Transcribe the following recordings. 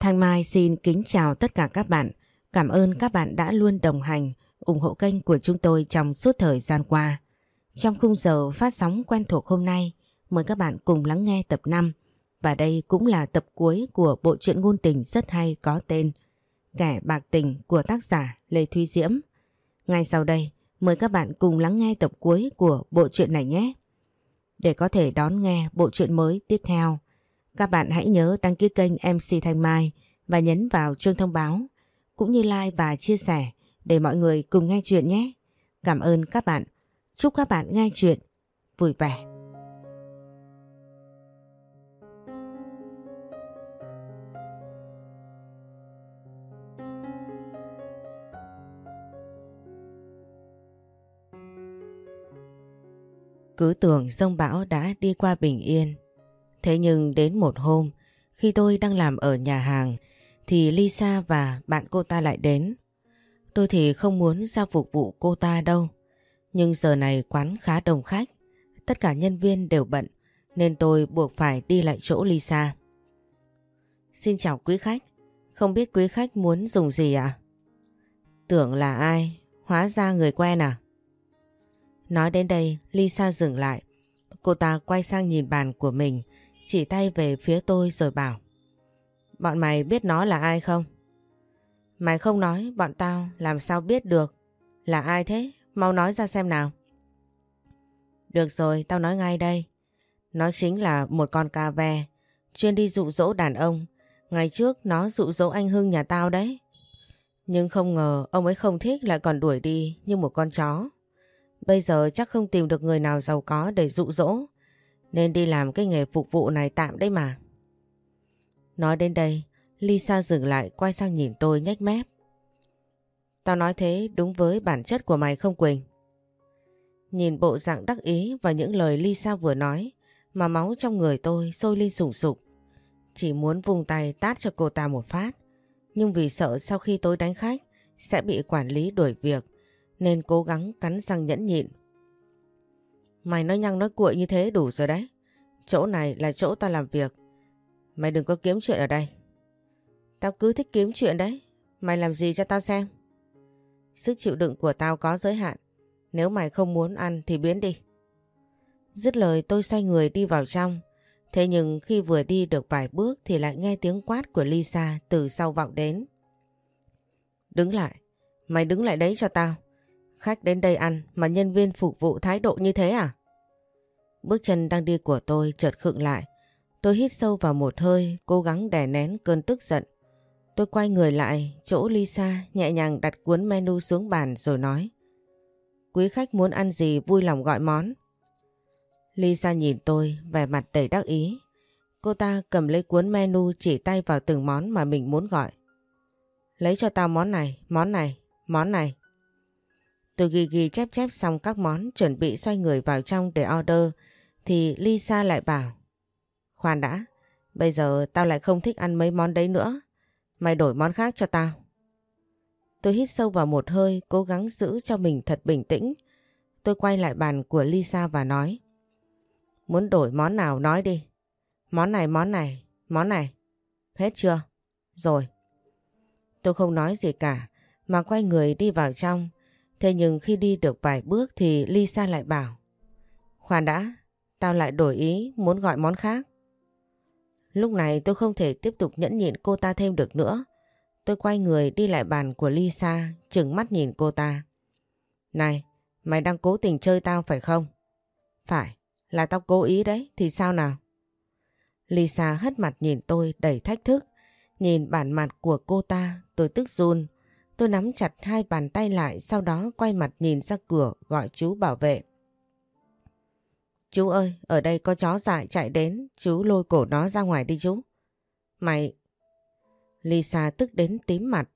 Thanh Mai xin kính chào tất cả các bạn. Cảm ơn các bạn đã luôn đồng hành, ủng hộ kênh của chúng tôi trong suốt thời gian qua. Trong khung giờ phát sóng quen thuộc hôm nay, mời các bạn cùng lắng nghe tập 5. Và đây cũng là tập cuối của bộ truyện ngôn tình rất hay có tên Kẻ bạc tình của tác giả Lê Thúy Diễm. Ngay sau đây, mời các bạn cùng lắng nghe tập cuối của bộ truyện này nhé. Để có thể đón nghe bộ truyện mới tiếp theo, các bạn hãy nhớ đăng ký kênh MC Thanh Mai và nhấn vào chuông thông báo, cũng như like và chia sẻ để mọi người cùng nghe chuyện nhé. Cảm ơn các bạn. Chúc các bạn nghe chuyện vui vẻ. Cứ tưởng sông bão đã đi qua bình yên. Thế nhưng đến một hôm, khi tôi đang làm ở nhà hàng, thì Lisa và bạn cô ta lại đến. Tôi thì không muốn ra phục vụ cô ta đâu. Nhưng giờ này quán khá đông khách, tất cả nhân viên đều bận, nên tôi buộc phải đi lại chỗ Lisa. Xin chào quý khách, không biết quý khách muốn dùng gì ạ? À? Tưởng là ai, hóa ra người quen à? Nói đến đây, Lisa dừng lại. Cô ta quay sang nhìn bàn của mình, chỉ tay về phía tôi rồi bảo. Bọn mày biết nó là ai không? Mày không nói, bọn tao làm sao biết được. Là ai thế? Mau nói ra xem nào. Được rồi, tao nói ngay đây. Nó chính là một con cà ve, chuyên đi dụ dỗ đàn ông. Ngày trước nó dụ dỗ anh Hưng nhà tao đấy. Nhưng không ngờ ông ấy không thích lại còn đuổi đi như một con chó. Bây giờ chắc không tìm được người nào giàu có để dụ dỗ. Nên đi làm cái nghề phục vụ này tạm đấy mà. Nói đến đây, Lisa dừng lại quay sang nhìn tôi nhếch mép. Tao nói thế đúng với bản chất của mày không Quỳnh? Nhìn bộ dạng đắc ý và những lời Lisa vừa nói mà máu trong người tôi sôi lên sủng sục. Chỉ muốn vùng tay tát cho cô ta một phát. Nhưng vì sợ sau khi tôi đánh khách sẽ bị quản lý đuổi việc nên cố gắng cắn răng nhẫn nhịn. Mày nói nhăng nói cuội như thế đủ rồi đấy. Chỗ này là chỗ tao làm việc. Mày đừng có kiếm chuyện ở đây. Tao cứ thích kiếm chuyện đấy. Mày làm gì cho tao xem. Sức chịu đựng của tao có giới hạn. Nếu mày không muốn ăn thì biến đi. Dứt lời tôi xoay người đi vào trong. Thế nhưng khi vừa đi được vài bước thì lại nghe tiếng quát của Lisa từ sau vọng đến. Đứng lại. Mày đứng lại đấy cho tao. Khách đến đây ăn mà nhân viên phục vụ thái độ như thế à? Bước chân đang đi của tôi chợt khựng lại. Tôi hít sâu vào một hơi, cố gắng đè nén cơn tức giận. Tôi quay người lại, chỗ Lisa nhẹ nhàng đặt cuốn menu xuống bàn rồi nói. Quý khách muốn ăn gì vui lòng gọi món. Lisa nhìn tôi, vẻ mặt đầy đắc ý. Cô ta cầm lấy cuốn menu chỉ tay vào từng món mà mình muốn gọi. Lấy cho tao món này, món này, món này. Tôi ghi ghi chép chép xong các món chuẩn bị xoay người vào trong để order thì Lisa lại bảo Khoan đã, bây giờ tao lại không thích ăn mấy món đấy nữa. Mày đổi món khác cho tao. Tôi hít sâu vào một hơi, cố gắng giữ cho mình thật bình tĩnh. Tôi quay lại bàn của Lisa và nói. Muốn đổi món nào nói đi. Món này, món này, món này. Hết chưa? Rồi. Tôi không nói gì cả, mà quay người đi vào trong. Thế nhưng khi đi được vài bước thì Lisa lại bảo. Khoan đã, tao lại đổi ý muốn gọi món khác. Lúc này tôi không thể tiếp tục nhẫn nhịn cô ta thêm được nữa. Tôi quay người đi lại bàn của Lisa, chừng mắt nhìn cô ta. Này, mày đang cố tình chơi tao phải không? Phải, là tao cố ý đấy, thì sao nào? Lisa hất mặt nhìn tôi đầy thách thức. Nhìn bản mặt của cô ta, tôi tức run. Tôi nắm chặt hai bàn tay lại, sau đó quay mặt nhìn ra cửa gọi chú bảo vệ. Chú ơi, ở đây có chó dại chạy đến, chú lôi cổ nó ra ngoài đi chú. Mày... Lisa tức đến tím mặt,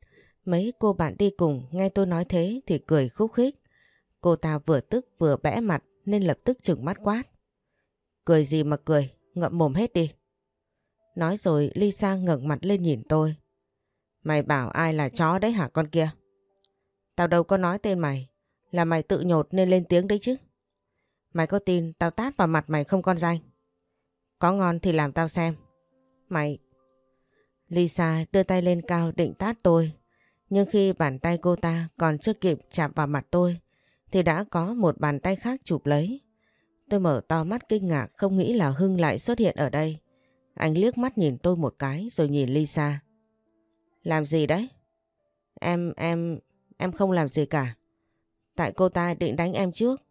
mấy cô bạn đi cùng nghe tôi nói thế thì cười khúc khích. Cô ta vừa tức vừa bẽ mặt nên lập tức trừng mắt quát. Cười gì mà cười, ngậm mồm hết đi. Nói rồi Lisa ngẩng mặt lên nhìn tôi. Mày bảo ai là chó đấy hả con kia? Tao đâu có nói tên mày, là mày tự nhột nên lên tiếng đấy chứ. Mày có tin tao tát vào mặt mày không con danh? Có ngon thì làm tao xem. Mày... Lisa đưa tay lên cao định tát tôi. Nhưng khi bàn tay cô ta còn chưa kịp chạm vào mặt tôi thì đã có một bàn tay khác chụp lấy. Tôi mở to mắt kinh ngạc không nghĩ là Hưng lại xuất hiện ở đây. Anh liếc mắt nhìn tôi một cái rồi nhìn Lisa. Làm gì đấy? Em, em, em không làm gì cả. Tại cô ta định đánh em trước.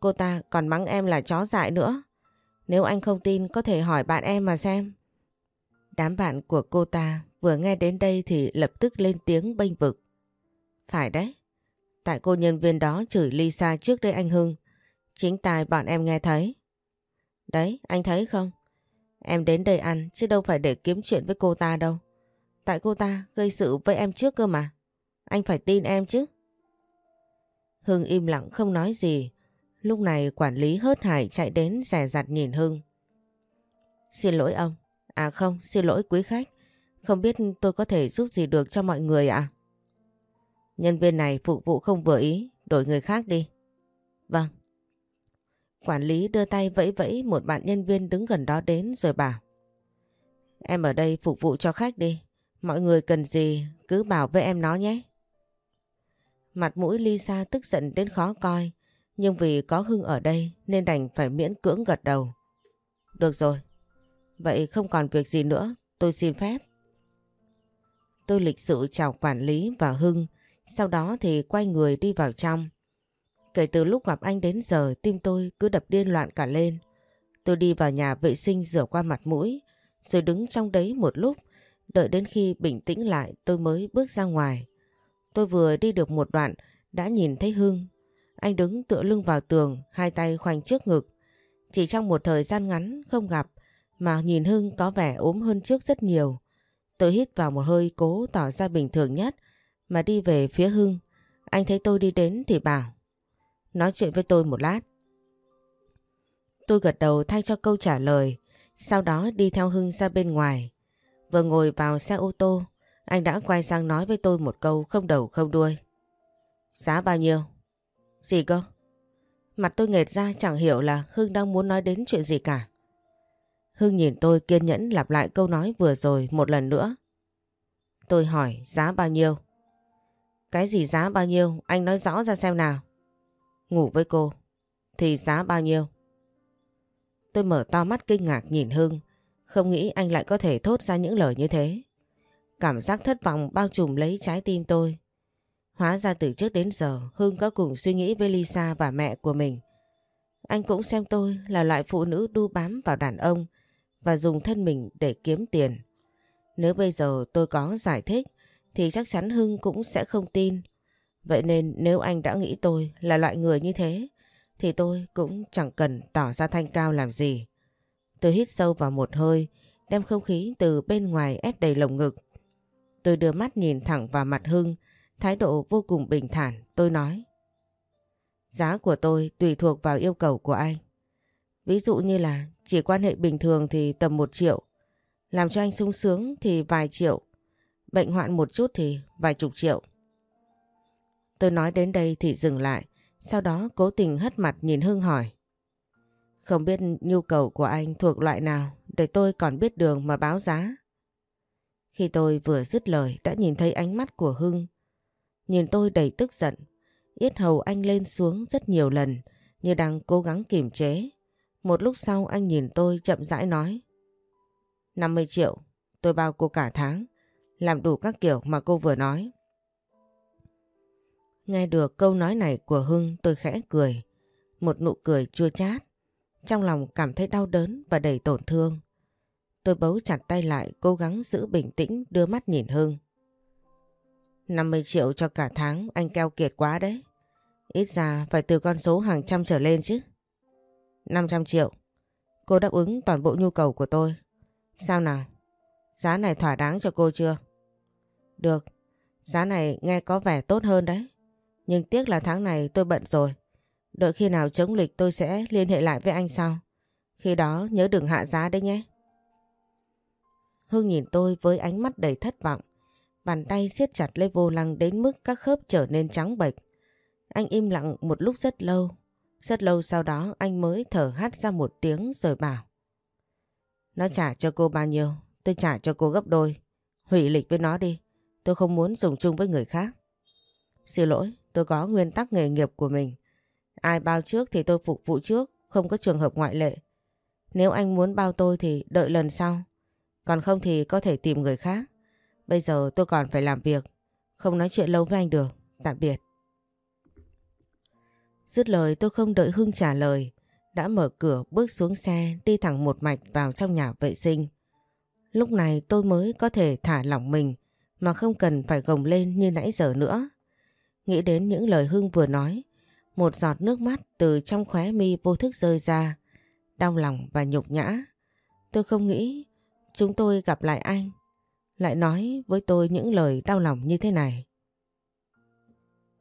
Cô ta còn mắng em là chó dại nữa. Nếu anh không tin có thể hỏi bạn em mà xem. Đám bạn của cô ta vừa nghe đến đây thì lập tức lên tiếng bênh vực. Phải đấy. Tại cô nhân viên đó chửi Lisa trước đây anh Hưng. Chính tài bọn em nghe thấy. Đấy, anh thấy không? Em đến đây ăn chứ đâu phải để kiếm chuyện với cô ta đâu. Tại cô ta gây sự với em trước cơ mà. Anh phải tin em chứ. Hưng im lặng không nói gì. Lúc này quản lý hớt hải chạy đến rẻ rặt nhìn Hưng. Xin lỗi ông. À không, xin lỗi quý khách. Không biết tôi có thể giúp gì được cho mọi người ạ? Nhân viên này phục vụ không vừa ý, đổi người khác đi. Vâng. Quản lý đưa tay vẫy vẫy một bạn nhân viên đứng gần đó đến rồi bảo. Em ở đây phục vụ cho khách đi. Mọi người cần gì cứ bảo với em nó nhé. Mặt mũi Lisa tức giận đến khó coi. Nhưng vì có Hưng ở đây nên đành phải miễn cưỡng gật đầu. Được rồi. Vậy không còn việc gì nữa. Tôi xin phép. Tôi lịch sự chào quản lý và Hưng. Sau đó thì quay người đi vào trong. Kể từ lúc gặp anh đến giờ tim tôi cứ đập điên loạn cả lên. Tôi đi vào nhà vệ sinh rửa qua mặt mũi, rồi đứng trong đấy một lúc, đợi đến khi bình tĩnh lại tôi mới bước ra ngoài. Tôi vừa đi được một đoạn đã nhìn thấy Hưng. Anh đứng tựa lưng vào tường, hai tay khoanh trước ngực. Chỉ trong một thời gian ngắn không gặp mà nhìn Hưng có vẻ ốm hơn trước rất nhiều. Tôi hít vào một hơi cố tỏ ra bình thường nhất mà đi về phía Hưng. Anh thấy tôi đi đến thì bảo nói chuyện với tôi một lát. Tôi gật đầu thay cho câu trả lời, sau đó đi theo Hưng ra bên ngoài. Vừa ngồi vào xe ô tô, anh đã quay sang nói với tôi một câu không đầu không đuôi. Giá bao nhiêu? Gì cơ? Mặt tôi nghệt ra chẳng hiểu là Hưng đang muốn nói đến chuyện gì cả. Hưng nhìn tôi kiên nhẫn lặp lại câu nói vừa rồi một lần nữa. Tôi hỏi giá bao nhiêu? Cái gì giá bao nhiêu? Anh nói rõ ra xem nào. Ngủ với cô. Thì giá bao nhiêu? Tôi mở to mắt kinh ngạc nhìn Hưng. Không nghĩ anh lại có thể thốt ra những lời như thế. Cảm giác thất vọng bao trùm lấy trái tim tôi. Hóa ra từ trước đến giờ, Hưng có cùng suy nghĩ với Lisa và mẹ của mình. Anh cũng xem tôi là loại phụ nữ đu bám vào đàn ông và dùng thân mình để kiếm tiền. Nếu bây giờ tôi có giải thích, thì chắc chắn Hưng cũng sẽ không tin. Vậy nên nếu anh đã nghĩ tôi là loại người như thế, thì tôi cũng chẳng cần tỏ ra thanh cao làm gì. Tôi hít sâu vào một hơi, đem không khí từ bên ngoài ép đầy lồng ngực. Tôi đưa mắt nhìn thẳng vào mặt Hưng, thái độ vô cùng bình thản, tôi nói. Giá của tôi tùy thuộc vào yêu cầu của anh. Ví dụ như là chỉ quan hệ bình thường thì tầm một triệu, làm cho anh sung sướng thì vài triệu, bệnh hoạn một chút thì vài chục triệu. Tôi nói đến đây thì dừng lại, sau đó cố tình hất mặt nhìn Hưng hỏi. Không biết nhu cầu của anh thuộc loại nào để tôi còn biết đường mà báo giá. Khi tôi vừa dứt lời đã nhìn thấy ánh mắt của Hưng. Nhìn tôi đầy tức giận, yết hầu anh lên xuống rất nhiều lần như đang cố gắng kiềm chế. Một lúc sau anh nhìn tôi chậm rãi nói. 50 triệu, tôi bao cô cả tháng, làm đủ các kiểu mà cô vừa nói. Nghe được câu nói này của Hưng tôi khẽ cười. Một nụ cười chua chát. Trong lòng cảm thấy đau đớn và đầy tổn thương. Tôi bấu chặt tay lại, cố gắng giữ bình tĩnh, đưa mắt nhìn Hưng. 50 triệu cho cả tháng, anh keo kiệt quá đấy. Ít ra phải từ con số hàng trăm trở lên chứ. 500 triệu. Cô đáp ứng toàn bộ nhu cầu của tôi. Sao nào? Giá này thỏa đáng cho cô chưa? Được. Giá này nghe có vẻ tốt hơn đấy. Nhưng tiếc là tháng này tôi bận rồi. Đợi khi nào chống lịch tôi sẽ liên hệ lại với anh sau. Khi đó nhớ đừng hạ giá đấy nhé. Hương nhìn tôi với ánh mắt đầy thất vọng. Bàn tay siết chặt lấy vô lăng đến mức các khớp trở nên trắng bệch. Anh im lặng một lúc rất lâu. Rất lâu sau đó anh mới thở hắt ra một tiếng rồi bảo. Nó trả cho cô bao nhiêu, tôi trả cho cô gấp đôi. hủy lịch với nó đi. Tôi không muốn dùng chung với người khác. Xin lỗi, tôi có nguyên tắc nghề nghiệp của mình. Ai bao trước thì tôi phục vụ trước, không có trường hợp ngoại lệ. Nếu anh muốn bao tôi thì đợi lần sau. Còn không thì có thể tìm người khác. Bây giờ tôi còn phải làm việc. Không nói chuyện lâu với anh được. Tạm biệt. Dứt lời tôi không đợi Hưng trả lời. Đã mở cửa bước xuống xe đi thẳng một mạch vào trong nhà vệ sinh. Lúc này tôi mới có thể thả lỏng mình mà không cần phải gồng lên như nãy giờ nữa. Nghĩ đến những lời Hưng vừa nói, một giọt nước mắt từ trong khóe mi vô thức rơi ra, đau lòng và nhục nhã. Tôi không nghĩ chúng tôi gặp lại anh, lại nói với tôi những lời đau lòng như thế này.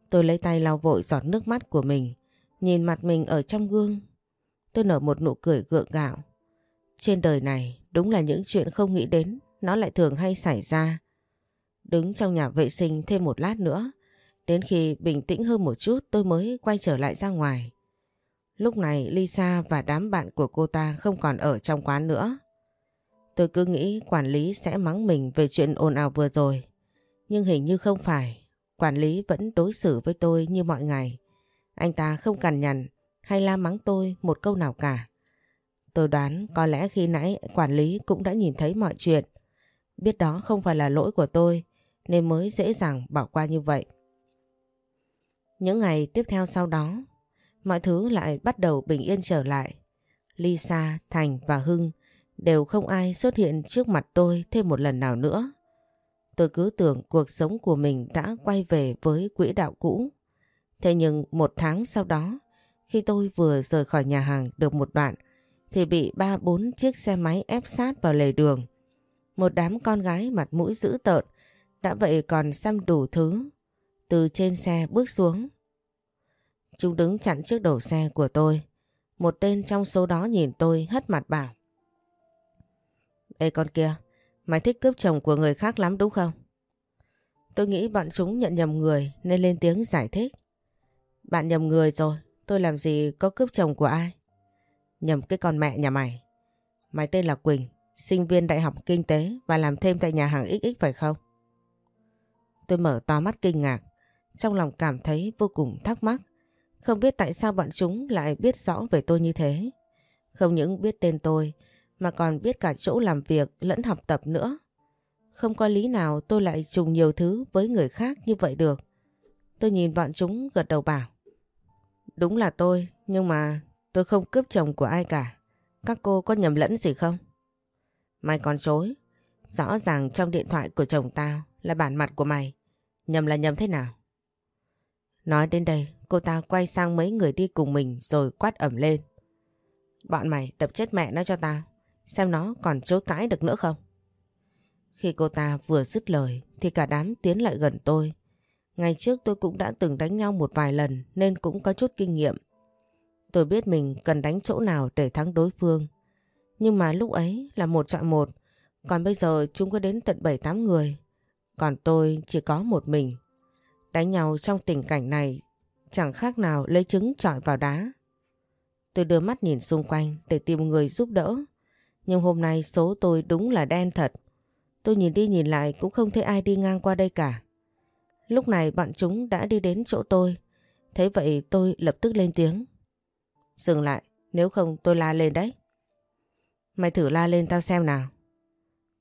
Tôi lấy tay lau vội giọt nước mắt của mình, nhìn mặt mình ở trong gương. Tôi nở một nụ cười gượng gạo. Trên đời này đúng là những chuyện không nghĩ đến, nó lại thường hay xảy ra. Đứng trong nhà vệ sinh thêm một lát nữa, đến khi bình tĩnh hơn một chút, tôi mới quay trở lại ra ngoài. Lúc này, Lisa và đám bạn của cô ta không còn ở trong quán nữa. Tôi cứ nghĩ quản lý sẽ mắng mình về chuyện ồn ào vừa rồi. Nhưng hình như không phải. Quản lý vẫn đối xử với tôi như mọi ngày. Anh ta không cằn nhằn hay la mắng tôi một câu nào cả. Tôi đoán có lẽ khi nãy quản lý cũng đã nhìn thấy mọi chuyện. Biết đó không phải là lỗi của tôi, nên mới dễ dàng bỏ qua như vậy. Những ngày tiếp theo sau đó, mọi thứ lại bắt đầu bình yên trở lại. Lisa, Thành và Hưng đều không ai xuất hiện trước mặt tôi thêm một lần nào nữa. Tôi cứ tưởng cuộc sống của mình đã quay về với quỹ đạo cũ. Thế nhưng một tháng sau đó, khi tôi vừa rời khỏi nhà hàng được một đoạn, thì bị ba bốn chiếc xe máy ép sát vào lề đường. Một đám con gái mặt mũi dữ tợn, đã vậy còn xăm đủ thứ. Từ trên xe bước xuống. Chúng đứng chặn trước đầu xe của tôi. Một tên trong số đó nhìn tôi hất mặt bảo. Ê con kia, mày thích cướp chồng của người khác lắm đúng không? Tôi nghĩ bọn chúng nhận nhầm người nên lên tiếng giải thích. Bạn nhầm người rồi, tôi làm gì có cướp chồng của ai? Nhầm cái con mẹ nhà mày. Mày tên là Quỳnh, sinh viên đại học kinh tế và làm thêm tại nhà hàng XX phải không? Tôi mở to mắt kinh ngạc, trong lòng cảm thấy vô cùng thắc mắc. Không biết tại sao bọn chúng lại biết rõ về tôi như thế. Không những biết tên tôi, mà còn biết cả chỗ làm việc lẫn học tập nữa. Không có lý nào tôi lại trùng nhiều thứ với người khác như vậy được. Tôi nhìn bọn chúng gật đầu bảo. Đúng là tôi, nhưng mà tôi không cướp chồng của ai cả. Các cô có nhầm lẫn gì không? Mày còn chối. Rõ ràng trong điện thoại của chồng tao là bản mặt của mày. Nhầm là nhầm thế nào? Nói đến đây, cô ta quay sang mấy người đi cùng mình rồi quát ẩm lên. Bọn mày đập chết mẹ nó cho ta, Xem nó còn chối cãi được nữa không? Khi cô ta vừa dứt lời thì cả đám tiến lại gần tôi. Ngày trước tôi cũng đã từng đánh nhau một vài lần nên cũng có chút kinh nghiệm. Tôi biết mình cần đánh chỗ nào để thắng đối phương. Nhưng mà lúc ấy là một chọn một, còn bây giờ chúng có đến tận 7-8 người. Còn tôi chỉ có một mình. Đánh nhau trong tình cảnh này chẳng khác nào lấy trứng trọi vào đá. Tôi đưa mắt nhìn xung quanh để tìm người giúp đỡ. Nhưng hôm nay số tôi đúng là đen thật. Tôi nhìn đi nhìn lại cũng không thấy ai đi ngang qua đây cả. Lúc này bọn chúng đã đi đến chỗ tôi. Thế vậy tôi lập tức lên tiếng. Dừng lại, nếu không tôi la lên đấy. Mày thử la lên tao xem nào.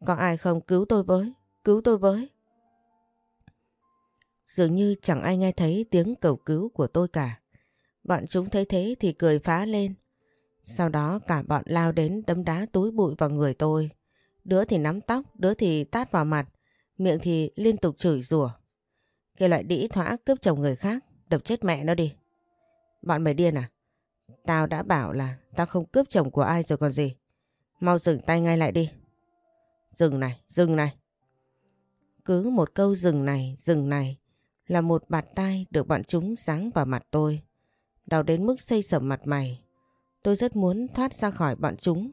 Có ai không cứu tôi với, cứu tôi với. Dường như chẳng ai nghe thấy tiếng cầu cứu của tôi cả. Bọn chúng thấy thế thì cười phá lên. Sau đó cả bọn lao đến đấm đá túi bụi vào người tôi. Đứa thì nắm tóc, đứa thì tát vào mặt, miệng thì liên tục chửi rủa. Cái loại đĩ thỏa cướp chồng người khác, đập chết mẹ nó đi. Bọn mày điên à? Tao đã bảo là tao không cướp chồng của ai rồi còn gì. Mau dừng tay ngay lại đi. Dừng này, dừng này. Cứ một câu dừng này, dừng này là một bạt tay được bọn chúng giáng vào mặt tôi. Đau đến mức xây sầm mặt mày. Tôi rất muốn thoát ra khỏi bọn chúng,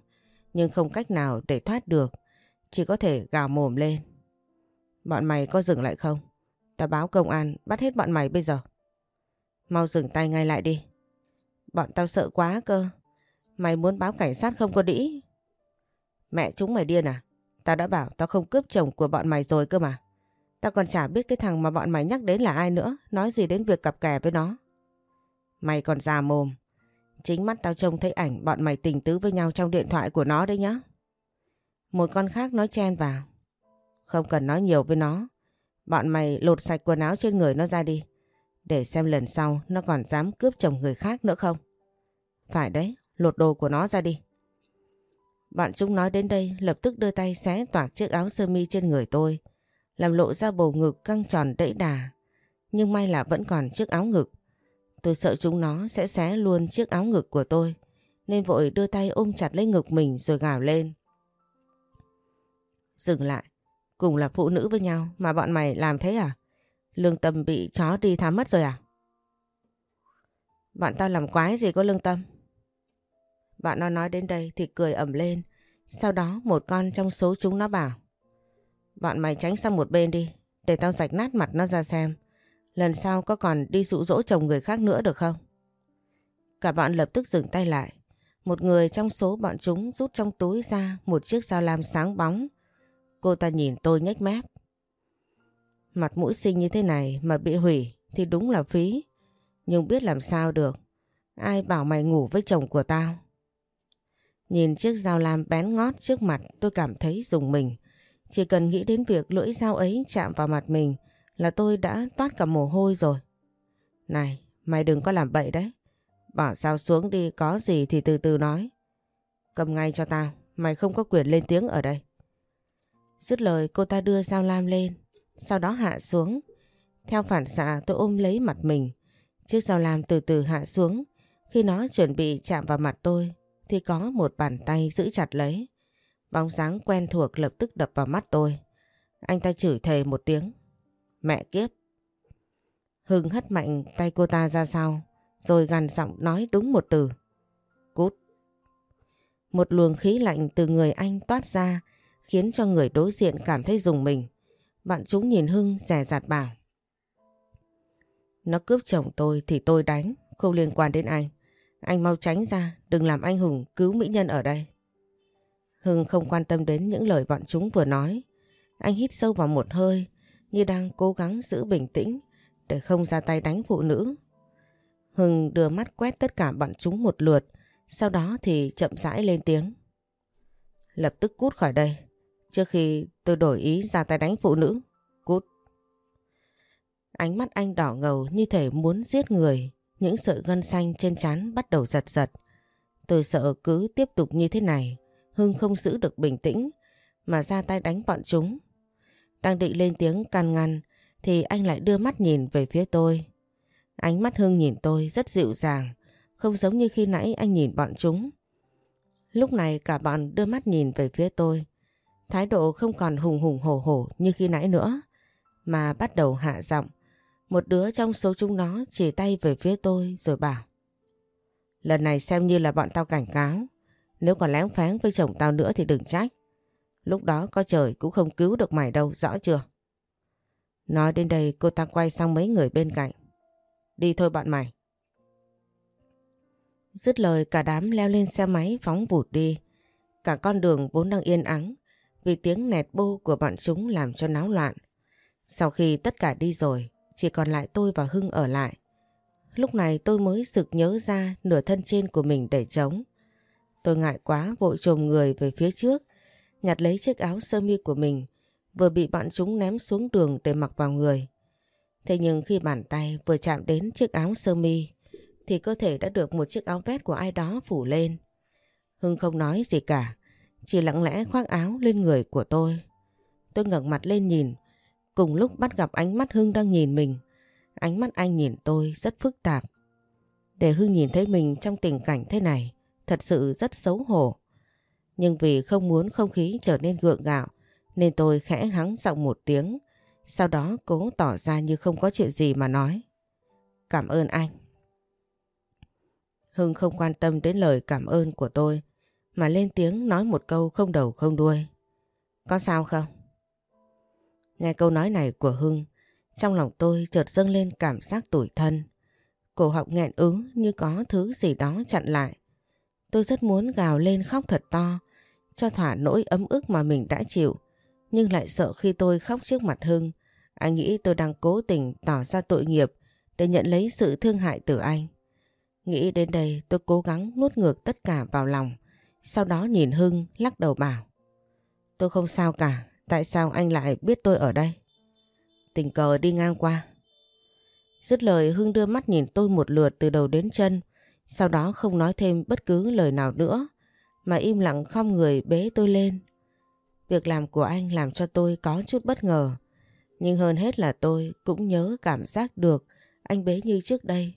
nhưng không cách nào để thoát được, chỉ có thể gào mồm lên. Bọn mày có dừng lại không? Ta báo công an bắt hết bọn mày bây giờ. Mau dừng tay ngay lại đi. Bọn tao sợ quá cơ. Mày muốn báo cảnh sát không có đĩ. Mẹ chúng mày điên à? Tao đã bảo tao không cướp chồng của bọn mày rồi cơ mà. Tao còn chả biết cái thằng mà bọn mày nhắc đến là ai nữa, nói gì đến việc cặp kè với nó. Mày còn già mồm. Chính mắt tao trông thấy ảnh bọn mày tình tứ với nhau trong điện thoại của nó đấy nhá. Một con khác nói chen vào. Không cần nói nhiều với nó. Bọn mày lột sạch quần áo trên người nó ra đi. Để xem lần sau nó còn dám cướp chồng người khác nữa không. Phải đấy, lột đồ của nó ra đi. Bọn chúng nói đến đây lập tức đưa tay xé toạc chiếc áo sơ mi trên người tôi. Làm lộ ra bầu ngực căng tròn đẫy đà. Nhưng may là vẫn còn chiếc áo ngực. Tôi sợ chúng nó sẽ xé luôn chiếc áo ngực của tôi. Nên vội đưa tay ôm chặt lấy ngực mình rồi gào lên. Dừng lại. Cùng là phụ nữ với nhau mà bọn mày làm thế à? Lương tâm bị chó đi thám mất rồi à? Bọn tao làm quái gì có lương tâm? Bạn nó nói đến đây thì cười ẩm lên. Sau đó một con trong số chúng nó bảo. Bọn mày tránh sang một bên đi. Để tao rạch nát mặt nó ra xem. Lần sau có còn đi dụ dỗ chồng người khác nữa được không? Cả bọn lập tức dừng tay lại. Một người trong số bọn chúng rút trong túi ra một chiếc dao lam sáng bóng. Cô ta nhìn tôi nhếch mép. Mặt mũi xinh như thế này mà bị hủy thì đúng là phí. Nhưng biết làm sao được. Ai bảo mày ngủ với chồng của tao? Nhìn chiếc dao lam bén ngót trước mặt, tôi cảm thấy dùng mình. Chỉ cần nghĩ đến việc lưỡi dao ấy chạm vào mặt mình là tôi đã toát cả mồ hôi rồi. Này, mày đừng có làm bậy đấy. Bỏ dao xuống đi, có gì thì từ từ nói. Cầm ngay cho tao, mày không có quyền lên tiếng ở đây. Dứt lời cô ta đưa dao lam lên, sau đó hạ xuống. Theo phản xạ tôi ôm lấy mặt mình. Chiếc dao lam từ từ hạ xuống. Khi nó chuẩn bị chạm vào mặt tôi thì có một bàn tay giữ chặt lấy. Bóng dáng quen thuộc lập tức đập vào mắt tôi. Anh ta chửi thề một tiếng. Mẹ kiếp. Hưng hất mạnh tay cô ta ra sau, rồi gằn giọng nói đúng một từ. Cút. Một luồng khí lạnh từ người anh toát ra, khiến cho người đối diện cảm thấy dùng mình. Bạn chúng nhìn Hưng rẻ rạt bảo. Nó cướp chồng tôi thì tôi đánh, không liên quan đến anh. Anh mau tránh ra, đừng làm anh Hùng cứu mỹ nhân ở đây. Hưng không quan tâm đến những lời bọn chúng vừa nói. Anh hít sâu vào một hơi, như đang cố gắng giữ bình tĩnh để không ra tay đánh phụ nữ. Hưng đưa mắt quét tất cả bọn chúng một lượt, sau đó thì chậm rãi lên tiếng. Lập tức cút khỏi đây, trước khi tôi đổi ý ra tay đánh phụ nữ. Cút. Ánh mắt anh đỏ ngầu như thể muốn giết người, những sợi gân xanh trên trán bắt đầu giật giật. Tôi sợ cứ tiếp tục như thế này, Hưng không giữ được bình tĩnh mà ra tay đánh bọn chúng. Đang định lên tiếng can ngăn thì anh lại đưa mắt nhìn về phía tôi. Ánh mắt Hưng nhìn tôi rất dịu dàng, không giống như khi nãy anh nhìn bọn chúng. Lúc này cả bọn đưa mắt nhìn về phía tôi. Thái độ không còn hùng hùng hổ hổ như khi nãy nữa, mà bắt đầu hạ giọng. Một đứa trong số chúng nó chỉ tay về phía tôi rồi bảo. Lần này xem như là bọn tao cảnh cáo. Nếu còn lén phán với chồng tao nữa thì đừng trách. Lúc đó có trời cũng không cứu được mày đâu, rõ chưa? Nói đến đây cô ta quay sang mấy người bên cạnh. Đi thôi bọn mày. Dứt lời cả đám leo lên xe máy phóng vụt đi. Cả con đường vốn đang yên ắng vì tiếng nẹt bô của bọn chúng làm cho náo loạn. Sau khi tất cả đi rồi, chỉ còn lại tôi và Hưng ở lại. Lúc này tôi mới sực nhớ ra nửa thân trên của mình để trống. Tôi ngại quá vội trồm người về phía trước, nhặt lấy chiếc áo sơ mi của mình, vừa bị bọn chúng ném xuống đường để mặc vào người. Thế nhưng khi bàn tay vừa chạm đến chiếc áo sơ mi, thì cơ thể đã được một chiếc áo vest của ai đó phủ lên. Hưng không nói gì cả, chỉ lặng lẽ khoác áo lên người của tôi. Tôi ngẩng mặt lên nhìn, cùng lúc bắt gặp ánh mắt Hưng đang nhìn mình. Ánh mắt anh nhìn tôi rất phức tạp. Để Hưng nhìn thấy mình trong tình cảnh thế này, thật sự rất xấu hổ. Nhưng vì không muốn không khí trở nên gượng gạo, nên tôi khẽ hắng giọng một tiếng, sau đó cố tỏ ra như không có chuyện gì mà nói. Cảm ơn anh. Hưng không quan tâm đến lời cảm ơn của tôi, mà lên tiếng nói một câu không đầu không đuôi. Có sao không? Nghe câu nói này của Hưng, trong lòng tôi chợt dâng lên cảm giác tủi thân. Cổ họng nghẹn ứ như có thứ gì đó chặn lại. Tôi rất muốn gào lên khóc thật to, cho thỏa nỗi ấm ức mà mình đã chịu. Nhưng lại sợ khi tôi khóc trước mặt Hưng, anh nghĩ tôi đang cố tình tỏ ra tội nghiệp để nhận lấy sự thương hại từ anh. Nghĩ đến đây tôi cố gắng nuốt ngược tất cả vào lòng. Sau đó nhìn Hưng lắc đầu bảo. Tôi không sao cả, tại sao anh lại biết tôi ở đây? Tình cờ đi ngang qua. Dứt lời Hưng đưa mắt nhìn tôi một lượt từ đầu đến chân, sau đó không nói thêm bất cứ lời nào nữa, mà im lặng không người bế tôi lên. Việc làm của anh làm cho tôi có chút bất ngờ, nhưng hơn hết là tôi cũng nhớ cảm giác được anh bế như trước đây.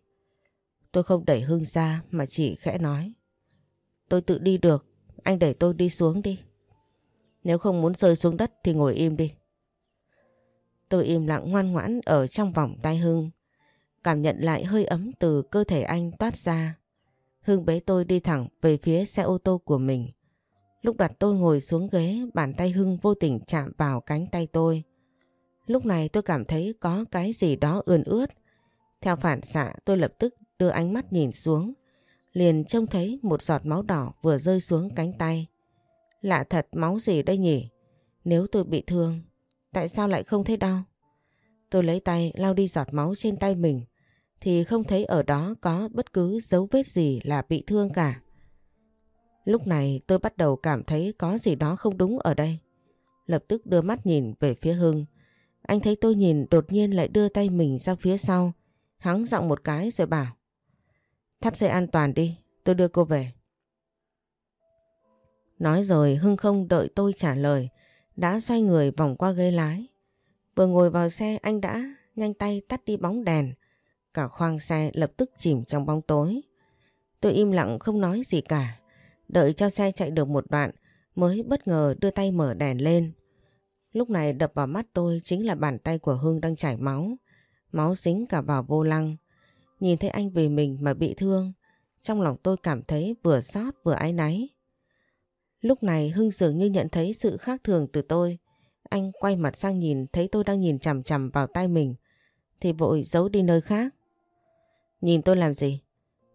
Tôi không đẩy Hưng ra mà chỉ khẽ nói. Tôi tự đi được, anh đẩy tôi đi xuống đi. Nếu không muốn rơi xuống đất thì ngồi im đi. Tôi im lặng ngoan ngoãn ở trong vòng tay Hưng. Cảm nhận lại hơi ấm từ cơ thể anh toát ra. Hưng bế tôi đi thẳng về phía xe ô tô của mình. Lúc đặt tôi ngồi xuống ghế, bàn tay Hưng vô tình chạm vào cánh tay tôi. Lúc này tôi cảm thấy có cái gì đó ươn ướt. Theo phản xạ tôi lập tức đưa ánh mắt nhìn xuống. Liền trông thấy một giọt máu đỏ vừa rơi xuống cánh tay. Lạ thật máu gì đây nhỉ? Nếu tôi bị thương, tại sao lại không thấy đau? Tôi lấy tay lau đi giọt máu trên tay mình thì không thấy ở đó có bất cứ dấu vết gì là bị thương cả. Lúc này tôi bắt đầu cảm thấy có gì đó không đúng ở đây. Lập tức đưa mắt nhìn về phía Hưng. Anh thấy tôi nhìn đột nhiên lại đưa tay mình ra phía sau. Hắng giọng một cái rồi bảo. Thắt dây an toàn đi, tôi đưa cô về. Nói rồi Hưng không đợi tôi trả lời, đã xoay người vòng qua ghế lái. Vừa ngồi vào xe anh đã nhanh tay tắt đi bóng đèn, cả khoang xe lập tức chìm trong bóng tối. Tôi im lặng không nói gì cả, đợi cho xe chạy được một đoạn mới bất ngờ đưa tay mở đèn lên. Lúc này đập vào mắt tôi chính là bàn tay của Hưng đang chảy máu, máu dính cả vào vô lăng. Nhìn thấy anh vì mình mà bị thương, trong lòng tôi cảm thấy vừa xót vừa ái náy. Lúc này Hưng dường như nhận thấy sự khác thường từ tôi. Anh quay mặt sang nhìn thấy tôi đang nhìn chằm chằm vào tay mình thì vội giấu đi nơi khác. Nhìn tôi làm gì?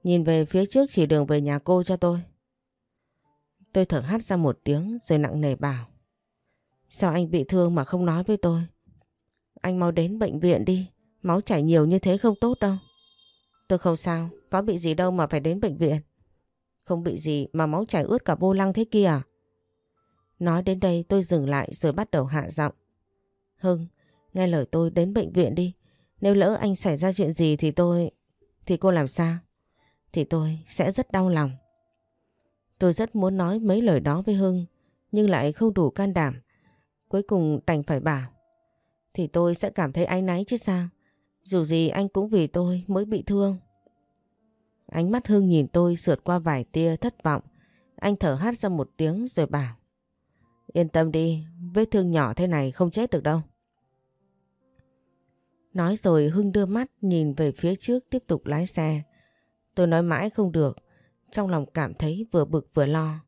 Nhìn về phía trước chỉ đường về nhà cô cho tôi. Tôi thở hắt ra một tiếng rồi nặng nề bảo. Sao anh bị thương mà không nói với tôi? Anh mau đến bệnh viện đi. Máu chảy nhiều như thế không tốt đâu. Tôi không sao. Có bị gì đâu mà phải đến bệnh viện. Không bị gì mà máu chảy ướt cả vô lăng thế kia à? Nói đến đây tôi dừng lại rồi bắt đầu hạ giọng. Hưng, nghe lời tôi đến bệnh viện đi. Nếu lỡ anh xảy ra chuyện gì thì tôi... Thì cô làm sao? Thì tôi sẽ rất đau lòng. Tôi rất muốn nói mấy lời đó với Hưng, nhưng lại không đủ can đảm. Cuối cùng đành phải bảo. Thì tôi sẽ cảm thấy áy náy chứ sao? Dù gì anh cũng vì tôi mới bị thương. Ánh mắt Hưng nhìn tôi sượt qua vài tia thất vọng. Anh thở hát ra một tiếng rồi bảo. Yên tâm đi, vết thương nhỏ thế này không chết được đâu. Nói rồi Hưng đưa mắt nhìn về phía trước tiếp tục lái xe. Tôi nói mãi không được, trong lòng cảm thấy vừa bực vừa lo.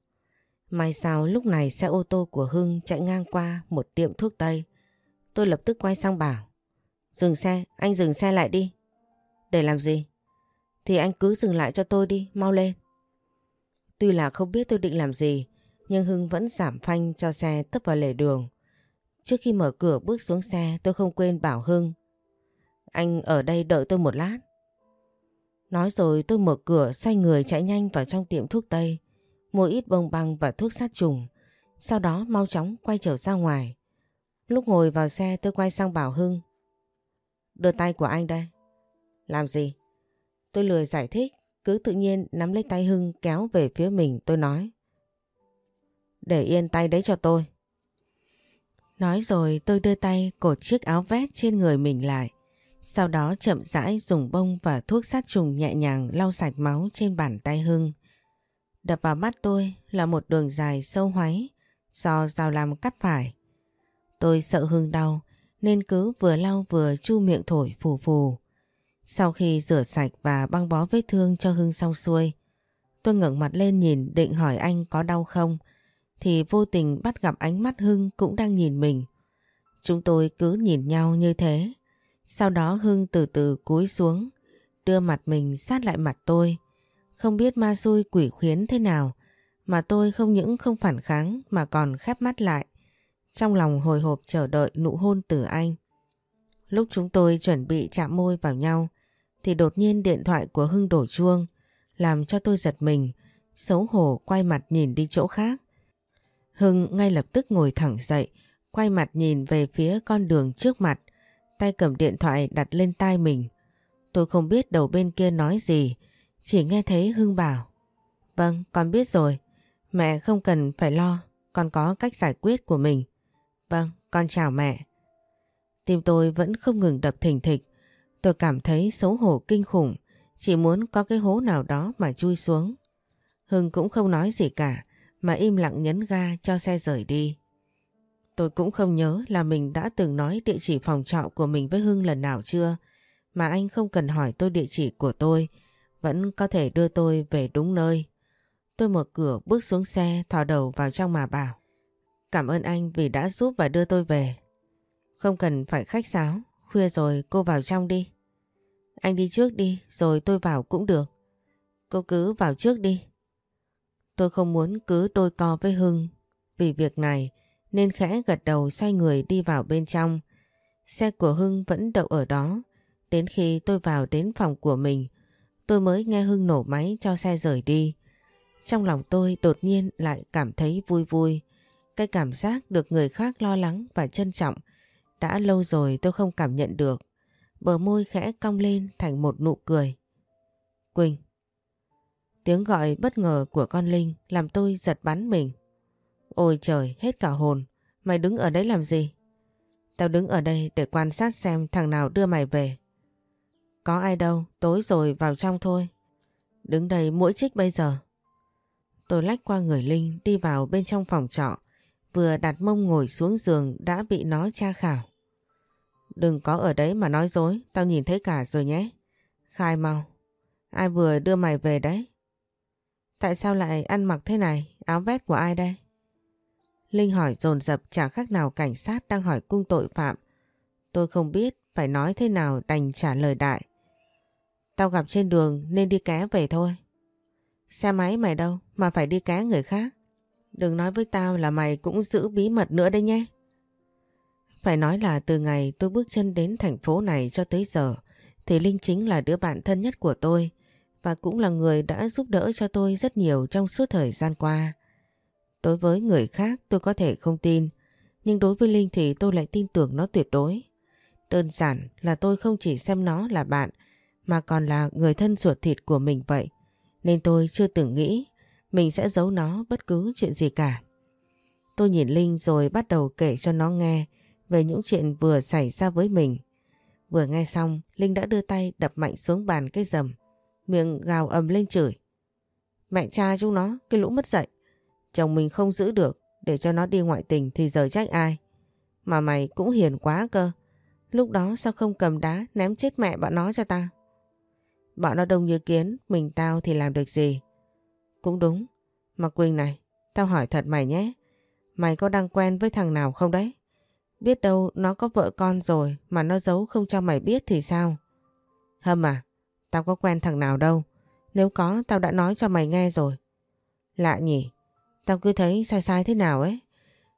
May sao lúc này xe ô tô của Hưng chạy ngang qua một tiệm thuốc Tây. Tôi lập tức quay sang bảo. Dừng xe, anh dừng xe lại đi. Để làm gì? Thì anh cứ dừng lại cho tôi đi, mau lên. Tuy là không biết tôi định làm gì, nhưng Hưng vẫn giảm phanh cho xe tấp vào lề đường. Trước khi mở cửa bước xuống xe tôi không quên bảo Hưng anh ở đây đợi tôi một lát. Nói rồi tôi mở cửa xoay người chạy nhanh vào trong tiệm thuốc Tây, mua ít bông băng và thuốc sát trùng, sau đó mau chóng quay trở ra ngoài. Lúc ngồi vào xe tôi quay sang bảo Hưng. Đưa tay của anh đây. Làm gì? Tôi lười giải thích, cứ tự nhiên nắm lấy tay Hưng kéo về phía mình tôi nói. Để yên tay đấy cho tôi. Nói rồi tôi đưa tay cột chiếc áo vest trên người mình lại. Sau đó chậm rãi dùng bông và thuốc sát trùng nhẹ nhàng lau sạch máu trên bàn tay Hưng. Đập vào mắt tôi là một đường dài sâu hoáy do dao lam cắt phải. Tôi sợ Hưng đau nên cứ vừa lau vừa chu miệng thổi phù phù. Sau khi rửa sạch và băng bó vết thương cho Hưng xong xuôi, tôi ngẩng mặt lên nhìn định hỏi anh có đau không, thì vô tình bắt gặp ánh mắt Hưng cũng đang nhìn mình. Chúng tôi cứ nhìn nhau như thế sau đó Hưng từ từ cúi xuống, đưa mặt mình sát lại mặt tôi. Không biết ma xui quỷ khuyến thế nào Mà tôi không những không phản kháng mà còn khép mắt lại. Trong lòng hồi hộp chờ đợi nụ hôn từ anh. Lúc chúng tôi chuẩn bị chạm môi vào nhau thì đột nhiên điện thoại của Hưng đổ chuông làm cho tôi giật mình, xấu hổ quay mặt nhìn đi chỗ khác. Hưng ngay lập tức ngồi thẳng dậy, quay mặt nhìn về phía con đường trước mặt, tay cầm điện thoại đặt lên tai mình. Tôi không biết đầu bên kia nói gì, chỉ nghe thấy Hưng bảo. Vâng, con biết rồi, mẹ không cần phải lo, con có cách giải quyết của mình. Vâng, con chào mẹ. Tim tôi vẫn không ngừng đập thình thịch, tôi cảm thấy xấu hổ kinh khủng, chỉ muốn có cái hố nào đó mà chui xuống. Hưng cũng không nói gì cả, mà im lặng nhấn ga cho xe rời đi. Tôi cũng không nhớ là mình đã từng nói địa chỉ phòng trọ của mình với Hưng lần nào chưa, mà anh không cần hỏi tôi địa chỉ của tôi, vẫn có thể đưa tôi về đúng nơi. Tôi mở cửa bước xuống xe thò đầu vào trong mà bảo. Cảm ơn anh vì đã giúp và đưa tôi về. Không cần phải khách sáo, khuya rồi cô vào trong đi. Anh đi trước đi rồi tôi vào cũng được. Cô cứ vào trước đi. Tôi không muốn cứ đôi co với Hưng vì việc này nên khẽ gật đầu xoay người đi vào bên trong. Xe của Hưng vẫn đậu ở đó. Đến khi tôi vào đến phòng của mình, tôi mới nghe Hưng nổ máy cho xe rời đi. Trong lòng tôi đột nhiên lại cảm thấy vui vui. Cái cảm giác được người khác lo lắng và trân trọng đã lâu rồi tôi không cảm nhận được. Bờ môi khẽ cong lên thành một nụ cười. Quỳnh. Tiếng gọi bất ngờ của con Linh làm tôi giật bắn mình. Ôi trời, hết cả hồn. Mày đứng ở đấy làm gì? Tao đứng ở đây để quan sát xem thằng nào đưa mày về. Có ai đâu, tối rồi vào trong thôi. Đứng đây mỗi trích bây giờ. Tôi lách qua người Linh đi vào bên trong phòng trọ. Vừa đặt mông ngồi xuống giường đã bị nó tra khảo. Đừng có ở đấy mà nói dối, tao nhìn thấy cả rồi nhé. Khai mau, ai vừa đưa mày về đấy? Tại sao lại ăn mặc thế này, áo vest của ai đây? Linh hỏi dồn dập, chả khác nào cảnh sát đang hỏi cung tội phạm. Tôi không biết phải nói thế nào đành trả lời đại. Tao gặp trên đường nên đi ké về thôi. Xe máy mày đâu, mà phải đi ké người khác. Đừng nói với tao là mày cũng giữ bí mật nữa đấy nhé. Phải nói là từ ngày tôi bước chân đến thành phố này cho tới giờ, thì Linh chính là đứa bạn thân nhất của tôi và cũng là người đã giúp đỡ cho tôi rất nhiều trong suốt thời gian qua. Đối với người khác tôi có thể không tin nhưng đối với Linh thì tôi lại tin tưởng nó tuyệt đối. Đơn giản là tôi không chỉ xem nó là bạn mà còn là người thân ruột thịt của mình vậy. Nên tôi chưa từng nghĩ mình sẽ giấu nó bất cứ chuyện gì cả. Tôi nhìn Linh rồi bắt đầu kể cho nó nghe về những chuyện vừa xảy ra với mình. Vừa nghe xong, Linh đã đưa tay đập mạnh xuống bàn cái rầm, miệng gào ầm lên chửi. Mẹ cha chúng nó, cái lũ mất dạy Chồng mình không giữ được, để cho nó đi ngoại tình thì giờ trách ai. Mà mày cũng hiền quá cơ. Lúc đó sao không cầm đá ném chết mẹ bọn nó cho ta? Bọn nó đông như kiến, mình tao thì làm được gì? Cũng đúng. Mà Quỳnh này, tao hỏi thật mày nhé. Mày có đang quen với thằng nào không đấy? Biết đâu nó có vợ con rồi mà nó giấu không cho mày biết thì sao? Hâm à, tao có quen thằng nào đâu. Nếu có tao đã nói cho mày nghe rồi. Lạ nhỉ, tao cứ thấy sai sai thế nào ấy.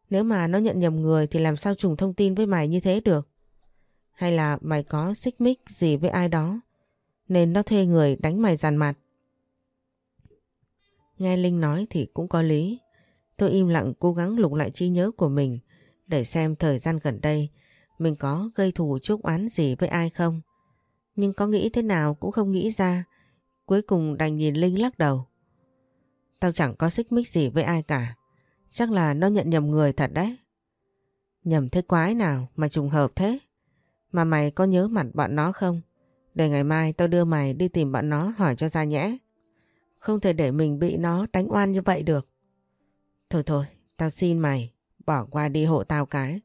Nếu mà nó nhận nhầm người thì làm sao trùng thông tin với mày như thế được? Hay là mày có xích mích gì với ai đó, nên nó thuê người đánh mày dàn mặt? Nghe Linh nói thì cũng có lý. Tôi im lặng cố gắng lục lại trí nhớ của mình để xem thời gian gần đây mình có gây thù chúc oán gì với ai không. Nhưng có nghĩ thế nào cũng không nghĩ ra. Cuối cùng đành nhìn Linh lắc đầu. Tao chẳng có xích mích gì với ai cả. Chắc là nó nhận nhầm người thật đấy. Nhầm thế quái nào mà trùng hợp thế? Mà mày có nhớ mặt bọn nó không? Để ngày mai tao đưa mày đi tìm bọn nó hỏi cho ra nhẽ. Không thể để mình bị nó đánh oan như vậy được. Thôi thôi, tao xin mày, bỏ qua đi hộ tao cái.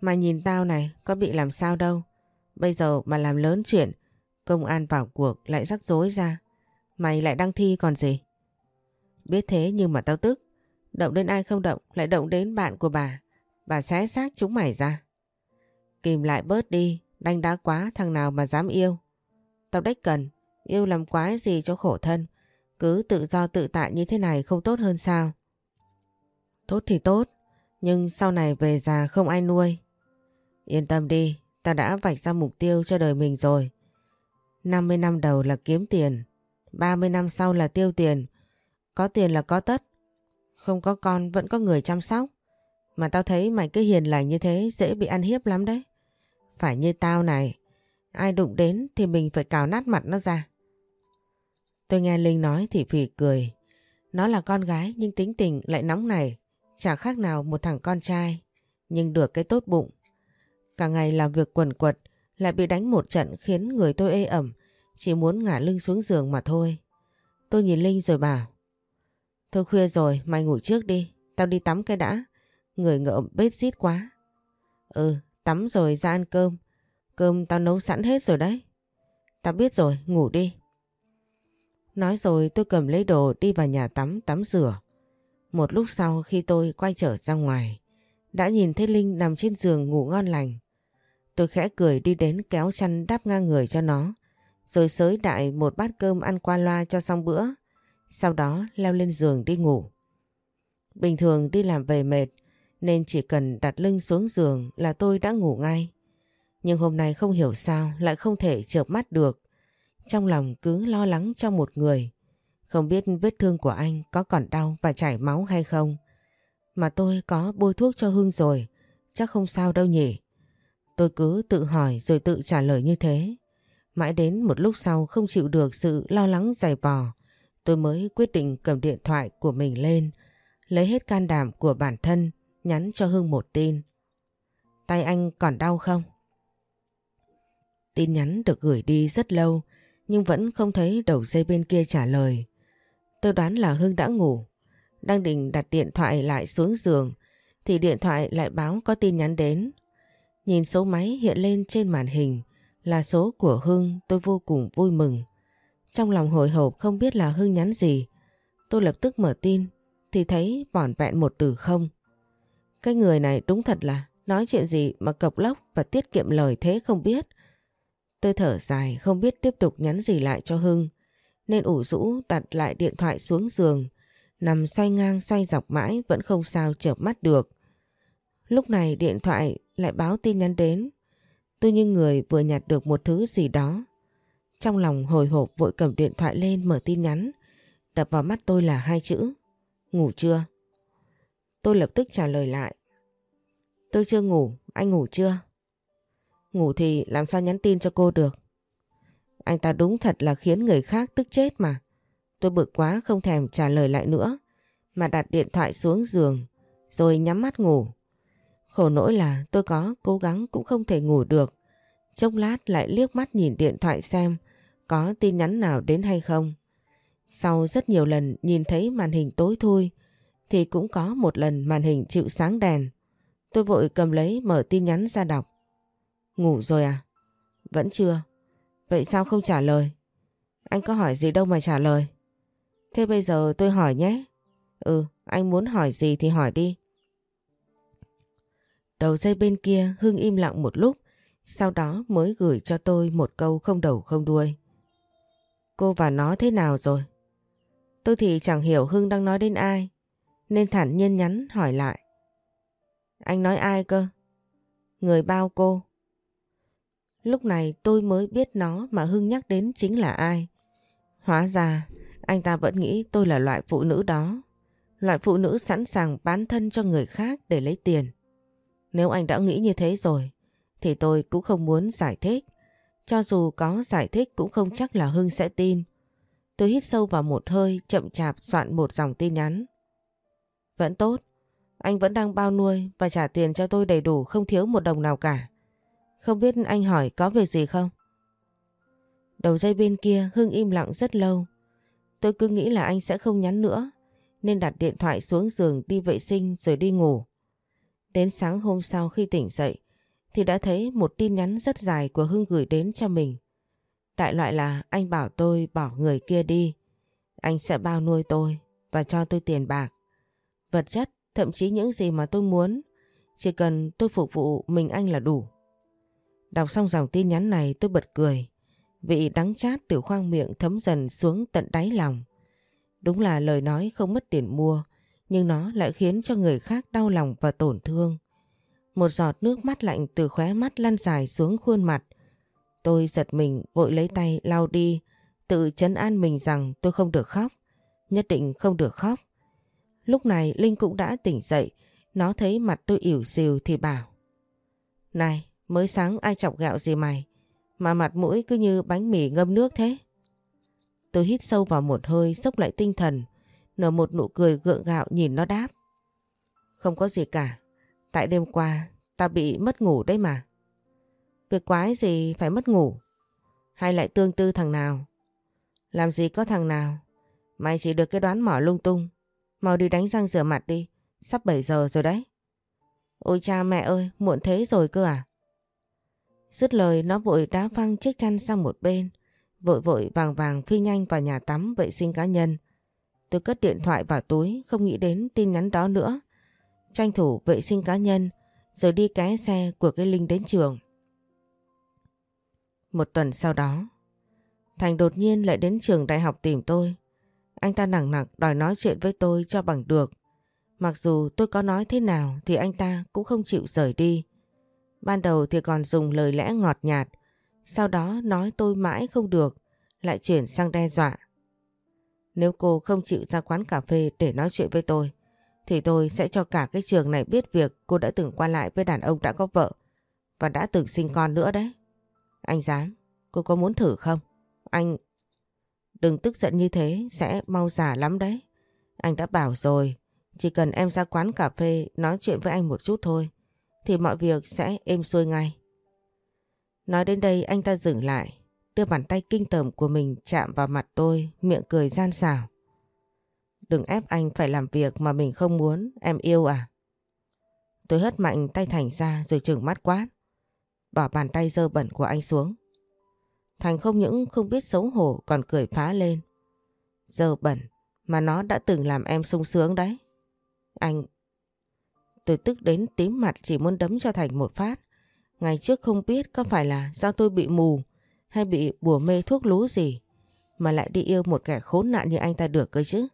Mà nhìn tao này, có bị làm sao đâu. Bây giờ mà làm lớn chuyện, công an vào cuộc lại rắc rối ra. Mày lại đăng thi còn gì? Biết thế nhưng mà tao tức. Động đến ai không động, lại động đến bạn của bà. Bà xé xác chúng mày ra. Kìm lại bớt đi, đánh đá quá thằng nào mà dám yêu. Tao đếch cần, yêu làm quái gì cho khổ thân. Cứ tự do tự tại như thế này không tốt hơn sao? Tốt thì tốt, nhưng sau này về già không ai nuôi. Yên tâm đi, ta đã vạch ra mục tiêu cho đời mình rồi. 50 năm đầu là kiếm tiền, 30 năm sau là tiêu tiền. Có tiền là có tất. Không có con vẫn có người chăm sóc. Mà tao thấy mày cứ hiền lành như thế dễ bị ăn hiếp lắm đấy. Phải như tao này, ai đụng đến thì mình phải cào nát mặt nó ra. Tôi nghe Linh nói thì phì cười. Nó là con gái nhưng tính tình lại nóng này. Chả khác nào một thằng con trai. Nhưng được cái tốt bụng. Cả ngày làm việc quần quật lại bị đánh một trận khiến người tôi ê ẩm. Chỉ muốn ngả lưng xuống giường mà thôi. Tôi nhìn Linh rồi bảo. Thôi khuya rồi mày ngủ trước đi. Tao đi tắm cái đã. Người ngợm bết xít quá. Ừ tắm rồi ra ăn cơm. Cơm tao nấu sẵn hết rồi đấy. Tao biết rồi ngủ đi. Nói rồi tôi cầm lấy đồ đi vào nhà tắm tắm rửa. Một lúc sau khi tôi quay trở ra ngoài, đã nhìn thấy Linh nằm trên giường ngủ ngon lành. Tôi khẽ cười đi đến kéo chăn đắp ngang người cho nó, rồi sới đại một bát cơm ăn qua loa cho xong bữa, sau đó leo lên giường đi ngủ. Bình thường đi làm về mệt, nên chỉ cần đặt lưng xuống giường là tôi đã ngủ ngay. Nhưng hôm nay không hiểu sao lại không thể chợp mắt được. Trong lòng cứ lo lắng cho một người. Không biết vết thương của anh có còn đau và chảy máu hay không. Mà tôi có bôi thuốc cho Hưng rồi. Chắc không sao đâu nhỉ. Tôi cứ tự hỏi rồi tự trả lời như thế. Mãi đến một lúc sau không chịu được sự lo lắng dày vò. Tôi mới quyết định cầm điện thoại của mình lên. Lấy hết can đảm của bản thân, nhắn cho Hưng một tin. Tay anh còn đau không? Tin nhắn được gửi đi rất lâu, nhưng vẫn không thấy đầu dây bên kia trả lời. Tôi đoán là Hưng đã ngủ. Đang định đặt điện thoại lại xuống giường, thì điện thoại lại báo có tin nhắn đến. Nhìn số máy hiện lên trên màn hình, là số của Hưng, tôi vô cùng vui mừng. Trong lòng hồi hộp không biết là Hưng nhắn gì. Tôi lập tức mở tin, thì thấy vỏn vẹn một từ không. Cái người này đúng thật là nói chuyện gì mà cộc lốc và tiết kiệm lời thế không biết. Tôi thở dài không biết tiếp tục nhắn gì lại cho Hưng, nên ủ rũ đặt lại điện thoại xuống giường, nằm xoay ngang xoay dọc mãi vẫn không sao chợp mắt được. Lúc này điện thoại lại báo tin nhắn đến. Tôi như người vừa nhặt được một thứ gì đó. Trong lòng hồi hộp vội cầm điện thoại lên mở tin nhắn. Đập vào mắt tôi là hai chữ. Ngủ chưa? Tôi lập tức trả lời lại. Tôi chưa ngủ, anh ngủ chưa? Ngủ thì làm sao nhắn tin cho cô được. Anh ta đúng thật là khiến người khác tức chết mà. Tôi bực quá không thèm trả lời lại nữa. Mà đặt điện thoại xuống giường rồi nhắm mắt ngủ. Khổ nỗi là tôi có cố gắng cũng không thể ngủ được. trong lát lại liếc mắt nhìn điện thoại xem có tin nhắn nào đến hay không. Sau rất nhiều lần nhìn thấy màn hình tối thui thì cũng có một lần màn hình chịu sáng đèn. Tôi vội cầm lấy mở tin nhắn ra đọc. Ngủ rồi à? Vẫn chưa. Vậy sao không trả lời? Anh có hỏi gì đâu mà trả lời. Thế bây giờ tôi hỏi nhé. Ừ, anh muốn hỏi gì thì hỏi đi. Đầu dây bên kia Hưng im lặng một lúc, sau đó mới gửi cho tôi một câu không đầu không đuôi. Cô và nó thế nào rồi? Tôi thì chẳng hiểu Hưng đang nói đến ai, nên thản nhiên nhắn hỏi lại. Anh nói ai cơ? Người bao cô. Lúc này tôi mới biết nó mà Hưng nhắc đến chính là ai. Hóa ra anh ta vẫn nghĩ tôi là loại phụ nữ đó. Loại phụ nữ sẵn sàng bán thân cho người khác để lấy tiền. Nếu anh đã nghĩ như thế rồi thì tôi cũng không muốn giải thích. Cho dù có giải thích cũng không chắc là Hưng sẽ tin. Tôi hít sâu vào một hơi, chậm chạp soạn một dòng tin nhắn. Vẫn tốt. Anh vẫn đang bao nuôi và trả tiền cho tôi đầy đủ, không thiếu một đồng nào cả. Không biết anh hỏi có việc gì không? Đầu dây bên kia, Hưng im lặng rất lâu. Tôi cứ nghĩ là anh sẽ không nhắn nữa, nên đặt điện thoại xuống giường đi vệ sinh rồi đi ngủ. Đến sáng hôm sau khi tỉnh dậy thì đã thấy một tin nhắn rất dài của Hưng gửi đến cho mình. Đại loại là anh bảo tôi bỏ người kia đi. Anh sẽ bao nuôi tôi và cho tôi tiền bạc. Vật chất, thậm chí những gì mà tôi muốn. Chỉ cần tôi phục vụ mình anh là đủ. Đọc xong dòng tin nhắn này tôi bật cười. Vị đắng chát từ khoang miệng thấm dần xuống tận đáy lòng. Đúng là lời nói không mất tiền mua, nhưng nó lại khiến cho người khác đau lòng và tổn thương. Một giọt nước mắt lạnh từ khóe mắt lăn dài xuống khuôn mặt. Tôi giật mình vội lấy tay lau đi, tự chấn an mình rằng tôi không được khóc, nhất định không được khóc. Lúc này Linh cũng đã tỉnh dậy, nó thấy mặt tôi ỉu xìu thì bảo. Này, mới sáng ai chọc gạo gì mày, mà mặt mũi cứ như bánh mì ngâm nước thế. Tôi hít sâu vào một hơi sốc lại tinh thần, nở một nụ cười gượng gạo nhìn nó đáp. Không có gì cả, tại đêm qua ta bị mất ngủ đấy mà. Việc quái gì phải mất ngủ? Hay lại tương tư thằng nào? Làm gì có thằng nào? Mày chỉ được cái đoán mỏ lung tung. Mau đi đánh răng rửa mặt đi, sắp 7 giờ rồi đấy. Ôi cha mẹ ơi, muộn thế rồi cơ à? Dứt lời nó vội đá văng chiếc chăn sang một bên, vội vội vàng vàng phi nhanh vào nhà tắm vệ sinh cá nhân. Tôi cất điện thoại vào túi, không nghĩ đến tin nhắn đó nữa. Tranh thủ vệ sinh cá nhân, rồi đi ké xe của cái Linh đến trường. Một tuần sau đó, Thành đột nhiên lại đến trường đại học tìm tôi. Anh ta nặng nặc đòi nói chuyện với tôi cho bằng được. Mặc dù tôi có nói thế nào thì anh ta cũng không chịu rời đi. Ban đầu thì còn dùng lời lẽ ngọt nhạt, sau đó nói tôi mãi không được, lại chuyển sang đe dọa. Nếu cô không chịu ra quán cà phê để nói chuyện với tôi, thì tôi sẽ cho cả cái trường này biết việc cô đã từng qua lại với đàn ông đã có vợ và đã từng sinh con nữa đấy. Anh dám, cô có muốn thử không? Anh... Đừng tức giận như thế, sẽ mau già lắm đấy. Anh đã bảo rồi, chỉ cần em ra quán cà phê nói chuyện với anh một chút thôi, thì mọi việc sẽ êm xuôi ngay. Nói đến đây anh ta dừng lại, đưa bàn tay kinh tởm của mình chạm vào mặt tôi, miệng cười gian xảo. Đừng ép anh phải làm việc mà mình không muốn, em yêu à? Tôi hất mạnh tay Thành ra rồi trừng mắt quát. Bỏ bàn tay dơ bẩn của anh xuống. Thành không những không biết xấu hổ còn cười phá lên. Dơ bẩn mà nó đã từng làm em sung sướng đấy. Anh... Tôi tức đến tím mặt chỉ muốn đấm cho Thành một phát. Ngày trước không biết có phải là do tôi bị mù hay bị bùa mê thuốc lú gì mà lại đi yêu một kẻ khốn nạn như anh ta được cơ chứ.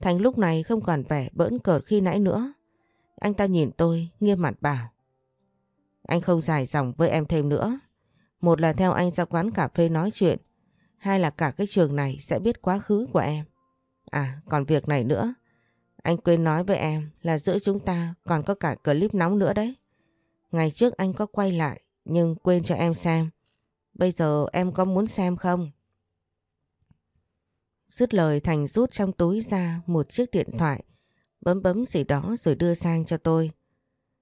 Thành lúc này không còn vẻ bỡn cợt khi nãy nữa. Anh ta nhìn tôi, nghiêm mặt bảo. Anh không dài dòng với em thêm nữa. Một là theo anh ra quán cà phê nói chuyện. Hai là cả cái trường này sẽ biết quá khứ của em. À còn việc này nữa. Anh quên nói với em là giữa chúng ta còn có cả clip nóng nữa đấy. Ngày trước anh có quay lại, nhưng quên cho em xem. Bây giờ em có muốn xem không? Dứt lời Thành rút trong túi ra một chiếc điện thoại, bấm bấm gì đó rồi đưa sang cho tôi.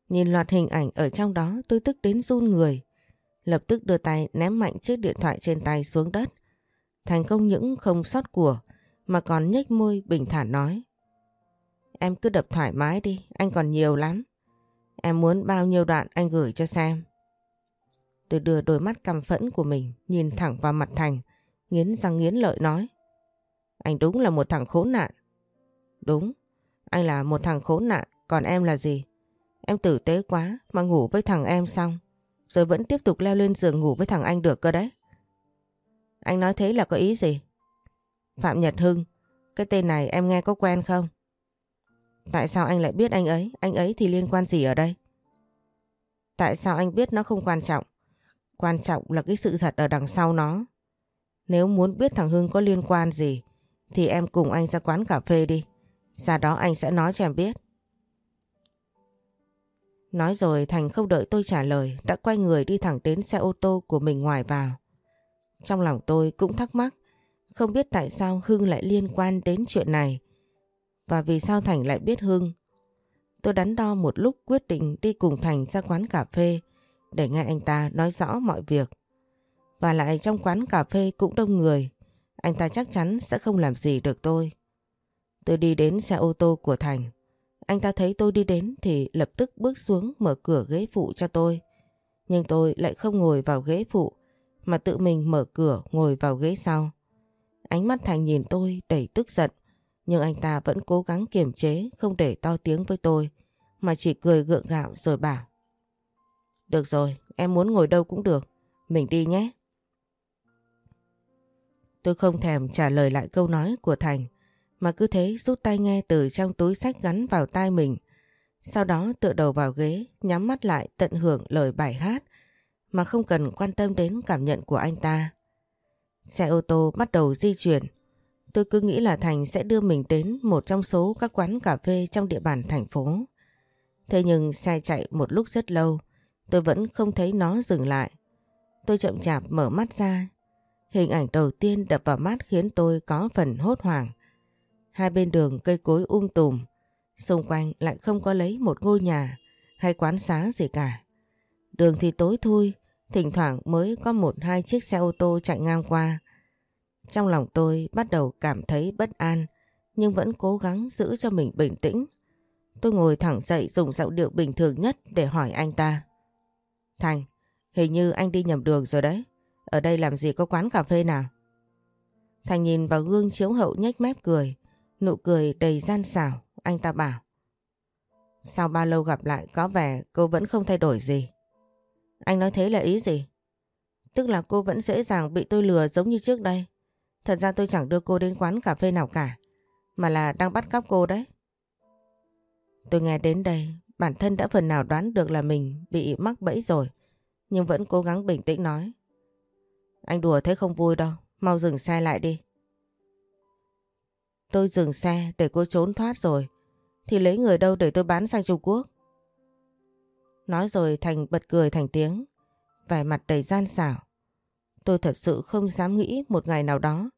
Nhìn loạt hình ảnh ở trong đó tôi tức đến run người. Lập tức đưa tay ném mạnh chiếc điện thoại trên tay xuống đất. Thành công những không sót của mà còn nhếch môi bình thản nói. Em cứ đập thoải mái đi, anh còn nhiều lắm. Em muốn bao nhiêu đoạn anh gửi cho xem. Tôi đưa đôi mắt căm phẫn của mình nhìn thẳng vào mặt Thành, nghiến răng nghiến lợi nói. Anh đúng là một thằng khốn nạn. Đúng, anh là một thằng khốn nạn, còn em là gì? Em tử tế quá mà ngủ với thằng em xong, rồi vẫn tiếp tục leo lên giường ngủ với thằng anh được cơ đấy. Anh nói thế là có ý gì? Phạm Nhật Hưng, cái tên này em nghe có quen không? Tại sao anh lại biết anh ấy? Anh ấy thì liên quan gì ở đây? Tại sao anh biết nó không quan trọng? Quan trọng là cái sự thật ở đằng sau nó. Nếu muốn biết thằng Hưng có liên quan gì thì em cùng anh ra quán cà phê đi. Ra đó anh sẽ nói cho em biết. Nói rồi Thành không đợi tôi trả lời đã quay người đi thẳng đến xe ô tô của mình ngoài vào. Trong lòng tôi cũng thắc mắc không biết tại sao Hưng lại liên quan đến chuyện này và vì sao Thành lại biết Hưng. Tôi đắn đo một lúc quyết định đi cùng Thành ra quán cà phê để nghe anh ta nói rõ mọi việc. Và lại trong quán cà phê cũng đông người, anh ta chắc chắn sẽ không làm gì được tôi. Tôi đi đến xe ô tô của Thành. Anh ta thấy tôi đi đến thì lập tức bước xuống mở cửa ghế phụ cho tôi. Nhưng tôi lại không ngồi vào ghế phụ mà tự mình mở cửa ngồi vào ghế sau. Ánh mắt Thành nhìn tôi đầy tức giận nhưng anh ta vẫn cố gắng kiềm chế không để to tiếng với tôi mà chỉ cười gượng gạo rồi bảo Được rồi, em muốn ngồi đâu cũng được, mình đi nhé. Tôi không thèm trả lời lại câu nói của Thành mà cứ thế rút tay nghe từ trong túi sách gắn vào tai mình. Sau đó tựa đầu vào ghế, nhắm mắt lại tận hưởng lời bài hát mà không cần quan tâm đến cảm nhận của anh ta. Xe ô tô bắt đầu di chuyển. Tôi cứ nghĩ là Thành sẽ đưa mình đến một trong số các quán cà phê trong địa bàn thành phố. Thế nhưng xe chạy một lúc rất lâu, tôi vẫn không thấy nó dừng lại. Tôi chậm chạp mở mắt ra. Hình ảnh đầu tiên đập vào mắt khiến tôi có phần hốt hoảng. Hai bên đường cây cối um tùm, xung quanh lại không có lấy một ngôi nhà hay quán xá gì cả. Đường thì tối thui, thỉnh thoảng mới có một hai chiếc xe ô tô chạy ngang qua. Trong lòng tôi bắt đầu cảm thấy bất an, nhưng vẫn cố gắng giữ cho mình bình tĩnh. Tôi ngồi thẳng dậy dùng giọng điệu bình thường nhất để hỏi anh ta. Thành, hình như anh đi nhầm đường rồi đấy. Ở đây làm gì có quán cà phê nào? Thành nhìn vào gương chiếu hậu nhếch mép cười. Nụ cười đầy gian xảo, anh ta bảo. Sau bao lâu gặp lại có vẻ cô vẫn không thay đổi gì. Anh nói thế là ý gì? Tức là cô vẫn dễ dàng bị tôi lừa giống như trước đây. Thật ra tôi chẳng đưa cô đến quán cà phê nào cả, mà là đang bắt cóc cô đấy. Tôi nghe đến đây, bản thân đã phần nào đoán được là mình bị mắc bẫy rồi, nhưng vẫn cố gắng bình tĩnh nói. Anh đùa thế không vui đâu, mau dừng xe lại đi. Tôi dừng xe để cô trốn thoát rồi, thì lấy người đâu để tôi bán sang Trung Quốc. Nói rồi Thành bật cười thành tiếng, vẻ mặt đầy gian xảo. Tôi thật sự không dám nghĩ một ngày nào đó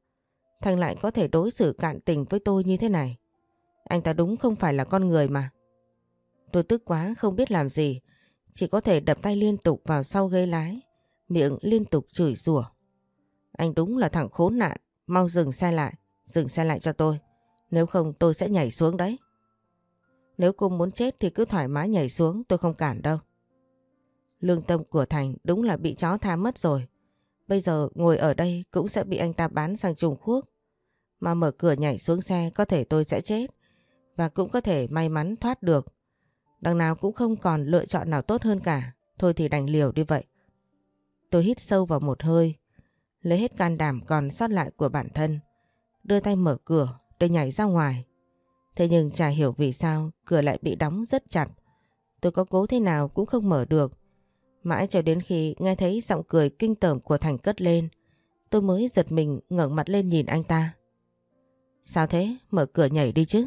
Thành lại có thể đối xử cạn tình với tôi như thế này. Anh ta đúng không phải là con người mà. Tôi tức quá không biết làm gì, chỉ có thể đập tay liên tục vào sau ghế lái, miệng liên tục chửi rủa. Anh đúng là thằng khốn nạn, mau dừng xe lại, dừng xe lại cho tôi, nếu không tôi sẽ nhảy xuống đấy. Nếu cô muốn chết thì cứ thoải mái nhảy xuống, tôi không cản đâu. Lương tâm của Thành đúng là bị chó tha mất rồi. Bây giờ ngồi ở đây cũng sẽ bị anh ta bán sang Trung Quốc. Mà mở cửa nhảy xuống xe có thể tôi sẽ chết. Và cũng có thể may mắn thoát được. Đằng nào cũng không còn lựa chọn nào tốt hơn cả. Thôi thì đành liều đi vậy. Tôi hít sâu vào một hơi. Lấy hết can đảm còn sót lại của bản thân. Đưa tay mở cửa để nhảy ra ngoài. Thế nhưng chả hiểu vì sao cửa lại bị đóng rất chặt. Tôi có cố thế nào cũng không mở được. Mãi cho đến khi nghe thấy giọng cười kinh tởm của Thành cất lên, tôi mới giật mình ngẩng mặt lên nhìn anh ta. Sao thế? Mở cửa nhảy đi chứ.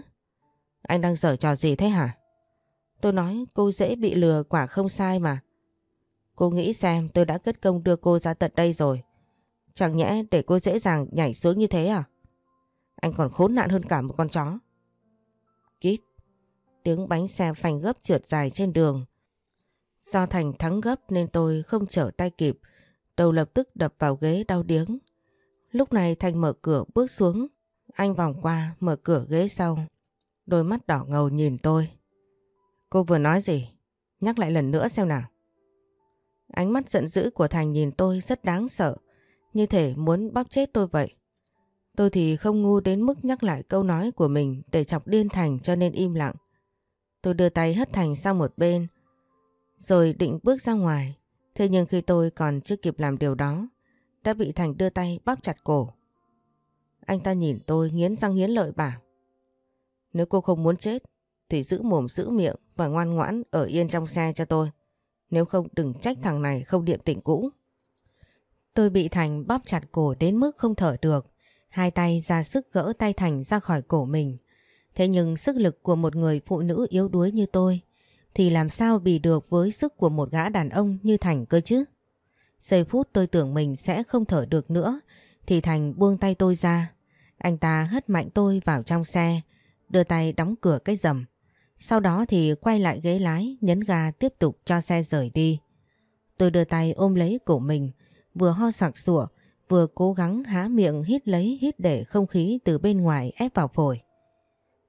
Anh đang dở trò gì thế hả? Tôi nói cô dễ bị lừa quả không sai mà. Cô nghĩ xem tôi đã cất công đưa cô ra tận đây rồi. Chẳng nhẽ để cô dễ dàng nhảy xuống như thế à? Anh còn khốn nạn hơn cả một con chó. Kít. Tiếng bánh xe phanh gấp trượt dài trên đường. Do Thành thắng gấp nên tôi không trở tay kịp. Đầu lập tức đập vào ghế đau điếng. Lúc này Thành mở cửa bước xuống. Anh vòng qua mở cửa ghế sau. Đôi mắt đỏ ngầu nhìn tôi. Cô vừa nói gì? Nhắc lại lần nữa xem nào. Ánh mắt giận dữ của Thành nhìn tôi rất đáng sợ. Như thể muốn bóp chết tôi vậy. Tôi thì không ngu đến mức nhắc lại câu nói của mình để chọc điên Thành cho nên im lặng. Tôi đưa tay hất Thành sang một bên rồi định bước ra ngoài. Thế nhưng khi tôi còn chưa kịp làm điều đó, đã bị Thành đưa tay bóp chặt cổ. Anh ta nhìn tôi nghiến răng nghiến lợi bảo. Nếu cô không muốn chết, thì giữ mồm giữ miệng và ngoan ngoãn ở yên trong xe cho tôi. Nếu không đừng trách thằng này không điện tỉnh cũ. Tôi bị Thành bóp chặt cổ đến mức không thở được. Hai tay ra sức gỡ tay Thành ra khỏi cổ mình. Thế nhưng sức lực của một người phụ nữ yếu đuối như tôi thì làm sao bì được với sức của một gã đàn ông như Thành cơ chứ? Giây phút tôi tưởng mình sẽ không thở được nữa thì Thành buông tay tôi ra. Anh ta hất mạnh tôi vào trong xe, đưa tay đóng cửa cái rầm. Sau đó thì quay lại ghế lái, nhấn ga tiếp tục cho xe rời đi. Tôi đưa tay ôm lấy cổ mình, vừa ho sặc sủa, vừa cố gắng há miệng hít lấy hít để không khí từ bên ngoài ép vào phổi.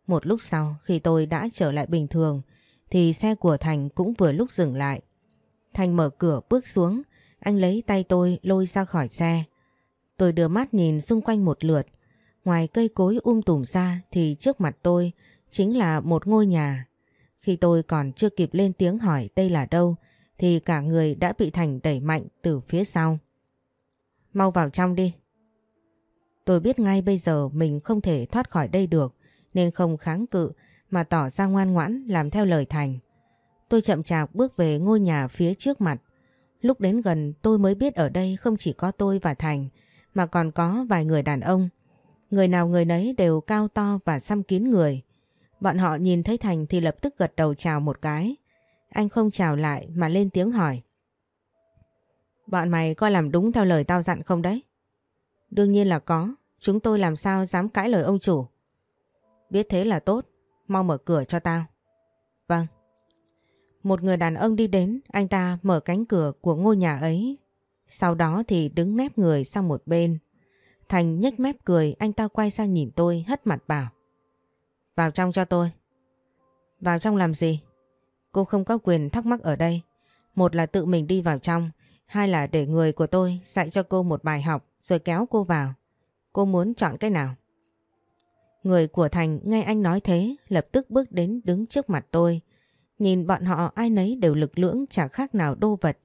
Một lúc sau khi tôi đã trở lại bình thường thì xe của Thành cũng vừa lúc dừng lại. Thành mở cửa bước xuống, anh lấy tay tôi lôi ra khỏi xe. Tôi đưa mắt nhìn xung quanh một lượt. Ngoài cây cối um tùm ra thì trước mặt tôi chính là một ngôi nhà. Khi tôi còn chưa kịp lên tiếng hỏi đây là đâu thì cả người đã bị Thành đẩy mạnh từ phía sau. Mau vào trong đi. Tôi biết ngay bây giờ mình không thể thoát khỏi đây được, nên không kháng cự, mà tỏ ra ngoan ngoãn, làm theo lời Thành. Tôi chậm chạp bước về ngôi nhà phía trước mặt. Lúc đến gần, tôi mới biết ở đây không chỉ có tôi và Thành, mà còn có vài người đàn ông. Người nào người nấy đều cao to và xăm kín người. Bọn họ nhìn thấy Thành thì lập tức gật đầu chào một cái. Anh không chào lại mà lên tiếng hỏi. Bọn mày coi làm đúng theo lời tao dặn không đấy? Đương nhiên là có. Chúng tôi làm sao dám cãi lời ông chủ. Biết thế là tốt. Mau mở cửa cho tao. Vâng. Một người đàn ông đi đến, anh ta mở cánh cửa của ngôi nhà ấy. Sau đó thì đứng nép người sang một bên. Thành nhếch mép cười, anh ta quay sang nhìn tôi, hất mặt bảo. Vào trong cho tôi. Vào trong làm gì? Cô không có quyền thắc mắc ở đây. Một là tự mình đi vào trong, hai là để người của tôi dạy cho cô một bài học rồi kéo cô vào. Cô muốn chọn cái nào? Người của Thành nghe anh nói thế lập tức bước đến đứng trước mặt tôi. Nhìn bọn họ ai nấy đều lực lưỡng chả khác nào đô vật.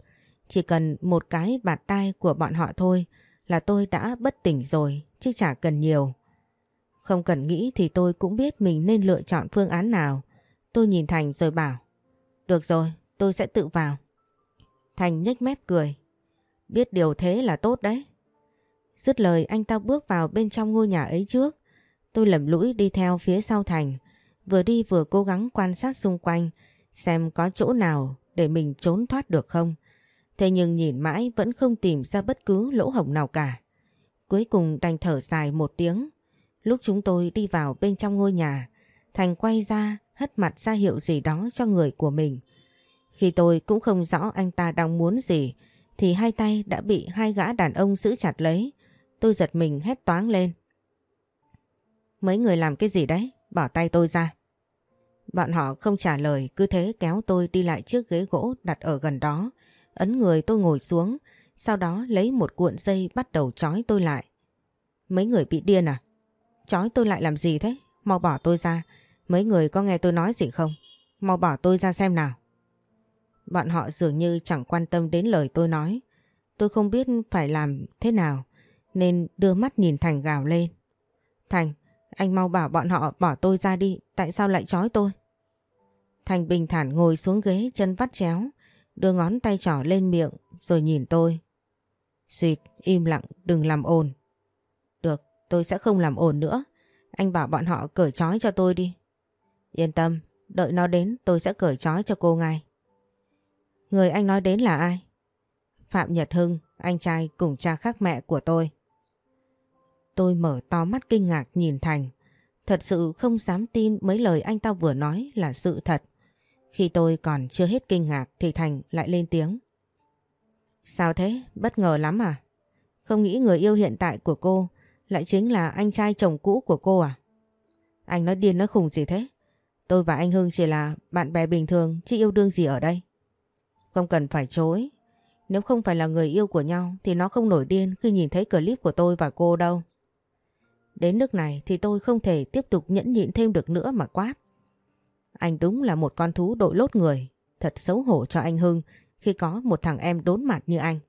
Chỉ cần một cái bạt tay của bọn họ thôi là tôi đã bất tỉnh rồi chứ chả cần nhiều. Không cần nghĩ thì tôi cũng biết mình nên lựa chọn phương án nào. Tôi nhìn Thành rồi bảo Được rồi, tôi sẽ tự vào. Thành nhếch mép cười. Biết điều thế là tốt đấy. Dứt lời anh ta bước vào bên trong ngôi nhà ấy trước. Tôi lầm lũi đi theo phía sau Thành. Vừa đi vừa cố gắng quan sát xung quanh xem có chỗ nào để mình trốn thoát được không. Thế nhưng nhìn mãi vẫn không tìm ra bất cứ lỗ hổng nào cả. Cuối cùng đành thở dài một tiếng. Lúc chúng tôi đi vào bên trong ngôi nhà, Thành quay ra hất mặt ra hiệu gì đó cho người của mình. Khi tôi cũng không rõ anh ta đang muốn gì thì hai tay đã bị hai gã đàn ông giữ chặt lấy. Tôi giật mình hét toáng lên. Mấy người làm cái gì đấy? Bỏ tay tôi ra. Bọn họ không trả lời cứ thế kéo tôi đi lại chiếc ghế gỗ đặt ở gần đó. Ấn người tôi ngồi xuống, sau đó lấy một cuộn dây bắt đầu trói tôi lại. Mấy người bị điên à? Trói tôi lại làm gì thế? Mau bỏ tôi ra. Mấy người có nghe tôi nói gì không? Mau bỏ tôi ra xem nào. Bọn họ dường như chẳng quan tâm đến lời tôi nói. Tôi không biết phải làm thế nào nên đưa mắt nhìn Thành gào lên. Thành, anh mau bảo bọn họ bỏ tôi ra đi, tại sao lại trói tôi? Thành bình thản ngồi xuống ghế chân vắt chéo, đưa ngón tay trỏ lên miệng rồi nhìn tôi. Xịt, im lặng, đừng làm ồn. Được, tôi sẽ không làm ồn nữa. Anh bảo bọn họ cởi trói cho tôi đi. Yên tâm, đợi nó đến tôi sẽ cởi trói cho cô ngay. Người anh nói đến là ai? Phạm Nhật Hưng, anh trai cùng cha khác mẹ của tôi. Tôi mở to mắt kinh ngạc nhìn Thành. Thật sự không dám tin mấy lời anh ta vừa nói là sự thật. Khi tôi còn chưa hết kinh ngạc thì Thành lại lên tiếng. Sao thế? Bất ngờ lắm à? Không nghĩ người yêu hiện tại của cô lại chính là anh trai chồng cũ của cô à? Anh nói điên nói khùng gì thế? Tôi và anh Hưng chỉ là bạn bè bình thường chứ yêu đương gì ở đây. Không cần phải chối. Nếu không phải là người yêu của nhau thì nó không nổi điên khi nhìn thấy clip của tôi và cô đâu. Đến nước này thì tôi không thể tiếp tục nhẫn nhịn thêm được nữa mà quát. Anh đúng là một con thú đội lốt người. Thật xấu hổ cho anh Hưng khi có một thằng em đốn mặt như anh.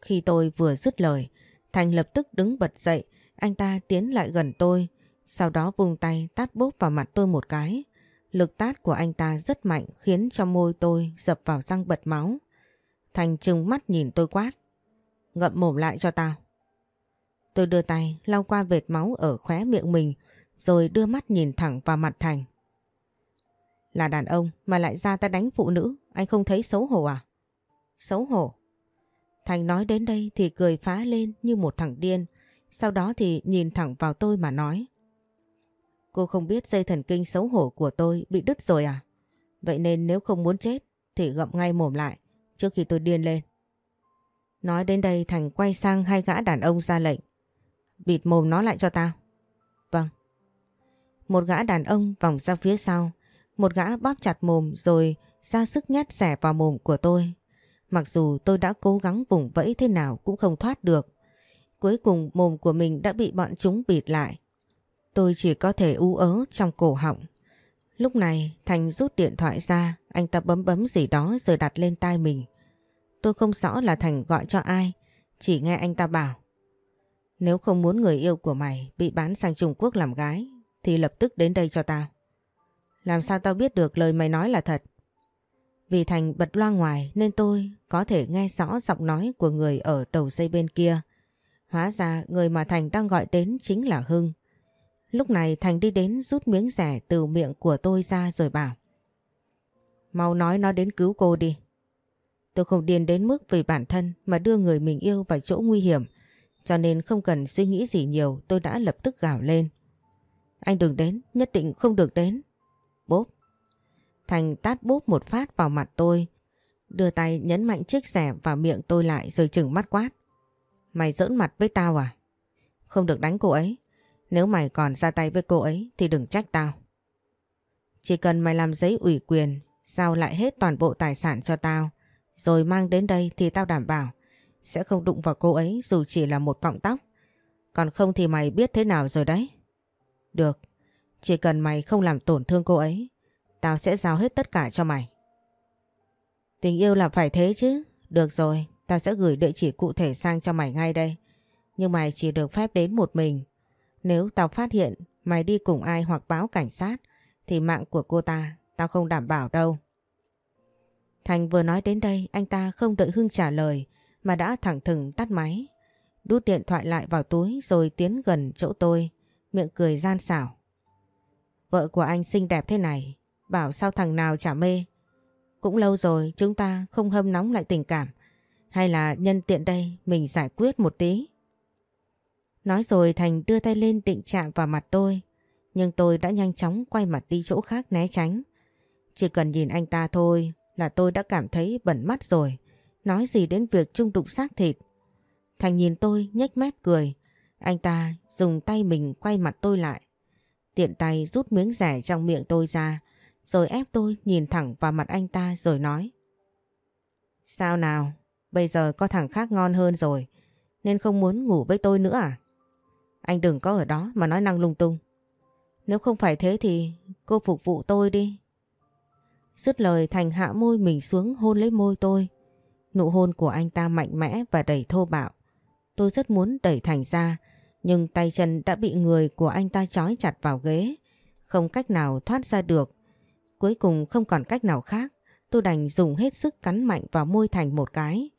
Khi tôi vừa dứt lời, Thành lập tức đứng bật dậy, anh ta tiến lại gần tôi, sau đó vùng tay tát bốp vào mặt tôi một cái. Lực tát của anh ta rất mạnh khiến cho môi tôi dập vào răng bật máu. Thành trừng mắt nhìn tôi quát. Ngậm mồm lại cho tao. Tôi đưa tay lau qua vệt máu ở khóe miệng mình rồi đưa mắt nhìn thẳng vào mặt Thành. Là đàn ông mà lại ra ta đánh phụ nữ, anh không thấy xấu hổ à? Xấu hổ? Thành nói đến đây thì cười phá lên như một thằng điên, sau đó thì nhìn thẳng vào tôi mà nói. Cô không biết dây thần kinh xấu hổ của tôi bị đứt rồi à? Vậy nên nếu không muốn chết thì gậm ngay mồm lại trước khi tôi điên lên. Nói đến đây Thành quay sang hai gã đàn ông ra lệnh. Bịt mồm nó lại cho tao. Vâng. Một gã đàn ông vòng ra phía sau. Một gã bóp chặt mồm rồi ra sức nhét xẻ vào mồm của tôi. Mặc dù tôi đã cố gắng vùng vẫy thế nào cũng không thoát được. Cuối cùng mồm của mình đã bị bọn chúng bịt lại. Tôi chỉ có thể u ớ trong cổ họng. Lúc này Thành rút điện thoại ra, anh ta bấm bấm gì đó rồi đặt lên tai mình. Tôi không rõ là Thành gọi cho ai, chỉ nghe anh ta bảo. Nếu không muốn người yêu của mày bị bán sang Trung Quốc làm gái thì lập tức đến đây cho tao. Làm sao tao biết được lời mày nói là thật? Vì Thành bật loa ngoài nên tôi có thể nghe rõ giọng nói của người ở đầu dây bên kia. Hóa ra người mà Thành đang gọi đến chính là Hưng. Lúc này Thành đi đến rút miếng rẻ từ miệng của tôi ra rồi bảo. Mau nói nó đến cứu cô đi. Tôi không điên đến mức vì bản thân mà đưa người mình yêu vào chỗ nguy hiểm. Cho nên không cần suy nghĩ gì nhiều tôi đã lập tức gào lên. Anh đừng đến, nhất định không được đến. Bốp. Thành tát bốp một phát vào mặt tôi. Đưa tay nhấn mạnh chiếc rẻ vào miệng tôi lại rồi chừng mắt quát. Mày giỡn mặt với tao à? Không được đánh cô ấy. Nếu mày còn ra tay với cô ấy thì đừng trách tao. Chỉ cần mày làm giấy ủy quyền, giao lại hết toàn bộ tài sản cho tao, rồi mang đến đây thì tao đảm bảo sẽ không đụng vào cô ấy dù chỉ là một cọng tóc. Còn không thì mày biết thế nào rồi đấy. Được, chỉ cần mày không làm tổn thương cô ấy, tao sẽ giao hết tất cả cho mày. Tình yêu là phải thế chứ. Được rồi, tao sẽ gửi địa chỉ cụ thể sang cho mày ngay đây. Nhưng mày chỉ được phép đến một mình. Nếu tao phát hiện mày đi cùng ai hoặc báo cảnh sát thì mạng của cô ta tao không đảm bảo đâu. Thành vừa nói đến đây anh ta không đợi Hưng trả lời mà đã thẳng thừng tắt máy. Đút điện thoại lại vào túi rồi tiến gần chỗ tôi, miệng cười gian xảo. Vợ của anh xinh đẹp thế này, bảo sao thằng nào chả mê. Cũng lâu rồi chúng ta không hâm nóng lại tình cảm, hay là nhân tiện đây mình giải quyết một tí. Nói rồi Thành đưa tay lên định chạm vào mặt tôi, nhưng tôi đã nhanh chóng quay mặt đi chỗ khác né tránh. Chỉ cần nhìn anh ta thôi là tôi đã cảm thấy bẩn mắt rồi, nói gì đến việc trung đụng xác thịt. Thành nhìn tôi nhếch mép cười, anh ta dùng tay mình quay mặt tôi lại. Tiện tay rút miếng rẻ trong miệng tôi ra, rồi ép tôi nhìn thẳng vào mặt anh ta rồi nói. Sao nào, bây giờ có thằng khác ngon hơn rồi, nên không muốn ngủ với tôi nữa à? Anh đừng có ở đó mà nói năng lung tung. Nếu không phải thế thì cô phục vụ tôi đi. Dứt lời Thành hạ môi mình xuống hôn lấy môi tôi. Nụ hôn của anh ta mạnh mẽ và đầy thô bạo. Tôi rất muốn đẩy Thành ra, nhưng tay chân đã bị người của anh ta trói chặt vào ghế. Không cách nào thoát ra được. Cuối cùng không còn cách nào khác. Tôi đành dùng hết sức cắn mạnh vào môi Thành một cái.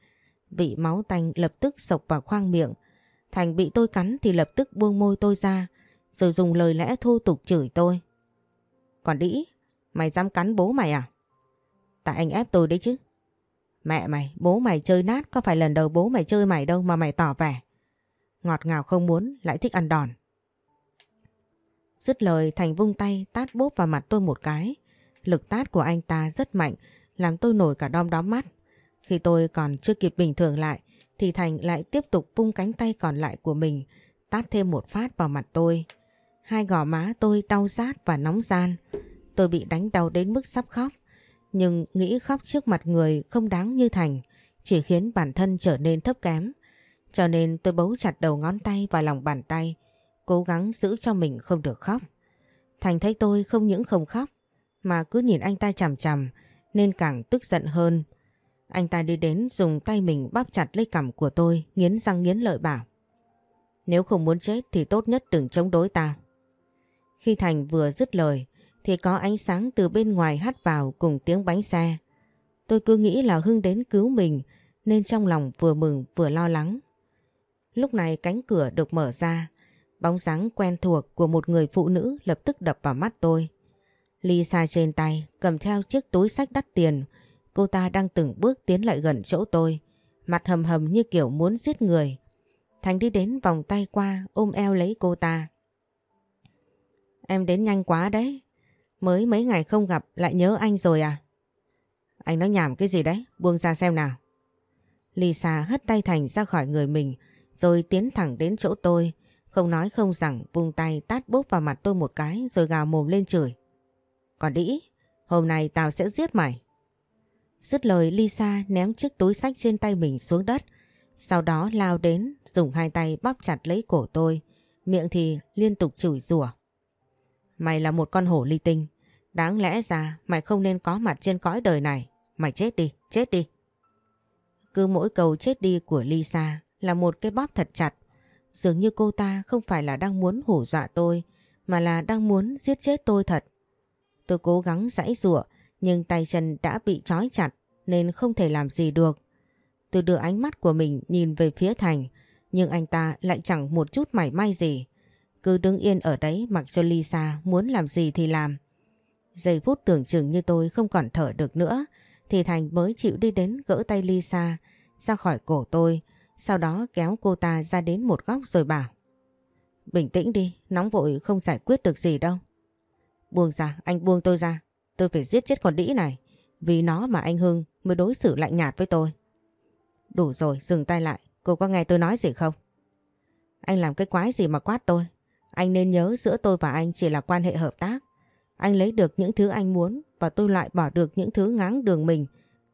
Vị máu tanh lập tức sộc vào khoang miệng. Thành bị tôi cắn thì lập tức buông môi tôi ra, rồi dùng lời lẽ thô tục chửi tôi. Còn đĩ, mày dám cắn bố mày à? Tại anh ép tôi đấy chứ. Mẹ mày, bố mày chơi nát có phải lần đầu bố mày chơi mày đâu mà mày tỏ vẻ. Ngọt ngào không muốn, lại thích ăn đòn. Dứt lời Thành vung tay tát bốp vào mặt tôi một cái. Lực tát của anh ta rất mạnh, làm tôi nổi cả đom đóm mắt. Khi tôi còn chưa kịp bình thường lại, thì Thành lại tiếp tục vung cánh tay còn lại của mình, tát thêm một phát vào mặt tôi. Hai gò má tôi đau rát và nóng gian. Tôi bị đánh đau đến mức sắp khóc. Nhưng nghĩ khóc trước mặt người không đáng như Thành, chỉ khiến bản thân trở nên thấp kém. Cho nên tôi bấu chặt đầu ngón tay vào lòng bàn tay, cố gắng giữ cho mình không được khóc. Thành thấy tôi không những không khóc, mà cứ nhìn anh ta chằm chằm, nên càng tức giận hơn. Anh ta đi đến dùng tay mình bóp chặt lấy cằm của tôi, nghiến răng nghiến lợi bảo. Nếu không muốn chết thì tốt nhất đừng chống đối ta Khi Thành vừa dứt lời thì có ánh sáng từ bên ngoài hắt vào cùng tiếng bánh xe. Tôi cứ nghĩ là Hưng đến cứu mình nên trong lòng vừa mừng vừa lo lắng. Lúc này cánh cửa được mở ra, bóng dáng quen thuộc của một người phụ nữ lập tức đập vào mắt tôi. Lisa trên tay cầm theo chiếc túi sách đắt tiền, cô ta đang từng bước tiến lại gần chỗ tôi, mặt hầm hầm như kiểu muốn giết người. Thành đi đến vòng tay qua ôm eo lấy cô ta. Em đến nhanh quá đấy. Mới mấy ngày không gặp lại nhớ anh rồi à? Anh nói nhảm cái gì đấy? Buông ra xem nào. Lisa hất tay Thành ra khỏi người mình rồi tiến thẳng đến chỗ tôi. Không nói không rằng vung tay tát bốp vào mặt tôi một cái rồi gào mồm lên chửi. Còn đĩ, hôm nay tao sẽ giết mày. Dứt lời Lisa ném chiếc túi sách trên tay mình xuống đất. Sau đó lao đến dùng hai tay bóp chặt lấy cổ tôi. Miệng thì liên tục chửi rủa. Mày là một con hổ ly tinh. Đáng lẽ ra mày không nên có mặt trên cõi đời này. Mày chết đi, chết đi. Cứ mỗi câu chết đi của Lisa là một cái bóp thật chặt. Dường như cô ta không phải là đang muốn hủ dọa tôi mà là đang muốn giết chết tôi thật. Tôi cố gắng giãy giụa nhưng tay chân đã bị trói chặt nên không thể làm gì được. Tôi đưa ánh mắt của mình nhìn về phía Thành nhưng anh ta lại chẳng một chút mảy may gì. Cứ đứng yên ở đấy mặc cho Lisa muốn làm gì thì làm. Giây phút tưởng chừng như tôi không còn thở được nữa thì Thành mới chịu đi đến gỡ tay Lisa ra khỏi cổ tôi sau đó kéo cô ta ra đến một góc rồi bảo Bình tĩnh đi, nóng vội không giải quyết được gì đâu. Buông ra, anh buông tôi ra. Tôi phải giết chết con đĩ này. Vì nó mà anh Hưng mới đối xử lạnh nhạt với tôi. Đủ rồi, dừng tay lại. Cô có nghe tôi nói gì không? Anh làm cái quái gì mà quát tôi? Anh nên nhớ giữa tôi và anh chỉ là quan hệ hợp tác. Anh lấy được những thứ anh muốn và tôi loại bỏ được những thứ ngáng đường mình.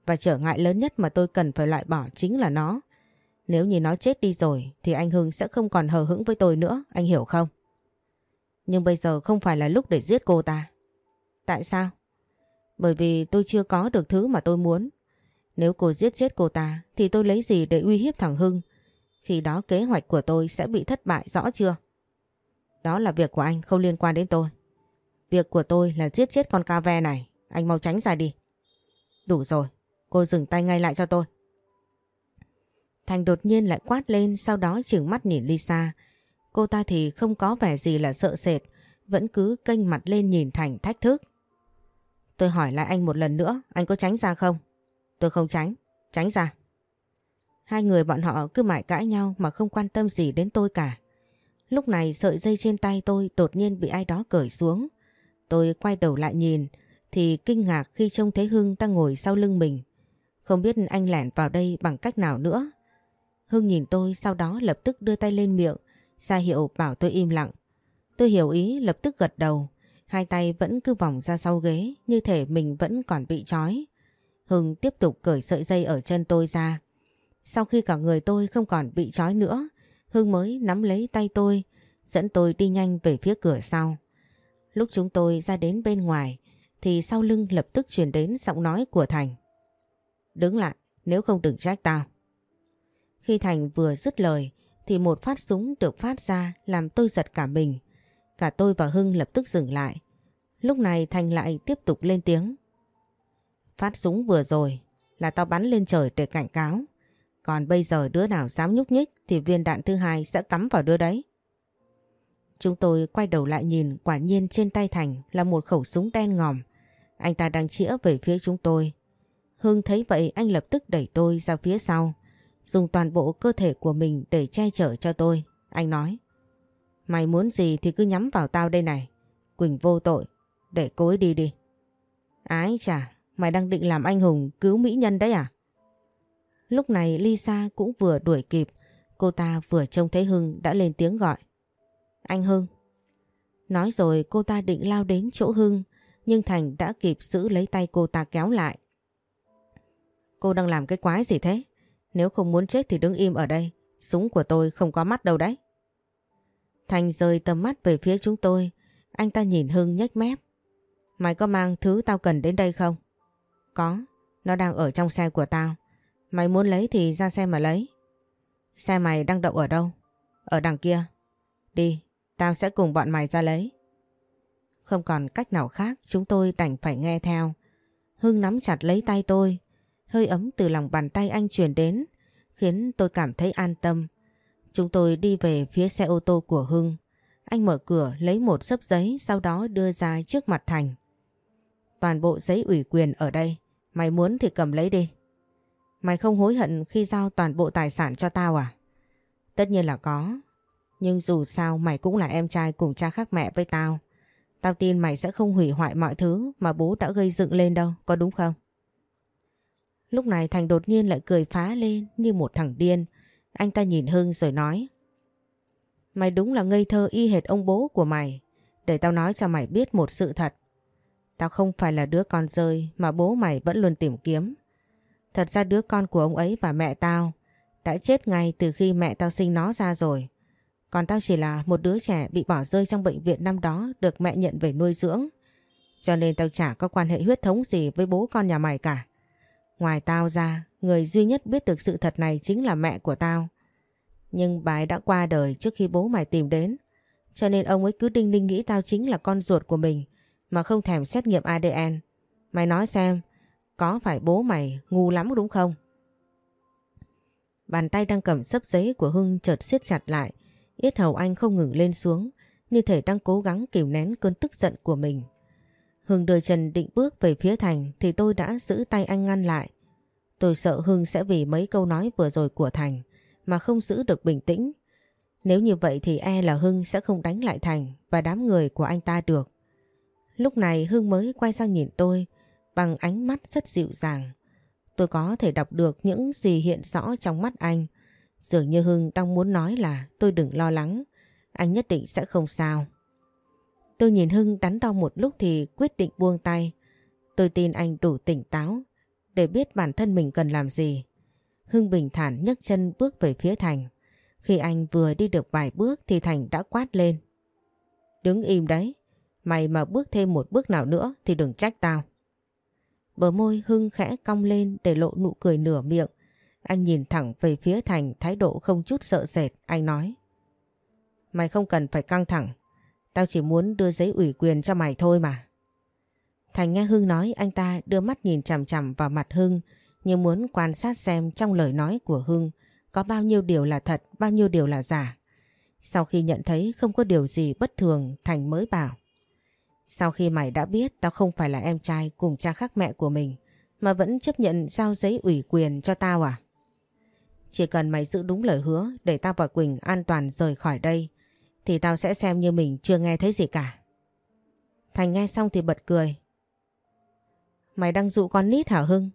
Và trở ngại lớn nhất mà tôi cần phải loại bỏ chính là nó. Nếu như nó chết đi rồi thì anh Hưng sẽ không còn hờ hững với tôi nữa, anh hiểu không? Nhưng bây giờ không phải là lúc để giết cô ta. Tại sao? Bởi vì tôi chưa có được thứ mà tôi muốn. Nếu cô giết chết cô ta thì tôi lấy gì để uy hiếp thằng Hưng? Khi đó kế hoạch của tôi sẽ bị thất bại rõ chưa? Đó là việc của anh không liên quan đến tôi. Việc của tôi là giết chết con ca ve này. Anh mau tránh ra đi. Đủ rồi. Cô dừng tay ngay lại cho tôi. Thành đột nhiên lại quát lên sau đó chừng mắt nhìn Lisa. Cô ta thì không có vẻ gì là sợ sệt, vẫn cứ kênh mặt lên nhìn Thành thách thức. Tôi hỏi lại anh một lần nữa, anh có tránh ra không? Tôi không tránh, tránh ra. Hai người bọn họ cứ mãi cãi nhau mà không quan tâm gì đến tôi cả. Lúc này sợi dây trên tay tôi đột nhiên bị ai đó cởi xuống. Tôi quay đầu lại nhìn thì kinh ngạc khi trông thấy Hưng đang ngồi sau lưng mình. Không biết anh lẻn vào đây bằng cách nào nữa. Hưng nhìn tôi sau đó lập tức đưa tay lên miệng, ra hiệu bảo tôi im lặng. Tôi hiểu ý lập tức gật đầu, hai tay vẫn cứ vòng ra sau ghế như thể mình vẫn còn bị trói. Hưng tiếp tục cởi sợi dây ở chân tôi ra. Sau khi cả người tôi không còn bị trói nữa, Hưng mới nắm lấy tay tôi, dẫn tôi đi nhanh về phía cửa sau. Lúc chúng tôi ra đến bên ngoài, thì sau lưng lập tức truyền đến giọng nói của Thành. Đứng lại, nếu không đừng trách tao. Khi Thành vừa dứt lời thì một phát súng được phát ra làm tôi giật cả mình. Cả tôi và Hưng lập tức dừng lại. Lúc này Thành lại tiếp tục lên tiếng. Phát súng vừa rồi là tao bắn lên trời để cảnh cáo. Còn bây giờ đứa nào dám nhúc nhích thì viên đạn thứ hai sẽ cắm vào đứa đấy. Chúng tôi quay đầu lại nhìn quả nhiên trên tay Thành là một khẩu súng đen ngòm. Anh ta đang chĩa về phía chúng tôi. Hưng thấy vậy anh lập tức đẩy tôi ra phía sau dùng toàn bộ cơ thể của mình để che chở cho tôi. Anh nói, mày muốn gì thì cứ nhắm vào tao đây này. Quỳnh vô tội, để cô ấy đi đi. Ái chà, mày đang định làm anh hùng cứu mỹ nhân đấy à? Lúc này Lisa cũng vừa đuổi kịp, cô ta vừa trông thấy Hưng đã lên tiếng gọi. Anh Hưng. Nói rồi cô ta định lao đến chỗ Hưng, nhưng Thành đã kịp giữ lấy tay cô ta kéo lại. Cô đang làm cái quái gì thế? Nếu không muốn chết thì đứng im ở đây. Súng của tôi không có mắt đâu đấy. Thành rời tầm mắt về phía chúng tôi. Anh ta nhìn Hưng nhếch mép. Mày có mang thứ tao cần đến đây không? Có. Nó đang ở trong xe của tao. Mày muốn lấy thì ra xe mà lấy. Xe mày đang đậu ở đâu? Ở đằng kia. Đi, tao sẽ cùng bọn mày ra lấy. Không còn cách nào khác chúng tôi đành phải nghe theo. Hưng nắm chặt lấy tay tôi Hơi ấm từ lòng bàn tay anh truyền đến khiến tôi cảm thấy an tâm. Chúng tôi đi về phía xe ô tô của Hưng. Anh mở cửa lấy một sấp giấy sau đó đưa ra trước mặt Thành. Toàn bộ giấy ủy quyền ở đây. Mày muốn thì cầm lấy đi. Mày không hối hận khi giao toàn bộ tài sản cho tao à? Tất nhiên là có. Nhưng dù sao mày cũng là em trai cùng cha khác mẹ với tao. Tao tin mày sẽ không hủy hoại mọi thứ mà bố đã gây dựng lên đâu, có đúng không? Lúc này Thành đột nhiên lại cười phá lên như một thằng điên. Anh ta nhìn Hưng rồi nói. Mày đúng là ngây thơ y hệt ông bố của mày. Để tao nói cho mày biết một sự thật. Tao không phải là đứa con rơi mà bố mày vẫn luôn tìm kiếm. Thật ra đứa con của ông ấy và mẹ tao đã chết ngay từ khi mẹ tao sinh nó ra rồi. Còn tao chỉ là một đứa trẻ bị bỏ rơi trong bệnh viện năm đó được mẹ nhận về nuôi dưỡng. Cho nên tao chả có quan hệ huyết thống gì với bố con nhà mày cả. Ngoài tao ra, người duy nhất biết được sự thật này chính là mẹ của tao. Nhưng bà ấy đã qua đời trước khi bố mày tìm đến. Cho nên ông ấy cứ đinh ninh nghĩ tao chính là con ruột của mình mà không thèm xét nghiệm ADN. Mày nói xem, có phải bố mày ngu lắm đúng không? Bàn tay đang cầm sấp giấy của Hưng chợt siết chặt lại. Yết hầu anh không ngừng lên xuống, như thể đang cố gắng kìm nén cơn tức giận của mình. Hưng đưa chân định bước về phía Thành thì tôi đã giữ tay anh ngăn lại. Tôi sợ Hưng sẽ vì mấy câu nói vừa rồi của Thành mà không giữ được bình tĩnh. Nếu như vậy thì e là Hưng sẽ không đánh lại Thành và đám người của anh ta được. Lúc này Hưng mới quay sang nhìn tôi bằng ánh mắt rất dịu dàng. Tôi có thể đọc được những gì hiện rõ trong mắt anh. Dường như Hưng đang muốn nói là tôi đừng lo lắng, anh nhất định sẽ không sao. Tôi nhìn Hưng đắn đo một lúc thì quyết định buông tay. Tôi tin anh đủ tỉnh táo để biết bản thân mình cần làm gì. Hưng bình thản nhấc chân bước về phía Thành. Khi anh vừa đi được vài bước thì Thành đã quát lên. Đứng im đấy, mày mà bước thêm một bước nào nữa thì đừng trách tao. Bờ môi Hưng khẽ cong lên để lộ nụ cười nửa miệng. Anh nhìn thẳng về phía Thành thái độ không chút sợ sệt. Anh nói. Mày không cần phải căng thẳng. Tao chỉ muốn đưa giấy ủy quyền cho mày thôi mà. Thành nghe Hưng nói anh ta đưa mắt nhìn chằm chằm vào mặt Hưng như muốn quan sát xem trong lời nói của Hưng có bao nhiêu điều là thật, bao nhiêu điều là giả. Sau khi nhận thấy không có điều gì bất thường Thành mới bảo. Sau khi mày đã biết tao không phải là em trai cùng cha khác mẹ của mình mà vẫn chấp nhận giao giấy ủy quyền cho tao à? Chỉ cần mày giữ đúng lời hứa để tao và Quỳnh an toàn rời khỏi đây thì tao sẽ xem như mình chưa nghe thấy gì cả. Thành nghe xong thì bật cười. Mày đang dụ con nít hả Hưng?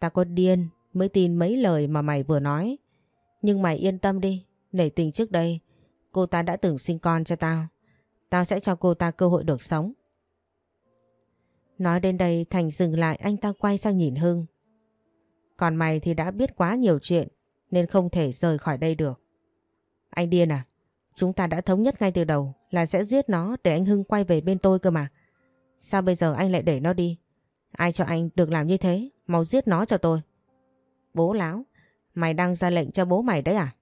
Tao có điên mới tin mấy lời mà mày vừa nói. Nhưng mày yên tâm đi, nể tình trước đây cô ta đã từng sinh con cho tao. Tao sẽ cho cô ta cơ hội được sống. Nói đến đây Thành dừng lại anh ta quay sang nhìn Hưng. Còn mày thì đã biết quá nhiều chuyện nên không thể rời khỏi đây được. Anh điên à? Chúng ta đã thống nhất ngay từ đầu là sẽ giết nó để anh Hưng quay về bên tôi cơ mà. Sao bây giờ anh lại để nó đi? Ai cho anh được làm như thế? Mau giết nó cho tôi. Bố láo, mày đang ra lệnh cho bố mày đấy à?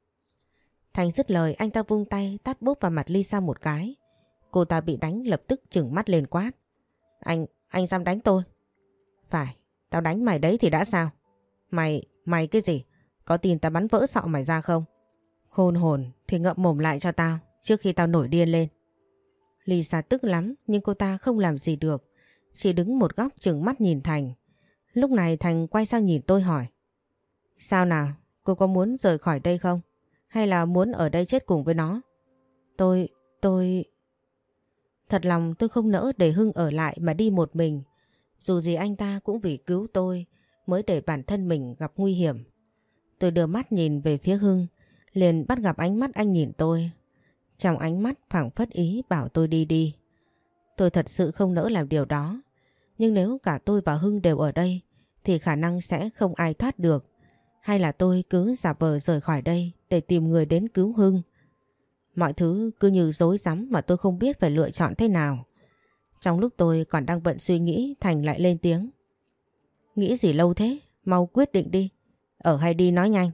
Thành dứt lời anh ta vung tay tát bốp vào mặt Lisa một cái. Cô ta bị đánh lập tức chừng mắt lên quát. Anh, anh dám đánh tôi? Phải, tao đánh mày đấy thì đã sao? Mày, mày cái gì? Có tin tao bắn vỡ sọ mày ra không? Khôn hồn thì ngậm mồm lại cho tao trước khi tao nổi điên lên. Lisa tức lắm nhưng cô ta không làm gì được. Chỉ đứng một góc chừng mắt nhìn Thành. Lúc này Thành quay sang nhìn tôi hỏi. Sao nào? Cô có muốn rời khỏi đây không? Hay là muốn ở đây chết cùng với nó? Tôi, tôi... Thật lòng tôi không nỡ để Hưng ở lại mà đi một mình. Dù gì anh ta cũng vì cứu tôi mới để bản thân mình gặp nguy hiểm. Tôi đưa mắt nhìn về phía Hưng, liền bắt gặp ánh mắt anh nhìn tôi. Trong ánh mắt phảng phất ý bảo tôi đi đi. Tôi thật sự không nỡ làm điều đó. Nhưng nếu cả tôi và Hưng đều ở đây thì khả năng sẽ không ai thoát được. Hay là tôi cứ giả vờ rời khỏi đây để tìm người đến cứu Hưng. Mọi thứ cứ như dối rắm mà tôi không biết phải lựa chọn thế nào. Trong lúc tôi còn đang bận suy nghĩ Thành lại lên tiếng. Nghĩ gì lâu thế? Mau quyết định đi. Ở hay đi nói nhanh.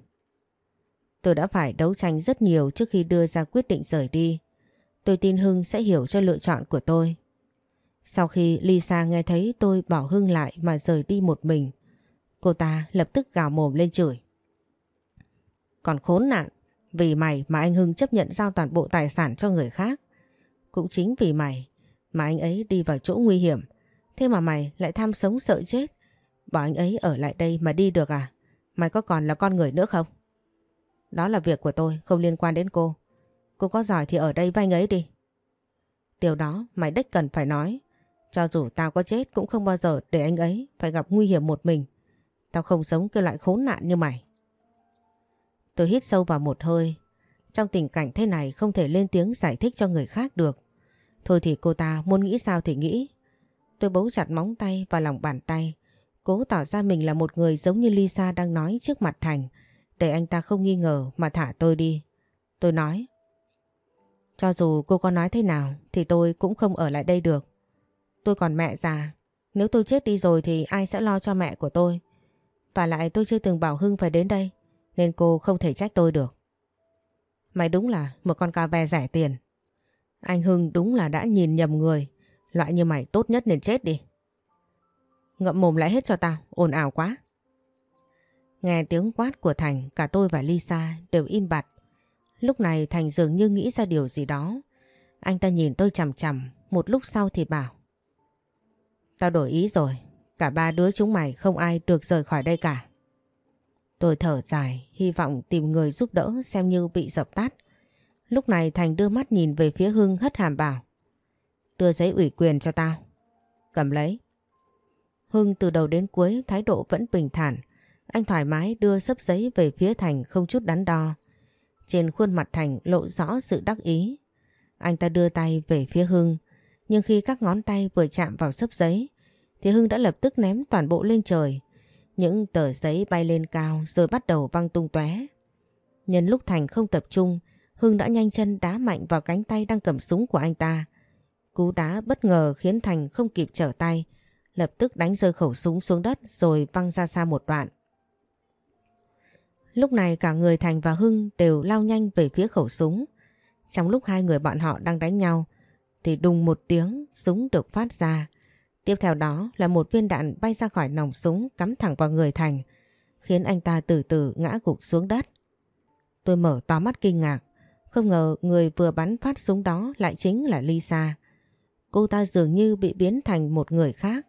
Tôi đã phải đấu tranh rất nhiều trước khi đưa ra quyết định rời đi. Tôi tin Hưng sẽ hiểu cho lựa chọn của tôi. Sau khi Lisa nghe thấy tôi bỏ Hưng lại mà rời đi một mình, cô ta lập tức gào mồm lên chửi. Còn khốn nạn, vì mày mà anh Hưng chấp nhận giao toàn bộ tài sản cho người khác. Cũng chính vì mày mà anh ấy đi vào chỗ nguy hiểm. Thế mà mày lại tham sống sợ chết. Bỏ anh ấy ở lại đây mà đi được à? Mày có còn là con người nữa không? Đó là việc của tôi, không liên quan đến cô. Cô có giỏi thì ở đây với anh ấy đi. Điều đó mày đích cần phải nói. Cho dù tao có chết cũng không bao giờ để anh ấy phải gặp nguy hiểm một mình. Tao không sống cái loại khốn nạn như mày. Tôi hít sâu vào một hơi. Trong tình cảnh thế này không thể lên tiếng giải thích cho người khác được. Thôi thì cô ta muốn nghĩ sao thì nghĩ. Tôi bấu chặt móng tay vào lòng bàn tay. Cố tỏ ra mình là một người giống như Lisa đang nói trước mặt Thành. Để anh ta không nghi ngờ mà thả tôi đi. Tôi nói. Cho dù cô có nói thế nào thì tôi cũng không ở lại đây được. Tôi còn mẹ già. Nếu tôi chết đi rồi thì ai sẽ lo cho mẹ của tôi? Và lại tôi chưa từng bảo Hưng phải đến đây. Nên cô không thể trách tôi được. Mày đúng là một con ca ve rẻ tiền. Anh Hưng đúng là đã nhìn nhầm người. Loại như mày tốt nhất nên chết đi. Ngậm mồm lại hết cho tao, ồn ào quá. Nghe tiếng quát của Thành, cả tôi và Lisa đều im bặt. Lúc này Thành dường như nghĩ ra điều gì đó. Anh ta nhìn tôi chằm chằm, một lúc sau thì bảo. Tao đổi ý rồi, cả ba đứa chúng mày không ai được rời khỏi đây cả. Tôi thở dài, hy vọng tìm người giúp đỡ xem như bị dập tắt. Lúc này Thành đưa mắt nhìn về phía Hưng hất hàm bảo. Đưa giấy ủy quyền cho tao. Cầm lấy. Hưng từ đầu đến cuối thái độ vẫn bình thản. Anh thoải mái đưa sấp giấy về phía Thành không chút đắn đo. Trên khuôn mặt Thành lộ rõ sự đắc ý. Anh ta đưa tay về phía Hưng. Nhưng khi các ngón tay vừa chạm vào sấp giấy thì Hưng đã lập tức ném toàn bộ lên trời. Những tờ giấy bay lên cao rồi bắt đầu văng tung tóe. Nhân lúc Thành không tập trung, Hưng đã nhanh chân đá mạnh vào cánh tay đang cầm súng của anh ta. Cú đá bất ngờ khiến Thành không kịp trở tay, lập tức đánh rơi khẩu súng xuống đất rồi văng ra xa một đoạn. Lúc này cả người Thành và Hưng đều lao nhanh về phía khẩu súng. Trong lúc hai người bọn họ đang đánh nhau, thì đùng một tiếng súng được phát ra. Tiếp theo đó là một viên đạn bay ra khỏi nòng súng cắm thẳng vào người Thành, khiến anh ta từ từ ngã gục xuống đất. Tôi mở to mắt kinh ngạc, không ngờ người vừa bắn phát súng đó lại chính là Lisa. Cô ta dường như bị biến thành một người khác.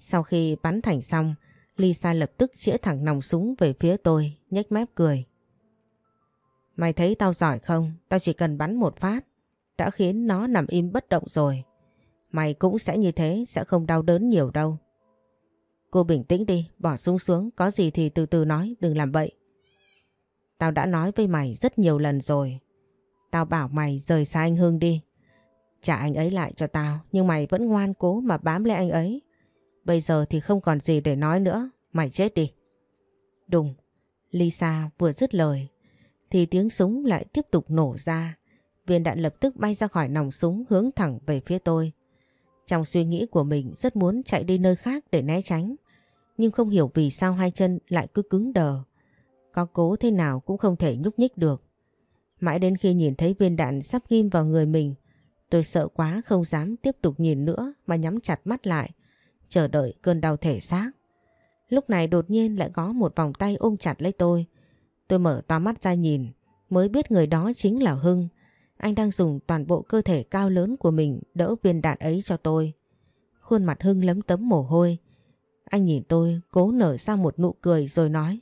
Sau khi bắn thành xong, Lisa lập tức chĩa thẳng nòng súng về phía tôi, nhếch mép cười. Mày thấy tao giỏi không? Tao chỉ cần bắn một phát, đã khiến nó nằm im bất động rồi. Mày cũng sẽ như thế, sẽ không đau đớn nhiều đâu. Cô bình tĩnh đi, bỏ súng xuống, có gì thì từ từ nói, đừng làm bậy. Tao đã nói với mày rất nhiều lần rồi. Tao bảo mày rời xa anh Hưng đi. Trả anh ấy lại cho tao, nhưng mày vẫn ngoan cố mà bám lấy anh ấy. Bây giờ thì không còn gì để nói nữa, mày chết đi. Đùng, Lisa vừa dứt lời, thì tiếng súng lại tiếp tục nổ ra. Viên đạn lập tức bay ra khỏi nòng súng hướng thẳng về phía tôi. Trong suy nghĩ của mình rất muốn chạy đi nơi khác để né tránh. Nhưng không hiểu vì sao hai chân lại cứ cứng đờ. Có cố thế nào cũng không thể nhúc nhích được. Mãi đến khi nhìn thấy viên đạn sắp ghim vào người mình, tôi sợ quá không dám tiếp tục nhìn nữa mà nhắm chặt mắt lại, chờ đợi cơn đau thể xác. Lúc này đột nhiên lại có một vòng tay ôm chặt lấy tôi. Tôi mở to mắt ra nhìn, mới biết người đó chính là Hưng. Anh đang dùng toàn bộ cơ thể cao lớn của mình đỡ viên đạn ấy cho tôi. Khuôn mặt Hưng lấm tấm mồ hôi. Anh nhìn tôi cố nở ra một nụ cười rồi nói.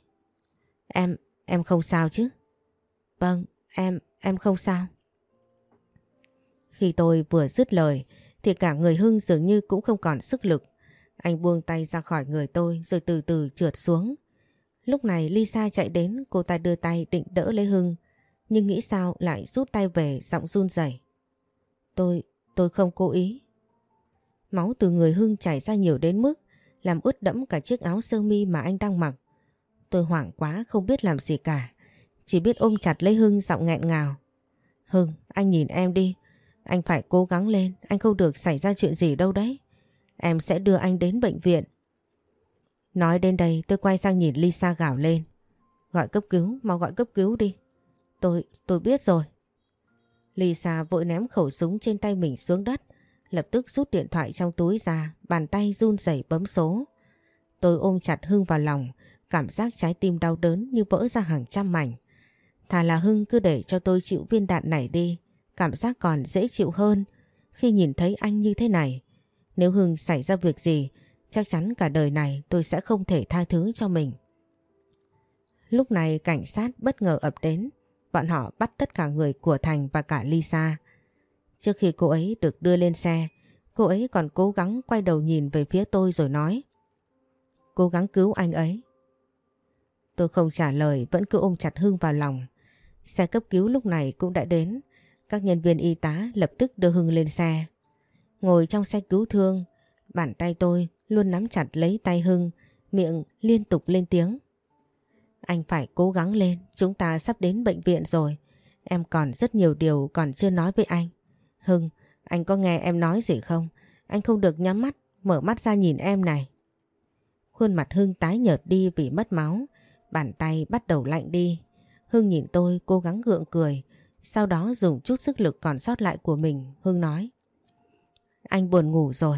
Em, em không sao chứ? Vâng, em, em không sao. Khi tôi vừa dứt lời thì cả người Hưng dường như cũng không còn sức lực. Anh buông tay ra khỏi người tôi rồi từ từ trượt xuống. Lúc này Lisa chạy đến cô ta đưa tay định đỡ lấy Hưng nhưng nghĩ sao lại rút tay về giọng run rẩy. Tôi, tôi không cố ý. Máu từ người Hưng chảy ra nhiều đến mức làm ướt đẫm cả chiếc áo sơ mi mà anh đang mặc. Tôi hoảng quá không biết làm gì cả. Chỉ biết ôm chặt lấy Hưng giọng nghẹn ngào. Hưng, anh nhìn em đi. Anh phải cố gắng lên, anh không được xảy ra chuyện gì đâu đấy. Em sẽ đưa anh đến bệnh viện. Nói đến đây tôi quay sang nhìn Lisa gào lên. Gọi cấp cứu, mau gọi cấp cứu đi. Tôi, tôi biết rồi. Lisa vội ném khẩu súng trên tay mình xuống đất, lập tức rút điện thoại trong túi ra, bàn tay run rẩy bấm số. Tôi ôm chặt Hưng vào lòng, cảm giác trái tim đau đớn như vỡ ra hàng trăm mảnh. Thà là Hưng cứ để cho tôi chịu viên đạn này đi, cảm giác còn dễ chịu hơn khi nhìn thấy anh như thế này. Nếu Hưng xảy ra việc gì, chắc chắn cả đời này tôi sẽ không thể tha thứ cho mình. Lúc này cảnh sát bất ngờ ập đến, bọn họ bắt tất cả người của Thành và cả Lisa. Trước khi cô ấy được đưa lên xe, cô ấy còn cố gắng quay đầu nhìn về phía tôi rồi nói Cố gắng cứu anh ấy. Tôi không trả lời vẫn cứ ôm chặt Hưng vào lòng. Xe cấp cứu lúc này cũng đã đến. Các nhân viên y tá lập tức đưa Hưng lên xe. Ngồi trong xe cứu thương, bàn tay tôi luôn nắm chặt lấy tay Hưng, miệng liên tục lên tiếng. Anh phải cố gắng lên, chúng ta sắp đến bệnh viện rồi. Em còn rất nhiều điều còn chưa nói với anh. Hưng, anh có nghe em nói gì không? Anh không được nhắm mắt, mở mắt ra nhìn em này. Khuôn mặt Hưng tái nhợt đi vì mất máu, bàn tay bắt đầu lạnh đi. Hưng nhìn tôi cố gắng gượng cười, Sau đó dùng chút sức lực còn sót lại của mình, Hưng nói. Anh buồn ngủ rồi,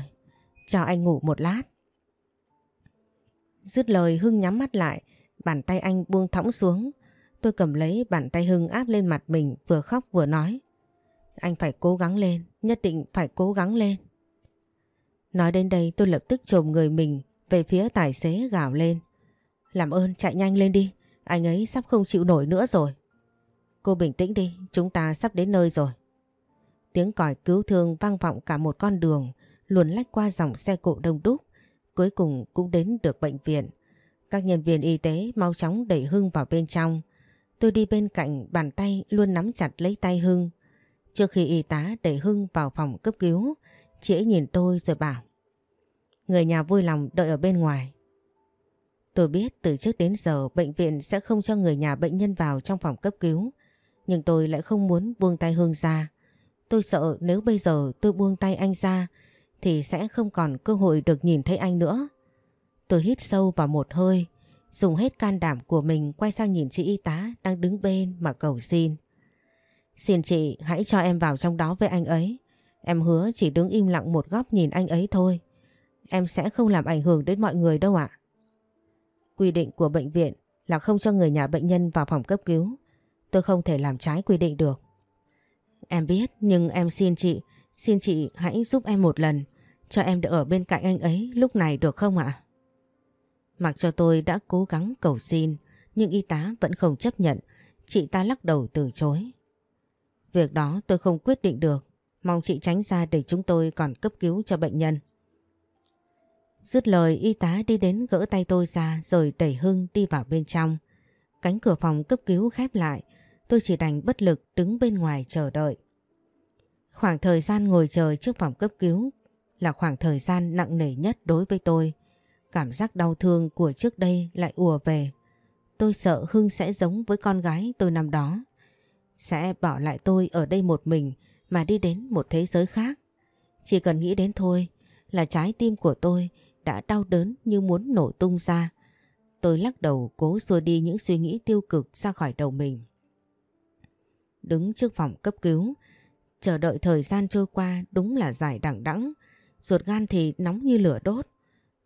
cho anh ngủ một lát. Dứt lời Hưng nhắm mắt lại, bàn tay anh buông thõng xuống. Tôi cầm lấy bàn tay Hưng áp lên mặt mình vừa khóc vừa nói. Anh phải cố gắng lên, nhất định phải cố gắng lên. Nói đến đây tôi lập tức trồm người mình về phía tài xế gào lên. Làm ơn chạy nhanh lên đi, anh ấy sắp không chịu nổi nữa rồi. Cô bình tĩnh đi, chúng ta sắp đến nơi rồi. Tiếng còi cứu thương vang vọng cả một con đường, luồn lách qua dòng xe cộ đông đúc, cuối cùng cũng đến được bệnh viện. Các nhân viên y tế mau chóng đẩy Hưng vào bên trong. Tôi đi bên cạnh bàn tay luôn nắm chặt lấy tay Hưng. Trước khi y tá đẩy Hưng vào phòng cấp cứu, chị ấy nhìn tôi rồi bảo Người nhà vui lòng đợi ở bên ngoài. Tôi biết từ trước đến giờ bệnh viện sẽ không cho người nhà bệnh nhân vào trong phòng cấp cứu. Nhưng tôi lại không muốn buông tay Hương ra. Tôi sợ nếu bây giờ tôi buông tay anh ra thì sẽ không còn cơ hội được nhìn thấy anh nữa. Tôi hít sâu vào một hơi, dùng hết can đảm của mình quay sang nhìn chị y tá đang đứng bên mà cầu xin. Xin chị hãy cho em vào trong đó với anh ấy. Em hứa chỉ đứng im lặng một góc nhìn anh ấy thôi. Em sẽ không làm ảnh hưởng đến mọi người đâu ạ. Quy định của bệnh viện là không cho người nhà bệnh nhân vào phòng cấp cứu. Tôi không thể làm trái quy định được. Em biết nhưng em xin chị, xin chị hãy giúp em một lần, cho em được ở bên cạnh anh ấy lúc này được không ạ? Mặc cho tôi đã cố gắng cầu xin, nhưng y tá vẫn không chấp nhận, chị ta lắc đầu từ chối. Việc đó tôi không quyết định được, mong chị tránh ra để chúng tôi còn cấp cứu cho bệnh nhân. Dứt lời y tá đi đến gỡ tay tôi ra rồi đẩy Hưng đi vào bên trong. Cánh cửa phòng cấp cứu khép lại, tôi chỉ đành bất lực đứng bên ngoài chờ đợi. Khoảng thời gian ngồi chờ trước phòng cấp cứu là khoảng thời gian nặng nề nhất đối với tôi. Cảm giác đau thương của trước đây lại ùa về. Tôi sợ Hưng sẽ giống với con gái tôi năm đó. Sẽ bỏ lại tôi ở đây một mình mà đi đến một thế giới khác. Chỉ cần nghĩ đến thôi là trái tim của tôi đã đau đớn như muốn nổ tung ra. Tôi lắc đầu cố xua đi những suy nghĩ tiêu cực ra khỏi đầu mình. Đứng trước phòng cấp cứu, chờ đợi thời gian trôi qua đúng là dài đẳng đẵng, ruột gan thì nóng như lửa đốt.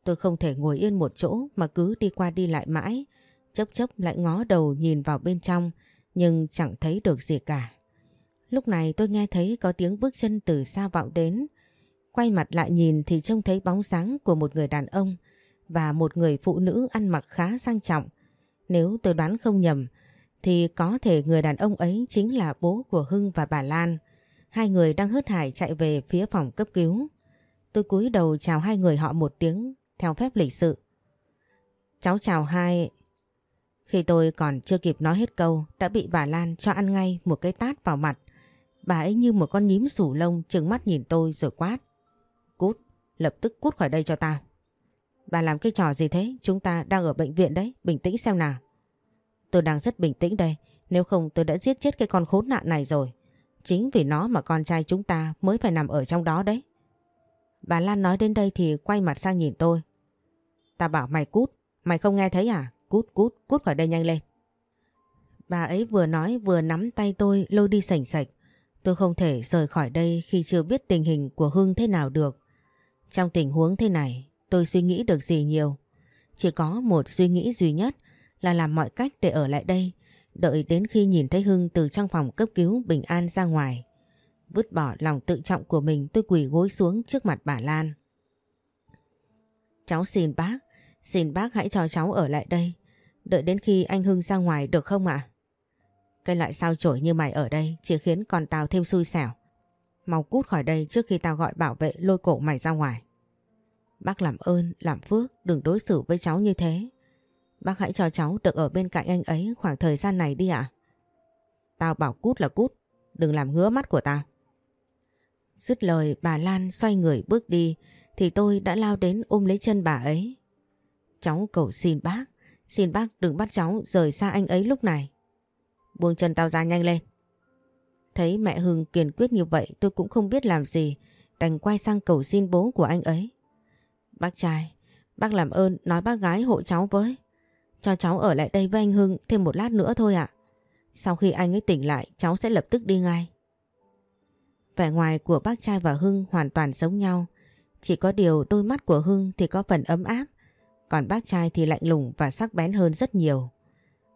Tôi không thể ngồi yên một chỗ mà cứ đi qua đi lại mãi, chấp chấp lại ngó đầu nhìn vào bên trong nhưng chẳng thấy được gì cả. Lúc này tôi nghe thấy có tiếng bước chân từ xa vọng đến, Quay mặt lại nhìn thì trông thấy bóng dáng của một người đàn ông và một người phụ nữ ăn mặc khá sang trọng. Nếu tôi đoán không nhầm thì có thể người đàn ông ấy chính là bố của Hưng và bà Lan. Hai người đang hớt hải chạy về phía phòng cấp cứu. Tôi cúi đầu chào hai người họ một tiếng theo phép lịch sự. Cháu chào hai. Khi tôi còn chưa kịp nói hết câu đã bị bà Lan cho ăn ngay một cái tát vào mặt. Bà ấy như một con nhím sủ lông trừng mắt nhìn tôi rồi quát. Cút, lập tức cút khỏi đây cho ta. Bà làm cái trò gì thế? Chúng ta đang ở bệnh viện đấy, bình tĩnh xem nào. Tôi đang rất bình tĩnh đây, nếu không tôi đã giết chết cái con khốn nạn này rồi. Chính vì nó mà con trai chúng ta mới phải nằm ở trong đó đấy. Bà Lan nói đến đây thì quay mặt sang nhìn tôi. Ta bảo mày cút, mày không nghe thấy à? Cút cút, cút khỏi đây nhanh lên. Bà ấy vừa nói vừa nắm tay tôi lôi đi sảnh sạch. Tôi không thể rời khỏi đây khi chưa biết tình hình của Hưng thế nào được. Trong tình huống thế này, tôi suy nghĩ được gì nhiều. Chỉ có một suy nghĩ duy nhất là làm mọi cách để ở lại đây, đợi đến khi nhìn thấy Hưng từ trong phòng cấp cứu bình an ra ngoài. Vứt bỏ lòng tự trọng của mình tôi quỳ gối xuống trước mặt bà Lan. Cháu xin bác, xin bác hãy cho cháu ở lại đây, đợi đến khi anh Hưng ra ngoài được không ạ? Cái loại sao chổi như mày ở đây chỉ khiến con tao thêm xui xẻo. Mau cút khỏi đây trước khi tao gọi bảo vệ lôi cổ mày ra ngoài. Bác làm ơn, làm phước, đừng đối xử với cháu như thế. Bác hãy cho cháu được ở bên cạnh anh ấy khoảng thời gian này đi ạ. Tao bảo cút là cút, đừng làm ngứa mắt của tao. Dứt lời bà Lan xoay người bước đi thì tôi đã lao đến ôm lấy chân bà ấy. Cháu cầu xin bác, xin bác đừng bắt cháu rời xa anh ấy lúc này. Buông chân tao ra nhanh lên. Thấy mẹ Hưng kiên quyết như vậy tôi cũng không biết làm gì, đành quay sang cầu xin bố của anh ấy. Bác trai, bác làm ơn nói bác gái hộ cháu với. Cho cháu ở lại đây với anh Hưng thêm một lát nữa thôi ạ. Sau khi anh ấy tỉnh lại cháu sẽ lập tức đi ngay. Vẻ ngoài của bác trai và Hưng hoàn toàn giống nhau. Chỉ có điều đôi mắt của Hưng thì có phần ấm áp. Còn bác trai thì lạnh lùng và sắc bén hơn rất nhiều.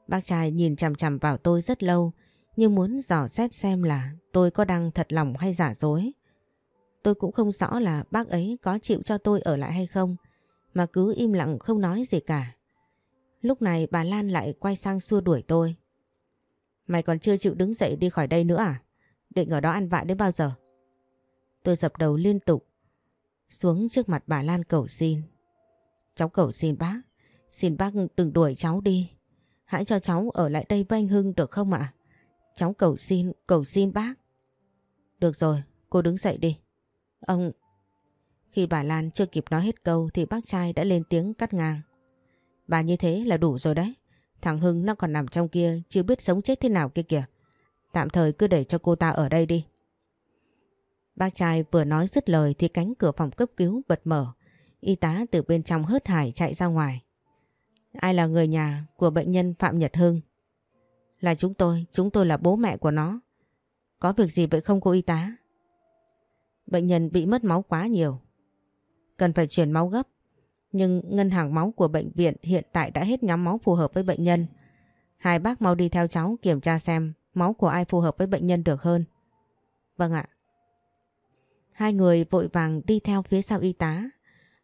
Bác trai nhìn chằm chằm vào tôi rất lâu như muốn dò xét xem là tôi có đang thật lòng hay giả dối. Tôi cũng không rõ là bác ấy có chịu cho tôi ở lại hay không, mà cứ im lặng không nói gì cả. Lúc này bà Lan lại quay sang xua đuổi tôi. Mày còn chưa chịu đứng dậy đi khỏi đây nữa à? Định ở đó ăn vạ đến bao giờ? Tôi dập đầu liên tục, xuống trước mặt bà Lan cầu xin. Cháu cầu xin bác, xin bác đừng đuổi cháu đi. Hãy cho cháu ở lại đây với anh Hưng được không ạ? Cháu cầu xin, cầu xin bác. Được rồi, cô đứng dậy đi. Ông... Khi bà Lan chưa kịp nói hết câu thì bác trai đã lên tiếng cắt ngang. Bà như thế là đủ rồi đấy. Thằng Hưng nó còn nằm trong kia chưa biết sống chết thế nào kia kìa. Tạm thời cứ để cho cô ta ở đây đi. Bác trai vừa nói dứt lời thì cánh cửa phòng cấp cứu bật mở. Y tá từ bên trong hớt hải chạy ra ngoài. Ai là người nhà của bệnh nhân Phạm Nhật Hưng? Là chúng tôi, chúng tôi là bố mẹ của nó. Có việc gì vậy không cô y tá? Bệnh nhân bị mất máu quá nhiều. Cần phải chuyển máu gấp. Nhưng ngân hàng máu của bệnh viện hiện tại đã hết nhóm máu phù hợp với bệnh nhân. Hai bác mau đi theo cháu kiểm tra xem máu của ai phù hợp với bệnh nhân được hơn. Vâng ạ. Hai người vội vàng đi theo phía sau y tá.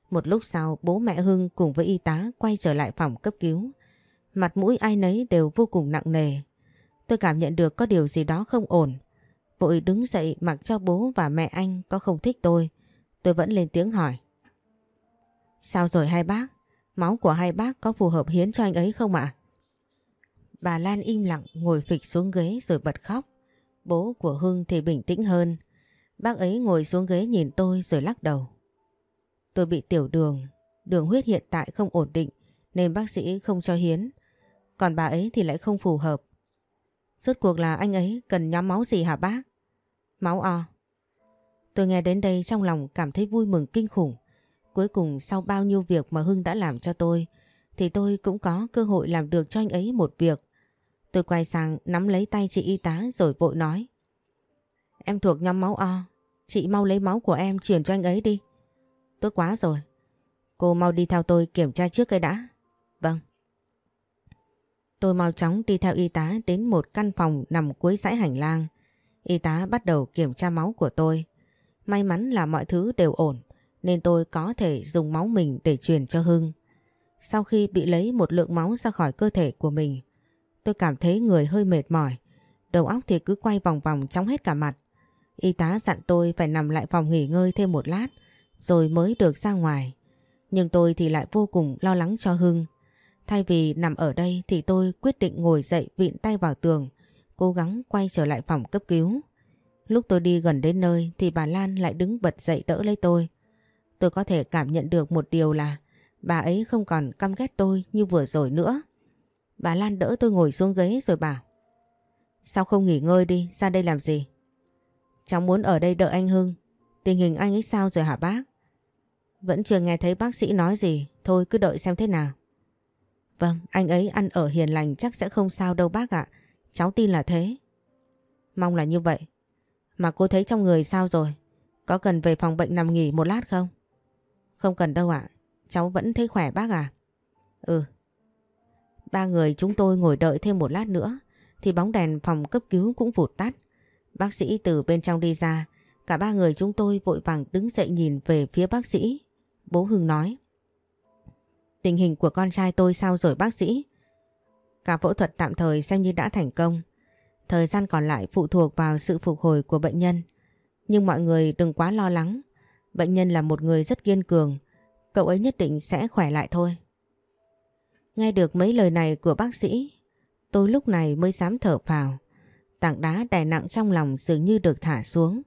Một lúc sau, bố mẹ Hưng cùng với y tá quay trở lại phòng cấp cứu. Mặt mũi ai nấy đều vô cùng nặng nề. Tôi cảm nhận được có điều gì đó không ổn. Vội đứng dậy mặc cho bố và mẹ anh có không thích tôi. Tôi vẫn lên tiếng hỏi. Sao rồi hai bác? Máu của hai bác có phù hợp hiến cho anh ấy không ạ? Bà Lan im lặng ngồi phịch xuống ghế rồi bật khóc. Bố của Hưng thì bình tĩnh hơn. Bác ấy ngồi xuống ghế nhìn tôi rồi lắc đầu. Tôi bị tiểu đường, đường huyết hiện tại không ổn định nên bác sĩ không cho hiến. Còn bà ấy thì lại không phù hợp. Rốt cuộc là anh ấy cần nhóm máu gì hả bác? Máu O. Tôi nghe đến đây trong lòng cảm thấy vui mừng kinh khủng. Cuối cùng sau bao nhiêu việc mà Hưng đã làm cho tôi thì tôi cũng có cơ hội làm được cho anh ấy một việc. Tôi quay sang nắm lấy tay chị y tá rồi vội nói. Em thuộc nhóm máu O, chị mau lấy máu của em chuyển cho anh ấy đi. Tốt quá rồi. Cô mau đi theo tôi kiểm tra trước cái đã. Vâng. Tôi mau chóng đi theo y tá đến một căn phòng nằm cuối dãy hành lang. Y tá bắt đầu kiểm tra máu của tôi. May mắn là mọi thứ đều ổn nên tôi có thể dùng máu mình để truyền cho Hưng. Sau khi bị lấy một lượng máu ra khỏi cơ thể của mình, tôi cảm thấy người hơi mệt mỏi, đầu óc thì cứ quay vòng vòng trong hết cả mặt. Y tá dặn tôi phải nằm lại phòng nghỉ ngơi thêm một lát rồi mới được ra ngoài. Nhưng tôi thì lại vô cùng lo lắng cho Hưng. Thay vì nằm ở đây thì tôi quyết định ngồi dậy vịn tay vào tường, cố gắng quay trở lại phòng cấp cứu. Lúc tôi đi gần đến nơi thì bà Lan lại đứng bật dậy đỡ lấy tôi. Tôi có thể cảm nhận được một điều là bà ấy không còn căm ghét tôi như vừa rồi nữa. Bà Lan đỡ tôi ngồi xuống ghế rồi bảo Sao không nghỉ ngơi đi, ra đây làm gì? Cháu muốn ở đây đợi anh Hưng. Tình hình anh ấy sao rồi hả bác? Vẫn chưa nghe thấy bác sĩ nói gì, thôi cứ đợi xem thế nào. Vâng, anh ấy ăn ở hiền lành chắc sẽ không sao đâu bác ạ. Cháu tin là thế. Mong là như vậy. Mà cô thấy trong người sao rồi? Có cần về phòng bệnh nằm nghỉ một lát không? Không cần đâu ạ. Cháu vẫn thấy khỏe bác à? Ừ. Ba người chúng tôi ngồi đợi thêm một lát nữa thì bóng đèn phòng cấp cứu cũng vụt tắt. Bác sĩ từ bên trong đi ra. Cả ba người chúng tôi vội vàng đứng dậy nhìn về phía bác sĩ. Bố Hưng nói. Tình hình của con trai tôi sao rồi bác sĩ? Cả phẫu thuật tạm thời xem như đã thành công. Thời gian còn lại phụ thuộc vào sự phục hồi của bệnh nhân. Nhưng mọi người đừng quá lo lắng. Bệnh nhân là một người rất kiên cường. Cậu ấy nhất định sẽ khỏe lại thôi. Nghe được mấy lời này của bác sĩ, tôi lúc này mới dám thở vào. Tảng đá đè nặng trong lòng dường như được thả xuống.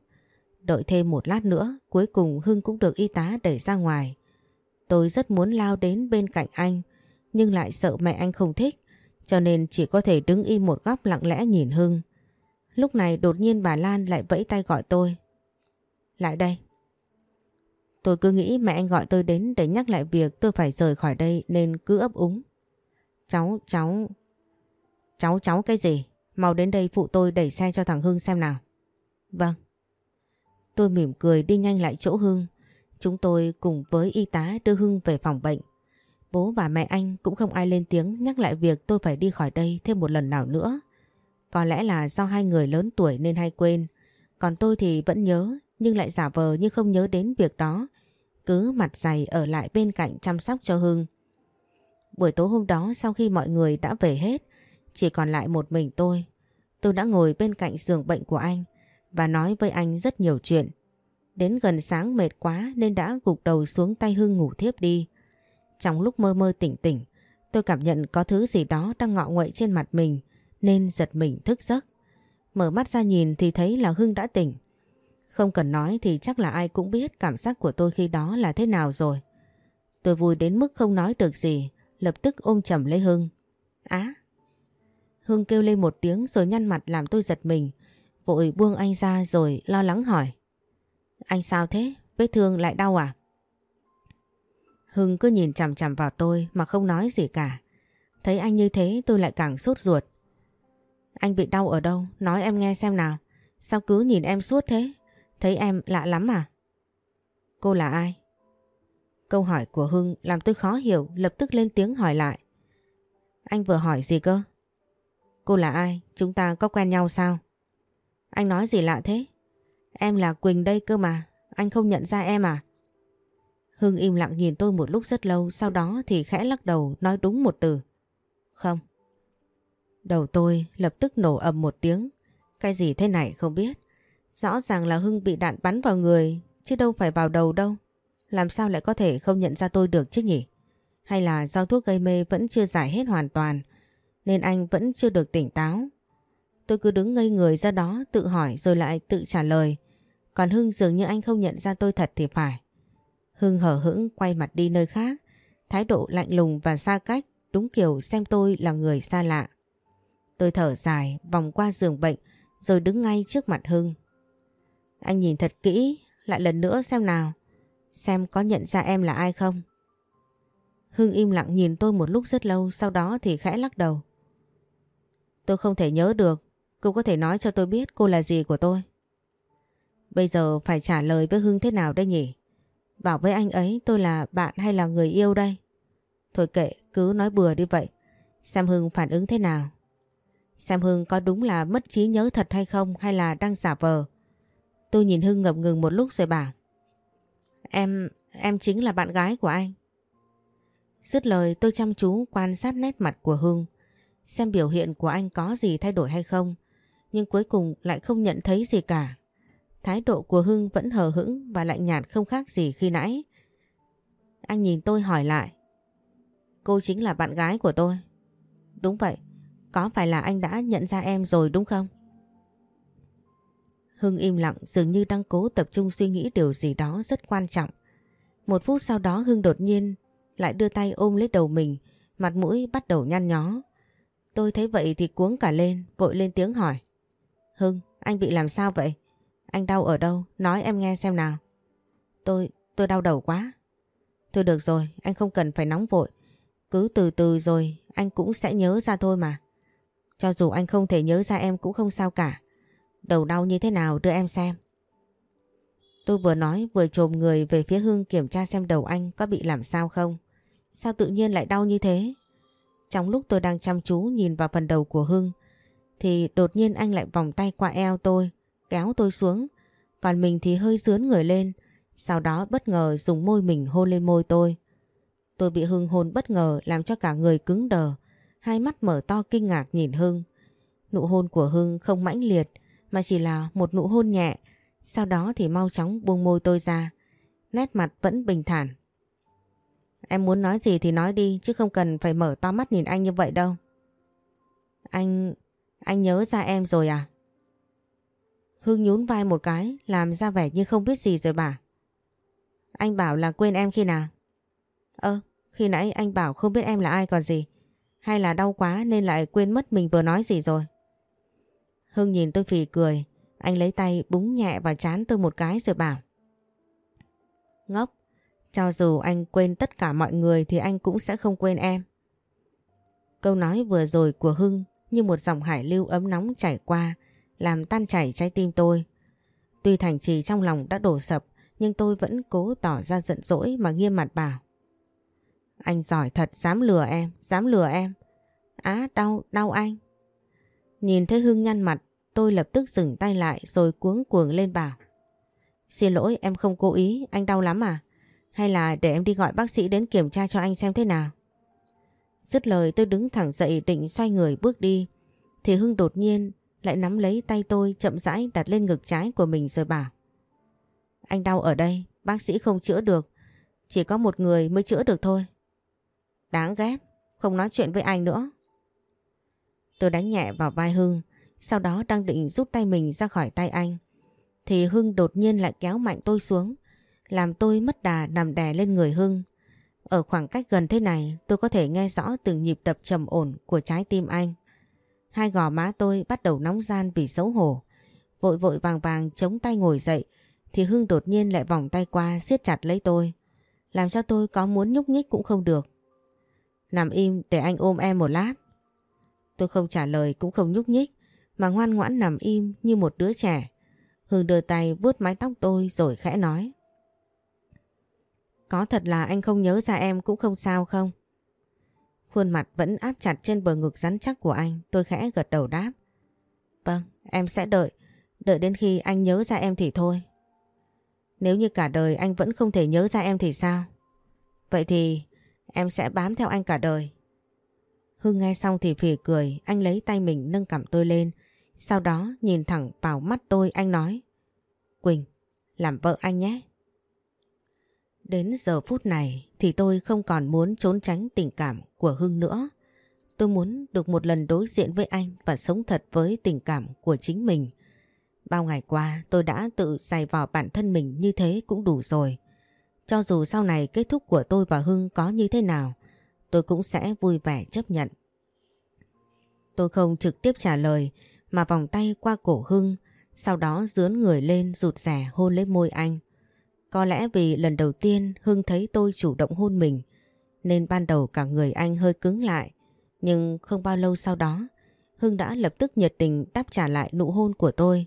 Đợi thêm một lát nữa, cuối cùng Hưng cũng được y tá đẩy ra ngoài. Tôi rất muốn lao đến bên cạnh anh, nhưng lại sợ mẹ anh không thích, cho nên chỉ có thể đứng im một góc lặng lẽ nhìn Hưng. Lúc này đột nhiên bà Lan lại vẫy tay gọi tôi. Lại đây. Tôi cứ nghĩ mẹ anh gọi tôi đến để nhắc lại việc tôi phải rời khỏi đây nên cứ ấp úng. Cháu, cháu... Cháu, cháu cái gì? Mau đến đây phụ tôi đẩy xe cho thằng Hưng xem nào. Vâng. Tôi mỉm cười đi nhanh lại chỗ Hưng. Chúng tôi cùng với y tá đưa Hưng về phòng bệnh. Bố và mẹ anh cũng không ai lên tiếng nhắc lại việc tôi phải đi khỏi đây thêm một lần nào nữa. Có lẽ là do hai người lớn tuổi nên hay quên. Còn tôi thì vẫn nhớ nhưng lại giả vờ như không nhớ đến việc đó. Cứ mặt dày ở lại bên cạnh chăm sóc cho Hưng. Buổi tối hôm đó sau khi mọi người đã về hết, chỉ còn lại một mình tôi. Tôi đã ngồi bên cạnh giường bệnh của anh và nói với anh rất nhiều chuyện. Đến gần sáng mệt quá nên đã gục đầu xuống tay Hưng ngủ thiếp đi. Trong lúc mơ mơ tỉnh tỉnh, tôi cảm nhận có thứ gì đó đang ngọ nguậy trên mặt mình nên giật mình thức giấc. Mở mắt ra nhìn thì thấy là Hưng đã tỉnh. Không cần nói thì chắc là ai cũng biết cảm giác của tôi khi đó là thế nào rồi. Tôi vui đến mức không nói được gì, lập tức ôm chầm lấy Hưng. Á! Hưng kêu lên một tiếng rồi nhăn mặt làm tôi giật mình, vội buông anh ra rồi lo lắng hỏi. Anh sao thế? Vết thương lại đau à? Hưng cứ nhìn chằm chằm vào tôi mà không nói gì cả. Thấy anh như thế tôi lại càng sốt ruột. Anh bị đau ở đâu? Nói em nghe xem nào. Sao cứ nhìn em suốt thế? Thấy em lạ lắm à? Cô là ai? Câu hỏi của Hưng làm tôi khó hiểu, lập tức lên tiếng hỏi lại. Anh vừa hỏi gì cơ? Cô là ai? Chúng ta có quen nhau sao? Anh nói gì lạ thế? Em là Quỳnh đây cơ mà. Anh không nhận ra em à? Hưng im lặng nhìn tôi một lúc rất lâu, sau đó thì khẽ lắc đầu, nói đúng một từ. Không. Đầu tôi lập tức nổ ầm một tiếng. Cái gì thế này không biết. Rõ ràng là Hưng bị đạn bắn vào người, chứ đâu phải vào đầu đâu. Làm sao lại có thể không nhận ra tôi được chứ nhỉ? Hay là do thuốc gây mê vẫn chưa giải hết hoàn toàn, nên anh vẫn chưa được tỉnh táo. Tôi cứ đứng ngây người ra đó tự hỏi rồi lại tự trả lời. Còn Hưng dường như anh không nhận ra tôi thật thì phải. Hưng hở hững quay mặt đi nơi khác, thái độ lạnh lùng và xa cách, đúng kiểu xem tôi là người xa lạ. Tôi thở dài, vòng qua giường bệnh, rồi đứng ngay trước mặt Hưng. Anh nhìn thật kỹ, lại lần nữa xem nào, xem có nhận ra em là ai không. Hưng im lặng nhìn tôi một lúc rất lâu, sau đó thì khẽ lắc đầu. Tôi không thể nhớ được, cô có thể nói cho tôi biết cô là gì của tôi. Bây giờ phải trả lời với Hưng thế nào đây nhỉ? Bảo với anh ấy tôi là bạn hay là người yêu đây? Thôi kệ, cứ nói bừa đi vậy. Xem Hưng phản ứng thế nào. Xem Hưng có đúng là mất trí nhớ thật hay không hay là đang giả vờ. Tôi nhìn Hưng ngập ngừng một lúc rồi bảo. Em, em chính là bạn gái của anh. Dứt lời tôi chăm chú quan sát nét mặt của Hưng. Xem biểu hiện của anh có gì thay đổi hay không. Nhưng cuối cùng lại không nhận thấy gì cả. Thái độ của Hưng vẫn hờ hững và lạnh nhạt không khác gì khi nãy. Anh nhìn tôi hỏi lại. Cô chính là bạn gái của tôi. Đúng vậy, có phải là anh đã nhận ra em rồi đúng không? Hưng im lặng dường như đang cố tập trung suy nghĩ điều gì đó rất quan trọng. Một phút sau đó Hưng đột nhiên lại đưa tay ôm lấy đầu mình, mặt mũi bắt đầu nhăn nhó. Tôi thấy vậy thì cuống cả lên, vội lên tiếng hỏi. Hưng, anh bị làm sao vậy? Anh đau ở đâu? Nói em nghe xem nào. Tôi, tôi đau đầu quá. Thôi được rồi, anh không cần phải nóng vội. Cứ từ từ rồi anh cũng sẽ nhớ ra thôi mà. Cho dù anh không thể nhớ ra em cũng không sao cả. Đầu đau như thế nào đưa em xem. Tôi vừa nói vừa trồm người về phía Hưng kiểm tra xem đầu anh có bị làm sao không. Sao tự nhiên lại đau như thế? Trong lúc tôi đang chăm chú nhìn vào phần đầu của Hưng thì đột nhiên anh lại vòng tay qua eo tôi kéo tôi xuống, còn mình thì hơi dướn người lên, sau đó bất ngờ dùng môi mình hôn lên môi tôi. Tôi bị Hưng hôn bất ngờ làm cho cả người cứng đờ, hai mắt mở to kinh ngạc nhìn Hưng. Nụ hôn của Hưng không mãnh liệt mà chỉ là một nụ hôn nhẹ, sau đó thì mau chóng buông môi tôi ra, nét mặt vẫn bình thản. Em muốn nói gì thì nói đi chứ không cần phải mở to mắt nhìn anh như vậy đâu. Anh anh nhớ ra em rồi à? Hưng nhún vai một cái làm ra vẻ như không biết gì rồi bà. Anh bảo là quên em khi nào? Ơ, khi nãy anh bảo không biết em là ai còn gì. Hay là đau quá nên lại quên mất mình vừa nói gì rồi? Hưng nhìn tôi phì cười. Anh lấy tay búng nhẹ vào chán tôi một cái rồi bảo. Ngốc, cho dù anh quên tất cả mọi người thì anh cũng sẽ không quên em. Câu nói vừa rồi của Hưng như một dòng hải lưu ấm nóng chảy qua, làm tan chảy trái tim tôi. Tuy thành trì trong lòng đã đổ sập, nhưng tôi vẫn cố tỏ ra giận dỗi mà nghiêm mặt bảo. Anh giỏi thật, dám lừa em, dám lừa em. Á, đau, đau anh. Nhìn thấy Hưng nhăn mặt, tôi lập tức dừng tay lại rồi cuống cuồng lên bảo. Xin lỗi, em không cố ý, anh đau lắm à? Hay là để em đi gọi bác sĩ đến kiểm tra cho anh xem thế nào? Dứt lời tôi đứng thẳng dậy định xoay người bước đi. Thì Hưng đột nhiên lại nắm lấy tay tôi chậm rãi đặt lên ngực trái của mình rồi bảo. Anh đau ở đây, bác sĩ không chữa được. Chỉ có một người mới chữa được thôi. Đáng ghét, không nói chuyện với anh nữa. Tôi đánh nhẹ vào vai Hưng, sau đó đang định rút tay mình ra khỏi tay anh. Thì Hưng đột nhiên lại kéo mạnh tôi xuống, làm tôi mất đà nằm đè lên người Hưng. Ở khoảng cách gần thế này, tôi có thể nghe rõ từng nhịp đập trầm ổn của trái tim anh. Hai gò má tôi bắt đầu nóng gian vì xấu hổ. Vội vội vàng vàng chống tay ngồi dậy, thì Hưng đột nhiên lại vòng tay qua siết chặt lấy tôi. Làm cho tôi có muốn nhúc nhích cũng không được. Nằm im để anh ôm em một lát. Tôi không trả lời cũng không nhúc nhích, mà ngoan ngoãn nằm im như một đứa trẻ. Hưng đưa tay vuốt mái tóc tôi rồi khẽ nói. Có thật là anh không nhớ ra em cũng không sao không? Khuôn mặt vẫn áp chặt trên bờ ngực rắn chắc của anh, tôi khẽ gật đầu đáp. Vâng, em sẽ đợi, đợi đến khi anh nhớ ra em thì thôi. Nếu như cả đời anh vẫn không thể nhớ ra em thì sao? Vậy thì em sẽ bám theo anh cả đời. Hưng nghe xong thì phì cười, anh lấy tay mình nâng cầm tôi lên. Sau đó nhìn thẳng vào mắt tôi anh nói. Quỳnh, làm vợ anh nhé. Đến giờ phút này thì tôi không còn muốn trốn tránh tình cảm của Hưng nữa. Tôi muốn được một lần đối diện với anh và sống thật với tình cảm của chính mình. Bao ngày qua tôi đã tự dày vò bản thân mình như thế cũng đủ rồi. Cho dù sau này kết thúc của tôi và Hưng có như thế nào, tôi cũng sẽ vui vẻ chấp nhận. Tôi không trực tiếp trả lời mà vòng tay qua cổ Hưng, sau đó dướn người lên rụt rẻ hôn lấy môi anh. Có lẽ vì lần đầu tiên Hưng thấy tôi chủ động hôn mình, nên ban đầu cả người anh hơi cứng lại. Nhưng không bao lâu sau đó, Hưng đã lập tức nhiệt tình đáp trả lại nụ hôn của tôi.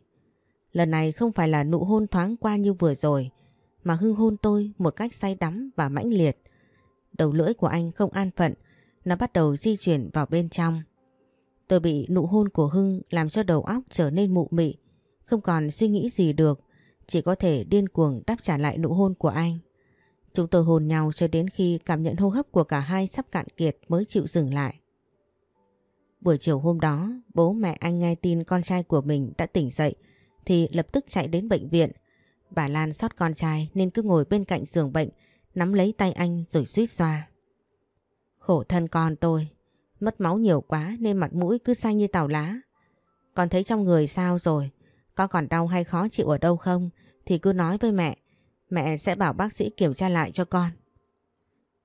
Lần này không phải là nụ hôn thoáng qua như vừa rồi, mà Hưng hôn tôi một cách say đắm và mãnh liệt. Đầu lưỡi của anh không an phận, nó bắt đầu di chuyển vào bên trong. Tôi bị nụ hôn của Hưng làm cho đầu óc trở nên mụ mị, không còn suy nghĩ gì được chỉ có thể điên cuồng đáp trả lại nụ hôn của anh. Chúng tôi hôn nhau cho đến khi cảm nhận hô hấp của cả hai sắp cạn kiệt mới chịu dừng lại. Buổi chiều hôm đó, bố mẹ anh nghe tin con trai của mình đã tỉnh dậy thì lập tức chạy đến bệnh viện. Bà Lan sót con trai nên cứ ngồi bên cạnh giường bệnh nắm lấy tay anh rồi suýt xoa. Khổ thân con tôi, mất máu nhiều quá nên mặt mũi cứ xanh như tàu lá. Con thấy trong người sao rồi? Có còn đau hay khó chịu ở đâu không thì cứ nói với mẹ. Mẹ sẽ bảo bác sĩ kiểm tra lại cho con.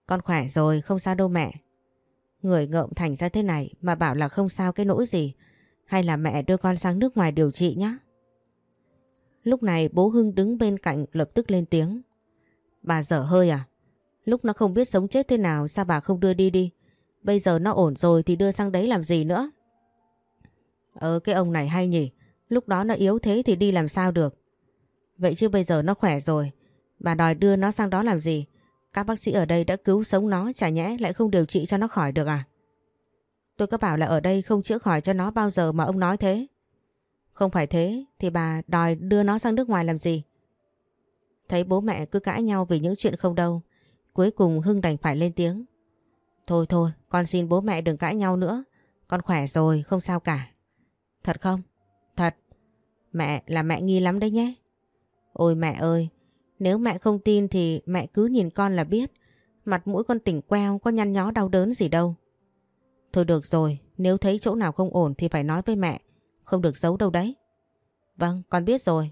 Con khỏe rồi, không sao đâu mẹ. Người ngợm thành ra thế này mà bảo là không sao cái nỗi gì. Hay là mẹ đưa con sang nước ngoài điều trị nhé. Lúc này bố Hưng đứng bên cạnh lập tức lên tiếng. Bà dở hơi à? Lúc nó không biết sống chết thế nào sao bà không đưa đi đi? Bây giờ nó ổn rồi thì đưa sang đấy làm gì nữa? Ờ cái ông này hay nhỉ? Lúc đó nó yếu thế thì đi làm sao được. Vậy chứ bây giờ nó khỏe rồi. Bà đòi đưa nó sang đó làm gì? Các bác sĩ ở đây đã cứu sống nó chả nhẽ lại không điều trị cho nó khỏi được à? Tôi có bảo là ở đây không chữa khỏi cho nó bao giờ mà ông nói thế. Không phải thế thì bà đòi đưa nó sang nước ngoài làm gì? Thấy bố mẹ cứ cãi nhau vì những chuyện không đâu. Cuối cùng Hưng đành phải lên tiếng. Thôi thôi, con xin bố mẹ đừng cãi nhau nữa. Con khỏe rồi, không sao cả. Thật không? Thật. Mẹ là mẹ nghi lắm đấy nhé. Ôi mẹ ơi, nếu mẹ không tin thì mẹ cứ nhìn con là biết. Mặt mũi con tỉnh queo, có nhăn nhó đau đớn gì đâu. Thôi được rồi, nếu thấy chỗ nào không ổn thì phải nói với mẹ. Không được giấu đâu đấy. Vâng, con biết rồi.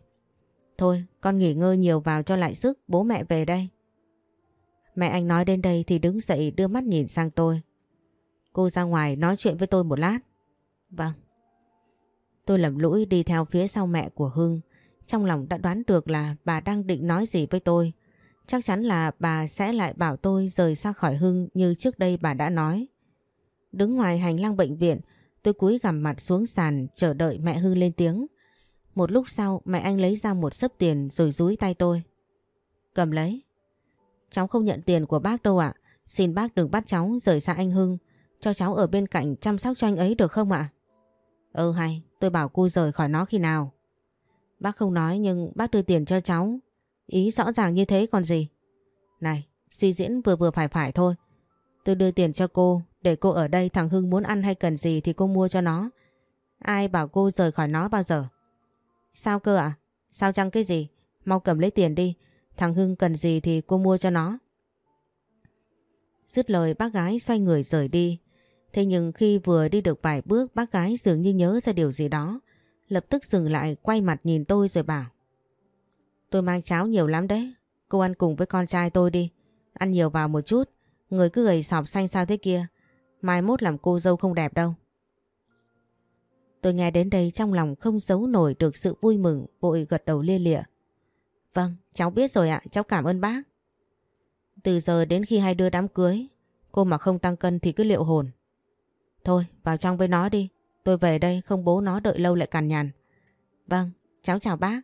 Thôi, con nghỉ ngơi nhiều vào cho lại sức, bố mẹ về đây. Mẹ anh nói đến đây thì đứng dậy đưa mắt nhìn sang tôi. Cô ra ngoài nói chuyện với tôi một lát. Vâng. Tôi lầm lũi đi theo phía sau mẹ của Hưng. Trong lòng đã đoán được là bà đang định nói gì với tôi. Chắc chắn là bà sẽ lại bảo tôi rời xa khỏi Hưng như trước đây bà đã nói. Đứng ngoài hành lang bệnh viện, Tôi cúi gằm mặt xuống sàn chờ đợi mẹ Hưng lên tiếng. Một lúc sau mẹ anh lấy ra một sấp tiền rồi rúi tay tôi. Cầm lấy. Cháu không nhận tiền của bác đâu ạ. Xin bác đừng bắt cháu rời xa anh Hưng. Cho cháu ở bên cạnh chăm sóc cho anh ấy được không ạ? Ừ hay, tôi bảo cô rời khỏi nó khi nào. Bác không nói nhưng bác đưa tiền cho cháu. Ý rõ ràng như thế còn gì. Này, suy diễn vừa vừa phải phải thôi. Tôi đưa tiền cho cô, để cô ở đây thằng Hưng muốn ăn hay cần gì thì cô mua cho nó. Ai bảo cô rời khỏi nó bao giờ? Sao cơ ạ? À? Sao chăng cái gì? Mau cầm lấy tiền đi. Thằng Hưng cần gì thì cô mua cho nó. Dứt lời bác gái xoay người rời đi. Thế nhưng khi vừa đi được vài bước bác gái dường như nhớ ra điều gì đó. Lập tức dừng lại quay mặt nhìn tôi rồi bảo. Tôi mang cháo nhiều lắm đấy. Cô ăn cùng với con trai tôi đi. Ăn nhiều vào một chút. Người cứ gầy sọp xanh sao thế kia. Mai mốt làm cô dâu không đẹp đâu. Tôi nghe đến đây trong lòng không giấu nổi được sự vui mừng vội gật đầu lia lịa. Vâng, cháu biết rồi ạ, cháu cảm ơn bác. Từ giờ đến khi hai đứa đám cưới, cô mà không tăng cân thì cứ liệu hồn. Thôi, vào trong với nó đi. Tôi về đây không bố nó đợi lâu lại cằn nhằn. Vâng, cháu chào bác.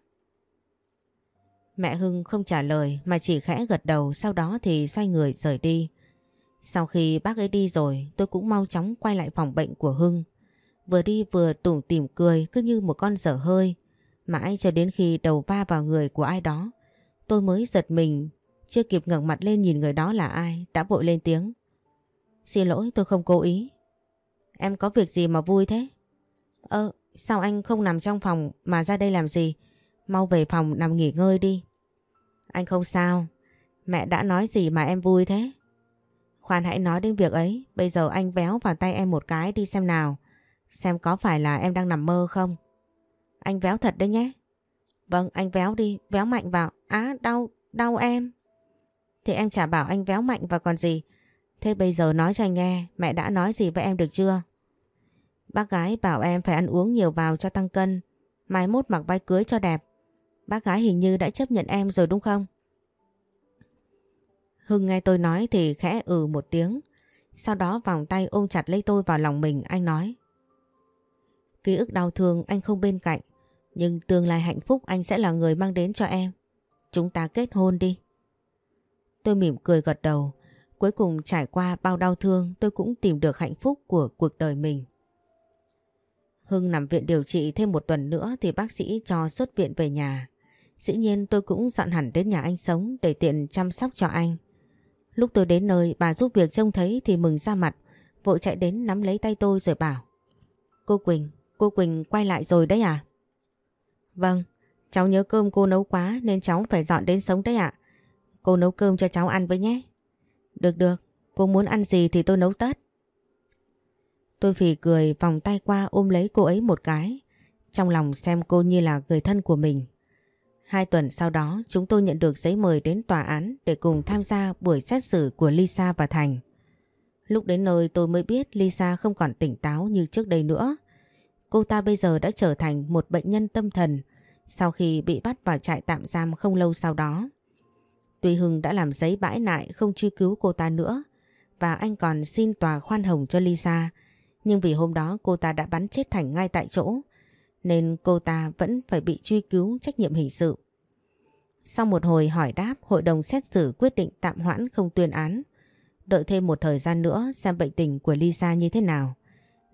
Mẹ Hưng không trả lời mà chỉ khẽ gật đầu sau đó thì xoay người rời đi. Sau khi bác ấy đi rồi tôi cũng mau chóng quay lại phòng bệnh của Hưng. Vừa đi vừa tủm tỉm cười cứ như một con dở hơi. Mãi cho đến khi đầu va vào người của ai đó tôi mới giật mình chưa kịp ngẩng mặt lên nhìn người đó là ai đã vội lên tiếng. Xin lỗi tôi không cố ý. Em có việc gì mà vui thế? Ơ, sao anh không nằm trong phòng mà ra đây làm gì? Mau về phòng nằm nghỉ ngơi đi. Anh không sao. Mẹ đã nói gì mà em vui thế? Khoan hãy nói đến việc ấy. Bây giờ anh véo vào tay em một cái đi xem nào. Xem có phải là em đang nằm mơ không? Anh véo thật đấy nhé. Vâng, anh véo đi. Véo mạnh vào. Á, đau, đau em. Thì em chả bảo anh véo mạnh vào còn gì. Thế bây giờ nói cho anh nghe. Mẹ đã nói gì với em được chưa? Bác gái bảo em phải ăn uống nhiều vào cho tăng cân. Mai mốt mặc váy cưới cho đẹp. Bác gái hình như đã chấp nhận em rồi đúng không? Hưng nghe tôi nói thì khẽ ừ một tiếng. Sau đó vòng tay ôm chặt lấy tôi vào lòng mình, anh nói. Ký ức đau thương anh không bên cạnh. Nhưng tương lai hạnh phúc anh sẽ là người mang đến cho em. Chúng ta kết hôn đi. Tôi mỉm cười gật đầu. Cuối cùng trải qua bao đau thương tôi cũng tìm được hạnh phúc của cuộc đời mình. Hưng nằm viện điều trị thêm một tuần nữa thì bác sĩ cho xuất viện về nhà. Dĩ nhiên tôi cũng dọn hẳn đến nhà anh sống để tiện chăm sóc cho anh. Lúc tôi đến nơi bà giúp việc trông thấy thì mừng ra mặt, vội chạy đến nắm lấy tay tôi rồi bảo. Cô Quỳnh, cô Quỳnh quay lại rồi đấy à? Vâng, cháu nhớ cơm cô nấu quá nên cháu phải dọn đến sống đấy ạ. Cô nấu cơm cho cháu ăn với nhé. Được được, cô muốn ăn gì thì tôi nấu tất. Tôi phì cười vòng tay qua ôm lấy cô ấy một cái. Trong lòng xem cô như là người thân của mình. Hai tuần sau đó chúng tôi nhận được giấy mời đến tòa án để cùng tham gia buổi xét xử của Lisa và Thành. Lúc đến nơi tôi mới biết Lisa không còn tỉnh táo như trước đây nữa. Cô ta bây giờ đã trở thành một bệnh nhân tâm thần sau khi bị bắt vào trại tạm giam không lâu sau đó. Tuy Hưng đã làm giấy bãi nại không truy cứu cô ta nữa và anh còn xin tòa khoan hồng cho Lisa nhưng vì hôm đó cô ta đã bắn chết Thành ngay tại chỗ nên cô ta vẫn phải bị truy cứu trách nhiệm hình sự. Sau một hồi hỏi đáp, hội đồng xét xử quyết định tạm hoãn không tuyên án. Đợi thêm một thời gian nữa xem bệnh tình của Lisa như thế nào.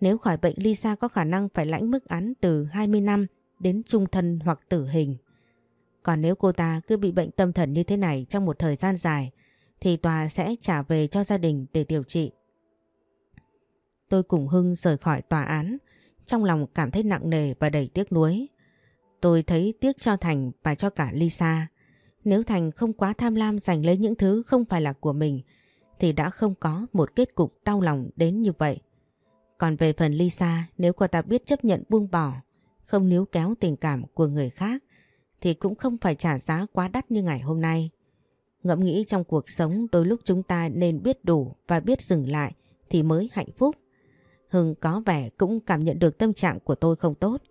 Nếu khỏi bệnh Lisa có khả năng phải lãnh mức án từ 20 năm đến trung thân hoặc tử hình. Còn nếu cô ta cứ bị bệnh tâm thần như thế này trong một thời gian dài thì tòa sẽ trả về cho gia đình để điều trị. Tôi cùng Hưng rời khỏi tòa án, trong lòng cảm thấy nặng nề và đầy tiếc nuối. Tôi thấy tiếc cho Thành và cho cả Lisa. Nếu Thành không quá tham lam giành lấy những thứ không phải là của mình thì đã không có một kết cục đau lòng đến như vậy. Còn về phần Lisa, nếu cô ta biết chấp nhận buông bỏ, không níu kéo tình cảm của người khác thì cũng không phải trả giá quá đắt như ngày hôm nay. Ngẫm nghĩ trong cuộc sống đôi lúc chúng ta nên biết đủ và biết dừng lại thì mới hạnh phúc. Hưng có vẻ cũng cảm nhận được tâm trạng của tôi không tốt.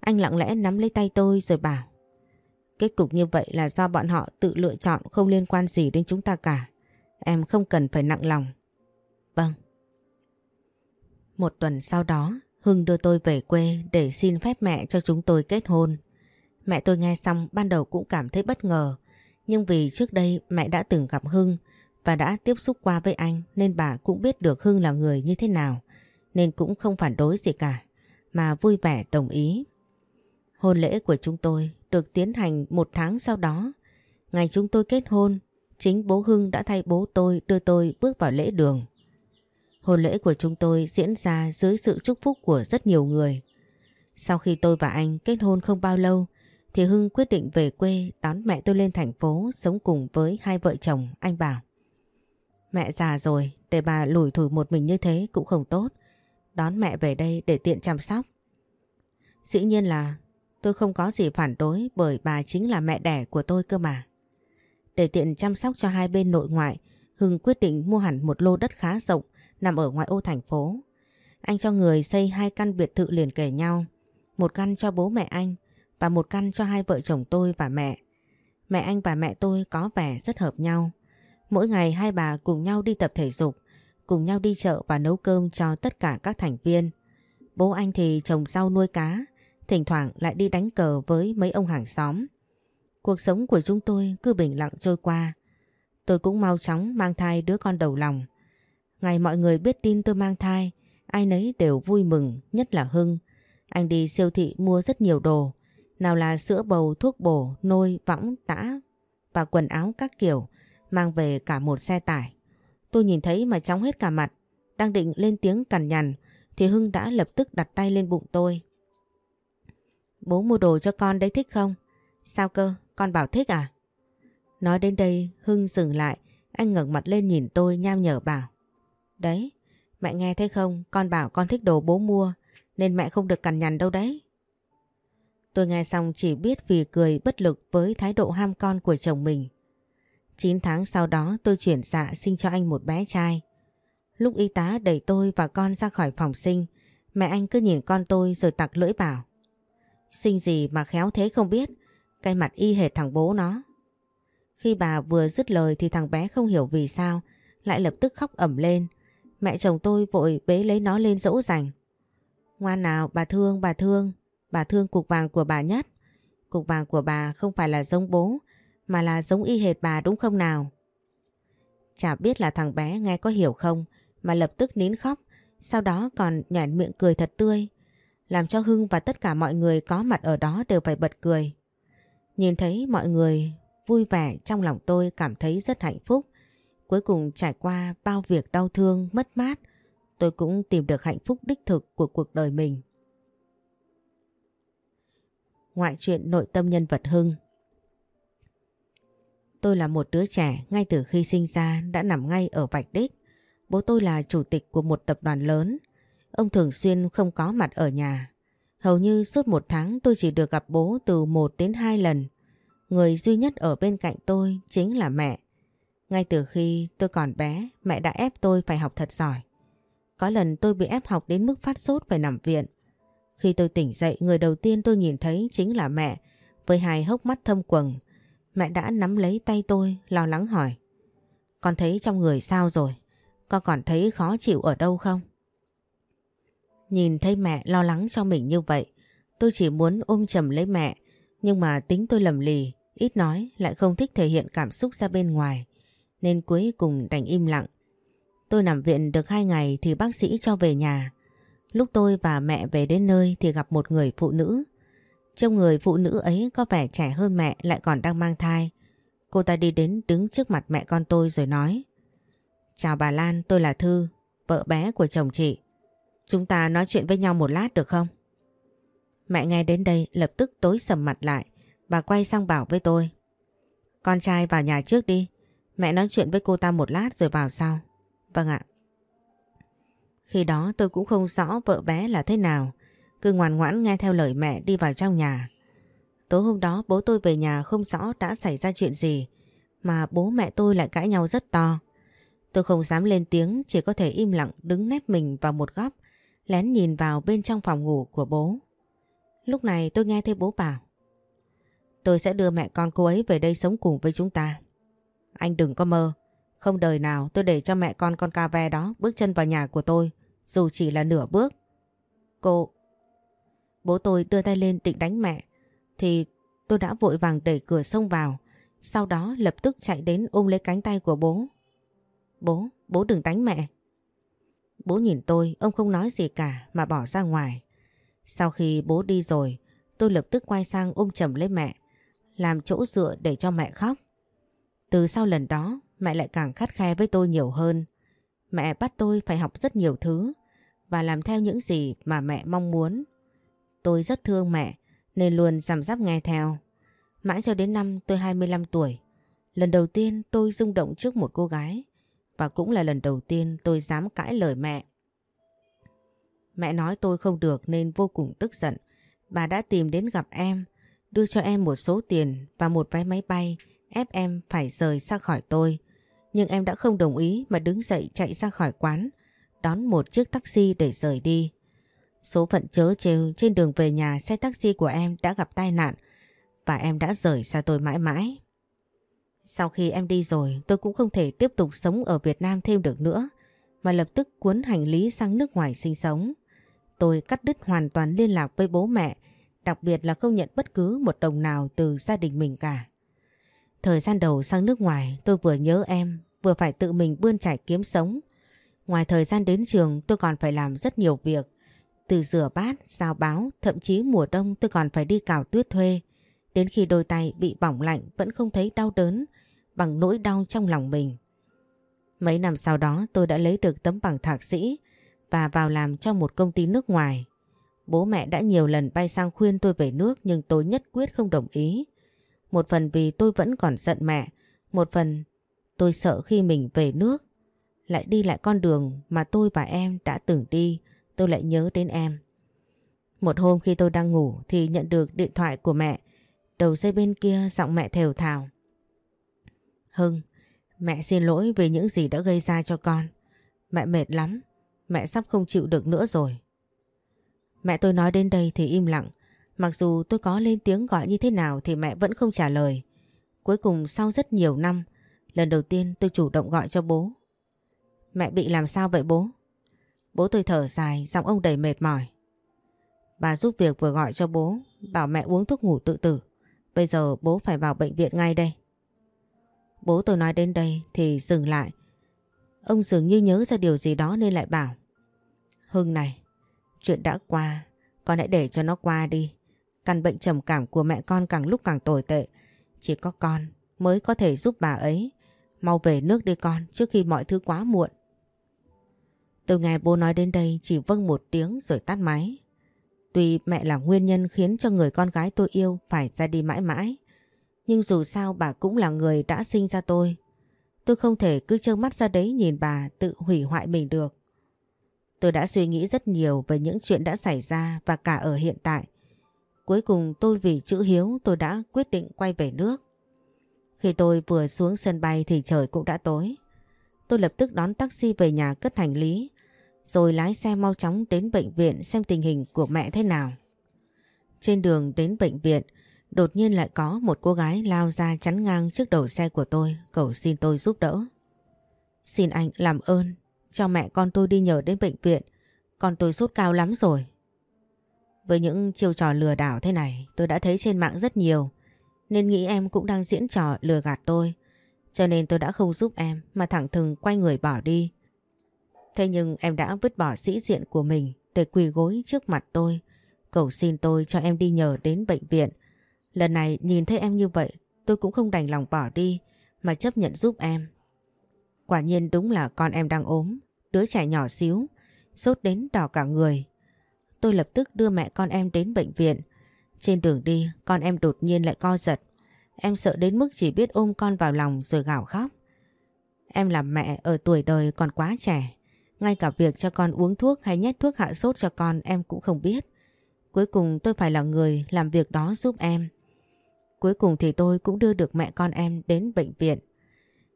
Anh lặng lẽ nắm lấy tay tôi rồi bảo Kết cục như vậy là do bọn họ tự lựa chọn không liên quan gì đến chúng ta cả. Em không cần phải nặng lòng. Vâng. Một tuần sau đó, Hưng đưa tôi về quê để xin phép mẹ cho chúng tôi kết hôn. Mẹ tôi nghe xong ban đầu cũng cảm thấy bất ngờ. Nhưng vì trước đây mẹ đã từng gặp Hưng và đã tiếp xúc qua với anh nên bà cũng biết được Hưng là người như thế nào. Nên cũng không phản đối gì cả mà vui vẻ đồng ý. Hôn lễ của chúng tôi được tiến hành một tháng sau đó. Ngày chúng tôi kết hôn, chính bố Hưng đã thay bố tôi đưa tôi bước vào lễ đường. Hôn lễ của chúng tôi diễn ra dưới sự chúc phúc của rất nhiều người. Sau khi tôi và anh kết hôn không bao lâu thì Hưng quyết định về quê đón mẹ tôi lên thành phố sống cùng với hai vợ chồng anh bảo. Mẹ già rồi, để bà lủi thủi một mình như thế cũng không tốt. Đón mẹ về đây để tiện chăm sóc. Dĩ nhiên là tôi không có gì phản đối bởi bà chính là mẹ đẻ của tôi cơ mà. Để tiện chăm sóc cho hai bên nội ngoại, Hưng quyết định mua hẳn một lô đất khá rộng nằm ở ngoại ô thành phố. Anh cho người xây hai căn biệt thự liền kề nhau, một căn cho bố mẹ anh và một căn cho hai vợ chồng tôi và mẹ. Mẹ anh và mẹ tôi có vẻ rất hợp nhau. Mỗi ngày hai bà cùng nhau đi tập thể dục, cùng nhau đi chợ và nấu cơm cho tất cả các thành viên. Bố anh thì trồng rau nuôi cá, thỉnh thoảng lại đi đánh cờ với mấy ông hàng xóm. Cuộc sống của chúng tôi cứ bình lặng trôi qua. Tôi cũng mau chóng mang thai đứa con đầu lòng. Ngày mọi người biết tin tôi mang thai, ai nấy đều vui mừng, nhất là Hưng. Anh đi siêu thị mua rất nhiều đồ, nào là sữa bầu, thuốc bổ, nôi, võng, tã và quần áo các kiểu, mang về cả một xe tải. Tôi nhìn thấy mà chóng hết cả mặt, đang định lên tiếng cằn nhằn thì Hưng đã lập tức đặt tay lên bụng tôi. Bố mua đồ cho con đấy thích không? Sao cơ, con bảo thích à? Nói đến đây Hưng dừng lại, anh ngẩng mặt lên nhìn tôi nham nhở bảo. Đấy, mẹ nghe thấy không, con bảo con thích đồ bố mua, nên mẹ không được cằn nhằn đâu đấy. Tôi nghe xong chỉ biết vì cười bất lực với thái độ ham con của chồng mình. 9 tháng sau đó tôi chuyển dạ sinh cho anh một bé trai. Lúc y tá đẩy tôi và con ra khỏi phòng sinh, mẹ anh cứ nhìn con tôi rồi tặc lưỡi bảo. Sinh gì mà khéo thế không biết, cái mặt y hệt thằng bố nó. Khi bà vừa dứt lời thì thằng bé không hiểu vì sao, lại lập tức khóc ẩm lên. Mẹ chồng tôi vội bế lấy nó lên dỗ dành. Ngoan nào bà thương bà thương, bà thương cục vàng của bà nhất. Cục vàng của bà không phải là giống bố, mà là giống y hệt bà đúng không nào? Chả biết là thằng bé nghe có hiểu không mà lập tức nín khóc, sau đó còn nhảy miệng cười thật tươi, làm cho Hưng và tất cả mọi người có mặt ở đó đều phải bật cười. Nhìn thấy mọi người vui vẻ trong lòng tôi cảm thấy rất hạnh phúc. Cuối cùng trải qua bao việc đau thương, mất mát, tôi cũng tìm được hạnh phúc đích thực của cuộc đời mình. Ngoại truyện nội tâm nhân vật Hưng Tôi là một đứa trẻ ngay từ khi sinh ra đã nằm ngay ở vạch đích. Bố tôi là chủ tịch của một tập đoàn lớn. Ông thường xuyên không có mặt ở nhà. Hầu như suốt một tháng tôi chỉ được gặp bố từ một đến hai lần. Người duy nhất ở bên cạnh tôi chính là mẹ. Ngay từ khi tôi còn bé, mẹ đã ép tôi phải học thật giỏi. Có lần tôi bị ép học đến mức phát sốt phải nằm viện. Khi tôi tỉnh dậy, người đầu tiên tôi nhìn thấy chính là mẹ với hai hốc mắt thâm quầng. Mẹ đã nắm lấy tay tôi, lo lắng hỏi. Con thấy trong người sao rồi? Con còn thấy khó chịu ở đâu không? Nhìn thấy mẹ lo lắng cho mình như vậy, tôi chỉ muốn ôm chầm lấy mẹ, nhưng mà tính tôi lầm lì, ít nói lại không thích thể hiện cảm xúc ra bên ngoài, nên cuối cùng đành im lặng. Tôi nằm viện được hai ngày thì bác sĩ cho về nhà. Lúc tôi và mẹ về đến nơi thì gặp một người phụ nữ. Trong người phụ nữ ấy có vẻ trẻ hơn mẹ lại còn đang mang thai. Cô ta đi đến đứng trước mặt mẹ con tôi rồi nói Chào bà Lan, tôi là Thư, vợ bé của chồng chị. Chúng ta nói chuyện với nhau một lát được không? Mẹ nghe đến đây lập tức tối sầm mặt lại và quay sang bảo với tôi. Con trai vào nhà trước đi, mẹ nói chuyện với cô ta một lát rồi vào sau. Vâng ạ. Khi đó tôi cũng không rõ vợ bé là thế nào, cứ ngoan ngoãn nghe theo lời mẹ đi vào trong nhà. Tối hôm đó bố tôi về nhà không rõ đã xảy ra chuyện gì, mà bố mẹ tôi lại cãi nhau rất to. Tôi không dám lên tiếng, chỉ có thể im lặng đứng nép mình vào một góc, lén nhìn vào bên trong phòng ngủ của bố. Lúc này tôi nghe thấy bố bảo Tôi sẽ đưa mẹ con cô ấy về đây sống cùng với chúng ta. Anh đừng có mơ. Không đời nào tôi để cho mẹ con con ca ve đó bước chân vào nhà của tôi dù chỉ là nửa bước. Cô... Bố tôi đưa tay lên định đánh mẹ. Thì tôi đã vội vàng đẩy cửa xông vào. Sau đó lập tức chạy đến ôm lấy cánh tay của bố. Bố, bố đừng đánh mẹ. Bố nhìn tôi, ông không nói gì cả mà bỏ ra ngoài. Sau khi bố đi rồi, tôi lập tức quay sang ôm chầm lấy mẹ, làm chỗ dựa để cho mẹ khóc. Từ sau lần đó, mẹ lại càng khắt khe với tôi nhiều hơn. Mẹ bắt tôi phải học rất nhiều thứ và làm theo những gì mà mẹ mong muốn. Tôi rất thương mẹ nên luôn giảm giáp nghe theo. Mãi cho đến năm tôi 25 tuổi, lần đầu tiên tôi rung động trước một cô gái và cũng là lần đầu tiên tôi dám cãi lời mẹ. Mẹ nói tôi không được nên vô cùng tức giận. Bà đã tìm đến gặp em, đưa cho em một số tiền và một vé máy bay ép em phải rời xa khỏi tôi. Nhưng em đã không đồng ý mà đứng dậy chạy ra khỏi quán, đón một chiếc taxi để rời đi. Số phận chớ trêu trên đường về nhà xe taxi của em đã gặp tai nạn và em đã rời xa tôi mãi mãi. Sau khi em đi rồi tôi cũng không thể tiếp tục sống ở Việt Nam thêm được nữa mà lập tức cuốn hành lý sang nước ngoài sinh sống. Tôi cắt đứt hoàn toàn liên lạc với bố mẹ, đặc biệt là không nhận bất cứ một đồng nào từ gia đình mình cả. Thời gian đầu sang nước ngoài tôi vừa nhớ em, vừa phải tự mình bươn trải kiếm sống. Ngoài thời gian đến trường tôi còn phải làm rất nhiều việc. Từ rửa bát, giao báo, thậm chí mùa đông tôi còn phải đi cào tuyết thuê. Đến khi đôi tay bị bỏng lạnh vẫn không thấy đau đớn bằng nỗi đau trong lòng mình. Mấy năm sau đó tôi đã lấy được tấm bằng thạc sĩ và vào làm cho một công ty nước ngoài. Bố mẹ đã nhiều lần bay sang khuyên tôi về nước nhưng tôi nhất quyết không đồng ý. Một phần vì tôi vẫn còn giận mẹ, một phần tôi sợ khi mình về nước lại đi lại con đường mà tôi và em đã từng đi, tôi lại nhớ đến em. Một hôm khi tôi đang ngủ thì nhận được điện thoại của mẹ, đầu dây bên kia giọng mẹ thều thào. Hưng, mẹ xin lỗi về những gì đã gây ra cho con. Mẹ mệt lắm, mẹ sắp không chịu được nữa rồi. Mẹ tôi nói đến đây thì im lặng, mặc dù tôi có lên tiếng gọi như thế nào thì mẹ vẫn không trả lời. Cuối cùng sau rất nhiều năm, lần đầu tiên tôi chủ động gọi cho bố. Mẹ bị làm sao vậy bố? Bố tôi thở dài, giọng ông đầy mệt mỏi. Bà giúp việc vừa gọi cho bố, bảo mẹ uống thuốc ngủ tự tử. Bây giờ bố phải vào bệnh viện ngay đây. Bố tôi nói đến đây thì dừng lại. Ông dường như nhớ ra điều gì đó nên lại bảo. Hưng này, chuyện đã qua, con hãy để cho nó qua đi. Căn bệnh trầm cảm của mẹ con càng lúc càng tồi tệ. Chỉ có con mới có thể giúp bà ấy. Mau về nước đi con, trước khi mọi thứ quá muộn. Tôi nghe bố nói đến đây, chỉ vâng một tiếng rồi tắt máy. Tuy mẹ là nguyên nhân khiến cho người con gái tôi yêu phải ra đi mãi mãi. Nhưng dù sao bà cũng là người đã sinh ra tôi. Tôi không thể cứ trơ mắt ra đấy nhìn bà tự hủy hoại mình được. Tôi đã suy nghĩ rất nhiều về những chuyện đã xảy ra và cả ở hiện tại. Cuối cùng tôi vì chữ hiếu tôi đã quyết định quay về nước. Khi tôi vừa xuống sân bay thì trời cũng đã tối. Tôi lập tức đón taxi về nhà cất hành lý, rồi lái xe mau chóng đến bệnh viện xem tình hình của mẹ thế nào. Trên đường đến bệnh viện, Đột nhiên lại có một cô gái lao ra chắn ngang trước đầu xe của tôi, cầu xin tôi giúp đỡ. Xin anh làm ơn, cho mẹ con tôi đi nhờ đến bệnh viện, con tôi sốt cao lắm rồi. Với những chiêu trò lừa đảo thế này, tôi đã thấy trên mạng rất nhiều, nên nghĩ em cũng đang diễn trò lừa gạt tôi. Cho nên tôi đã không giúp em mà thẳng thừng quay người bỏ đi. Thế nhưng em đã vứt bỏ sĩ diện của mình để quỳ gối trước mặt tôi, cầu xin tôi cho em đi nhờ đến bệnh viện. Lần này nhìn thấy em như vậy tôi cũng không đành lòng bỏ đi mà chấp nhận giúp em. Quả nhiên đúng là con em đang ốm, đứa trẻ nhỏ xíu, sốt đến đỏ cả người. Tôi lập tức đưa mẹ con em đến bệnh viện. Trên đường đi, con em đột nhiên lại co giật. Em sợ đến mức chỉ biết ôm con vào lòng rồi gào khóc. Em làm mẹ, ở tuổi đời còn quá trẻ. Ngay cả việc cho con uống thuốc hay nhét thuốc hạ sốt cho con, em cũng không biết. Cuối cùng tôi phải là người làm việc đó giúp em. Cuối cùng thì tôi cũng đưa được mẹ con em đến bệnh viện.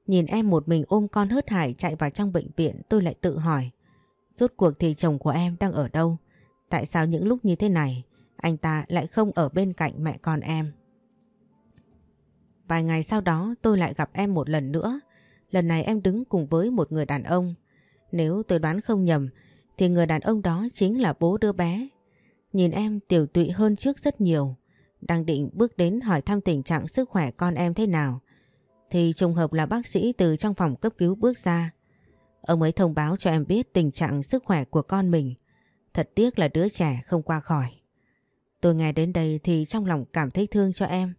Nhìn em một mình ôm con hớt hải chạy vào trong bệnh viện, tôi lại tự hỏi. Rốt cuộc thì chồng của em đang ở đâu? Tại sao những lúc như thế này anh ta lại không ở bên cạnh mẹ con em? Vài ngày sau đó, tôi lại gặp em một lần nữa. Lần này em đứng cùng với một người đàn ông. Nếu tôi đoán không nhầm, thì người đàn ông đó chính là bố đứa bé. Nhìn em tiểu tụy hơn trước rất nhiều. Đang định bước đến hỏi thăm tình trạng sức khỏe con em thế nào. Thì trùng hợp là bác sĩ từ trong phòng cấp cứu bước ra. Ông ấy thông báo cho em biết tình trạng sức khỏe của con mình. Thật tiếc là đứa trẻ không qua khỏi. Tôi nghe đến đây thì trong lòng cảm thấy thương cho em.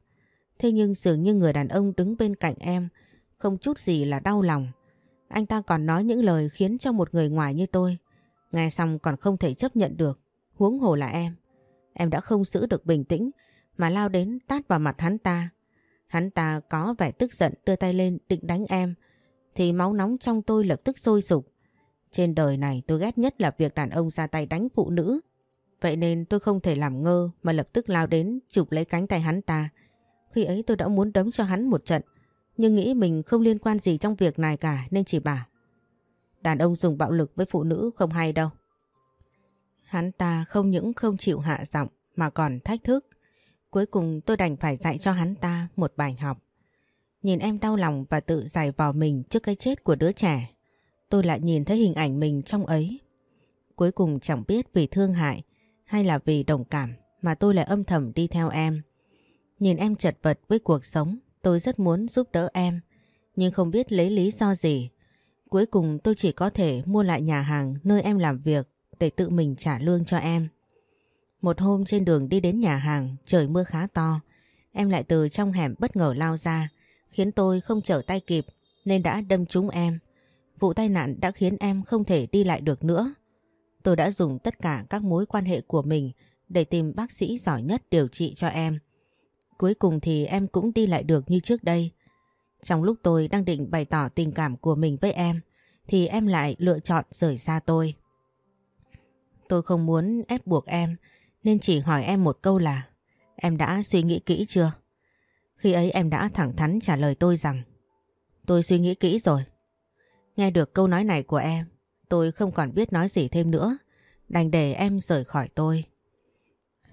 Thế nhưng dường như người đàn ông đứng bên cạnh em, không chút gì là đau lòng. Anh ta còn nói những lời khiến cho một người ngoài như tôi nghe xong còn không thể chấp nhận được. Huống hồ là em. Em đã không giữ được bình tĩnh, mà lao đến tát vào mặt hắn ta. Hắn ta có vẻ tức giận đưa tay lên định đánh em, thì máu nóng trong tôi lập tức sôi sục. Trên đời này tôi ghét nhất là việc đàn ông ra tay đánh phụ nữ. Vậy nên tôi không thể làm ngơ mà lập tức lao đến chụp lấy cánh tay hắn ta. Khi ấy tôi đã muốn đấm cho hắn một trận, nhưng nghĩ mình không liên quan gì trong việc này cả nên chỉ bảo. Đàn ông dùng bạo lực với phụ nữ không hay đâu. Hắn ta không những không chịu hạ giọng mà còn thách thức. Cuối cùng tôi đành phải dạy cho hắn ta một bài học. Nhìn em đau lòng và tự giải vào mình trước cái chết của đứa trẻ. Tôi lại nhìn thấy hình ảnh mình trong ấy. Cuối cùng chẳng biết vì thương hại hay là vì đồng cảm mà tôi lại âm thầm đi theo em. Nhìn em chật vật với cuộc sống, tôi rất muốn giúp đỡ em, nhưng không biết lấy lý do gì. Cuối cùng tôi chỉ có thể mua lại nhà hàng nơi em làm việc để tự mình trả lương cho em. Một hôm trên đường đi đến nhà hàng, trời mưa khá to, em lại từ trong hẻm bất ngờ lao ra, khiến tôi không trở tay kịp nên đã đâm trúng em. Vụ tai nạn đã khiến em không thể đi lại được nữa. Tôi đã dùng tất cả các mối quan hệ của mình để tìm bác sĩ giỏi nhất điều trị cho em. Cuối cùng thì em cũng đi lại được như trước đây. Trong lúc tôi đang định bày tỏ tình cảm của mình với em, thì em lại lựa chọn rời xa tôi. Tôi không muốn ép buộc em, nên chỉ hỏi em một câu là Em đã suy nghĩ kỹ chưa? Khi ấy em đã thẳng thắn trả lời tôi rằng Tôi suy nghĩ kỹ rồi. Nghe được câu nói này của em, tôi không còn biết nói gì thêm nữa. Đành để em rời khỏi tôi.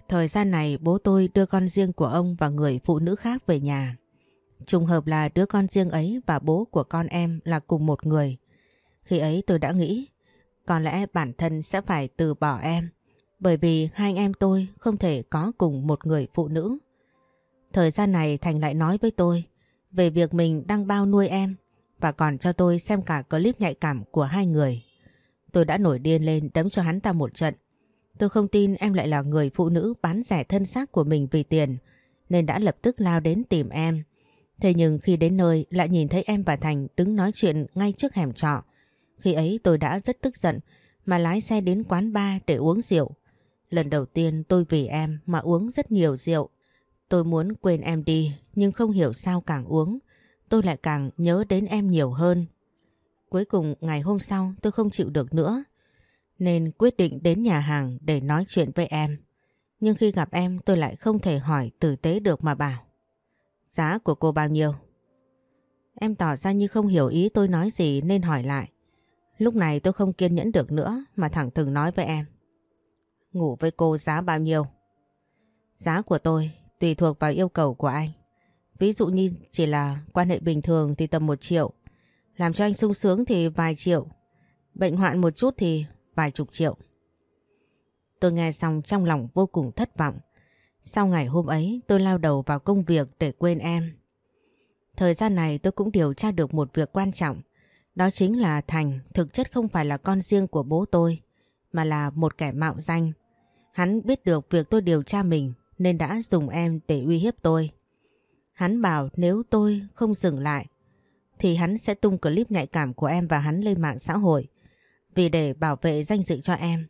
Thời gian này bố tôi đưa con riêng của ông và người phụ nữ khác về nhà. Trùng hợp là đứa con riêng ấy và bố của con em là cùng một người. Khi ấy tôi đã nghĩ, có lẽ bản thân sẽ phải từ bỏ em, bởi vì hai anh em tôi không thể có cùng một người phụ nữ. Thời gian này Thành lại nói với tôi về việc mình đang bao nuôi em và còn cho tôi xem cả clip nhạy cảm của hai người. Tôi đã nổi điên lên đấm cho hắn ta một trận. Tôi không tin em lại là người phụ nữ bán rẻ thân xác của mình vì tiền, nên đã lập tức lao đến tìm em. Thế nhưng khi đến nơi, lại nhìn thấy em và Thành đứng nói chuyện ngay trước hẻm trọ. Khi ấy tôi đã rất tức giận, mà lái xe đến quán bar để uống rượu. Lần đầu tiên tôi vì em mà uống rất nhiều rượu. Tôi muốn quên em đi, nhưng không hiểu sao càng uống tôi lại càng nhớ đến em nhiều hơn. Cuối cùng ngày hôm sau tôi không chịu được nữa nên quyết định đến nhà hàng để nói chuyện với em. Nhưng khi gặp em, tôi lại không thể hỏi tử tế được mà bảo. Giá của cô bao nhiêu? Em tỏ ra như không hiểu ý tôi nói gì nên hỏi lại. Lúc này tôi không kiên nhẫn được nữa mà thẳng thừng nói với em. Ngủ với cô giá bao nhiêu? Giá của tôi tùy thuộc vào yêu cầu của anh. Ví dụ như chỉ là quan hệ bình thường thì tầm một triệu. Làm cho anh sung sướng thì vài triệu. Bệnh hoạn một chút thì vài chục triệu. Tôi nghe xong trong lòng vô cùng thất vọng. Sau ngày hôm ấy tôi lao đầu vào công việc để quên em. Thời gian này tôi cũng điều tra được một việc quan trọng. Đó chính là Thành thực chất không phải là con riêng của bố tôi, mà là một kẻ mạo danh. Hắn biết được việc tôi điều tra mình nên đã dùng em để uy hiếp tôi. Hắn bảo nếu tôi không dừng lại thì hắn sẽ tung clip nhạy cảm của em và hắn lên mạng xã hội. Vì để bảo vệ danh dự cho em,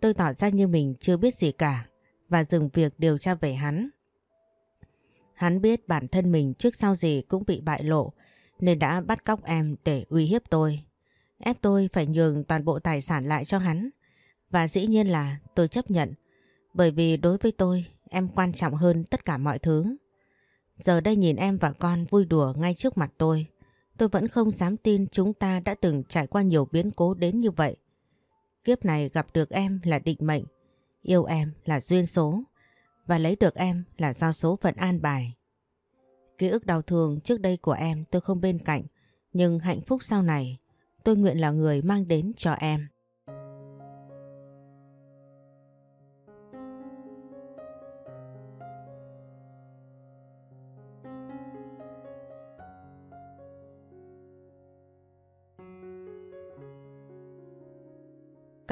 tôi tỏ ra như mình chưa biết gì cả và dừng việc điều tra về hắn. Hắn biết bản thân mình trước sau gì cũng bị bại lộ nên đã bắt cóc em để uy hiếp tôi. Ép tôi phải nhường toàn bộ tài sản lại cho hắn. Và dĩ nhiên là tôi chấp nhận bởi vì đối với tôi em quan trọng hơn tất cả mọi thứ. Giờ đây nhìn em và con vui đùa ngay trước mặt tôi. Tôi vẫn không dám tin chúng ta đã từng trải qua nhiều biến cố đến như vậy. Kiếp này gặp được em là định mệnh, yêu em là duyên số và lấy được em là do số phận an bài. Ký ức đau thương trước đây của em tôi không bên cạnh, nhưng hạnh phúc sau này tôi nguyện là người mang đến cho em.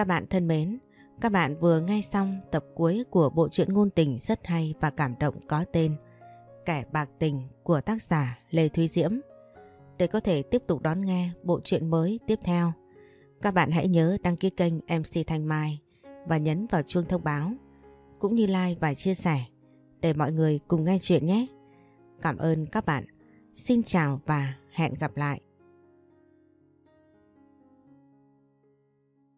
Các bạn thân mến, các bạn vừa nghe xong tập cuối của bộ truyện ngôn tình rất hay và cảm động có tên Kẻ bạc tình của tác giả Lê Thúy Diễm. Để có thể tiếp tục đón nghe bộ truyện mới tiếp theo, các bạn hãy nhớ đăng ký kênh MC Thanh Mai và nhấn vào chuông thông báo, cũng như like và chia sẻ để mọi người cùng nghe chuyện nhé. Cảm ơn các bạn. Xin chào và hẹn gặp lại.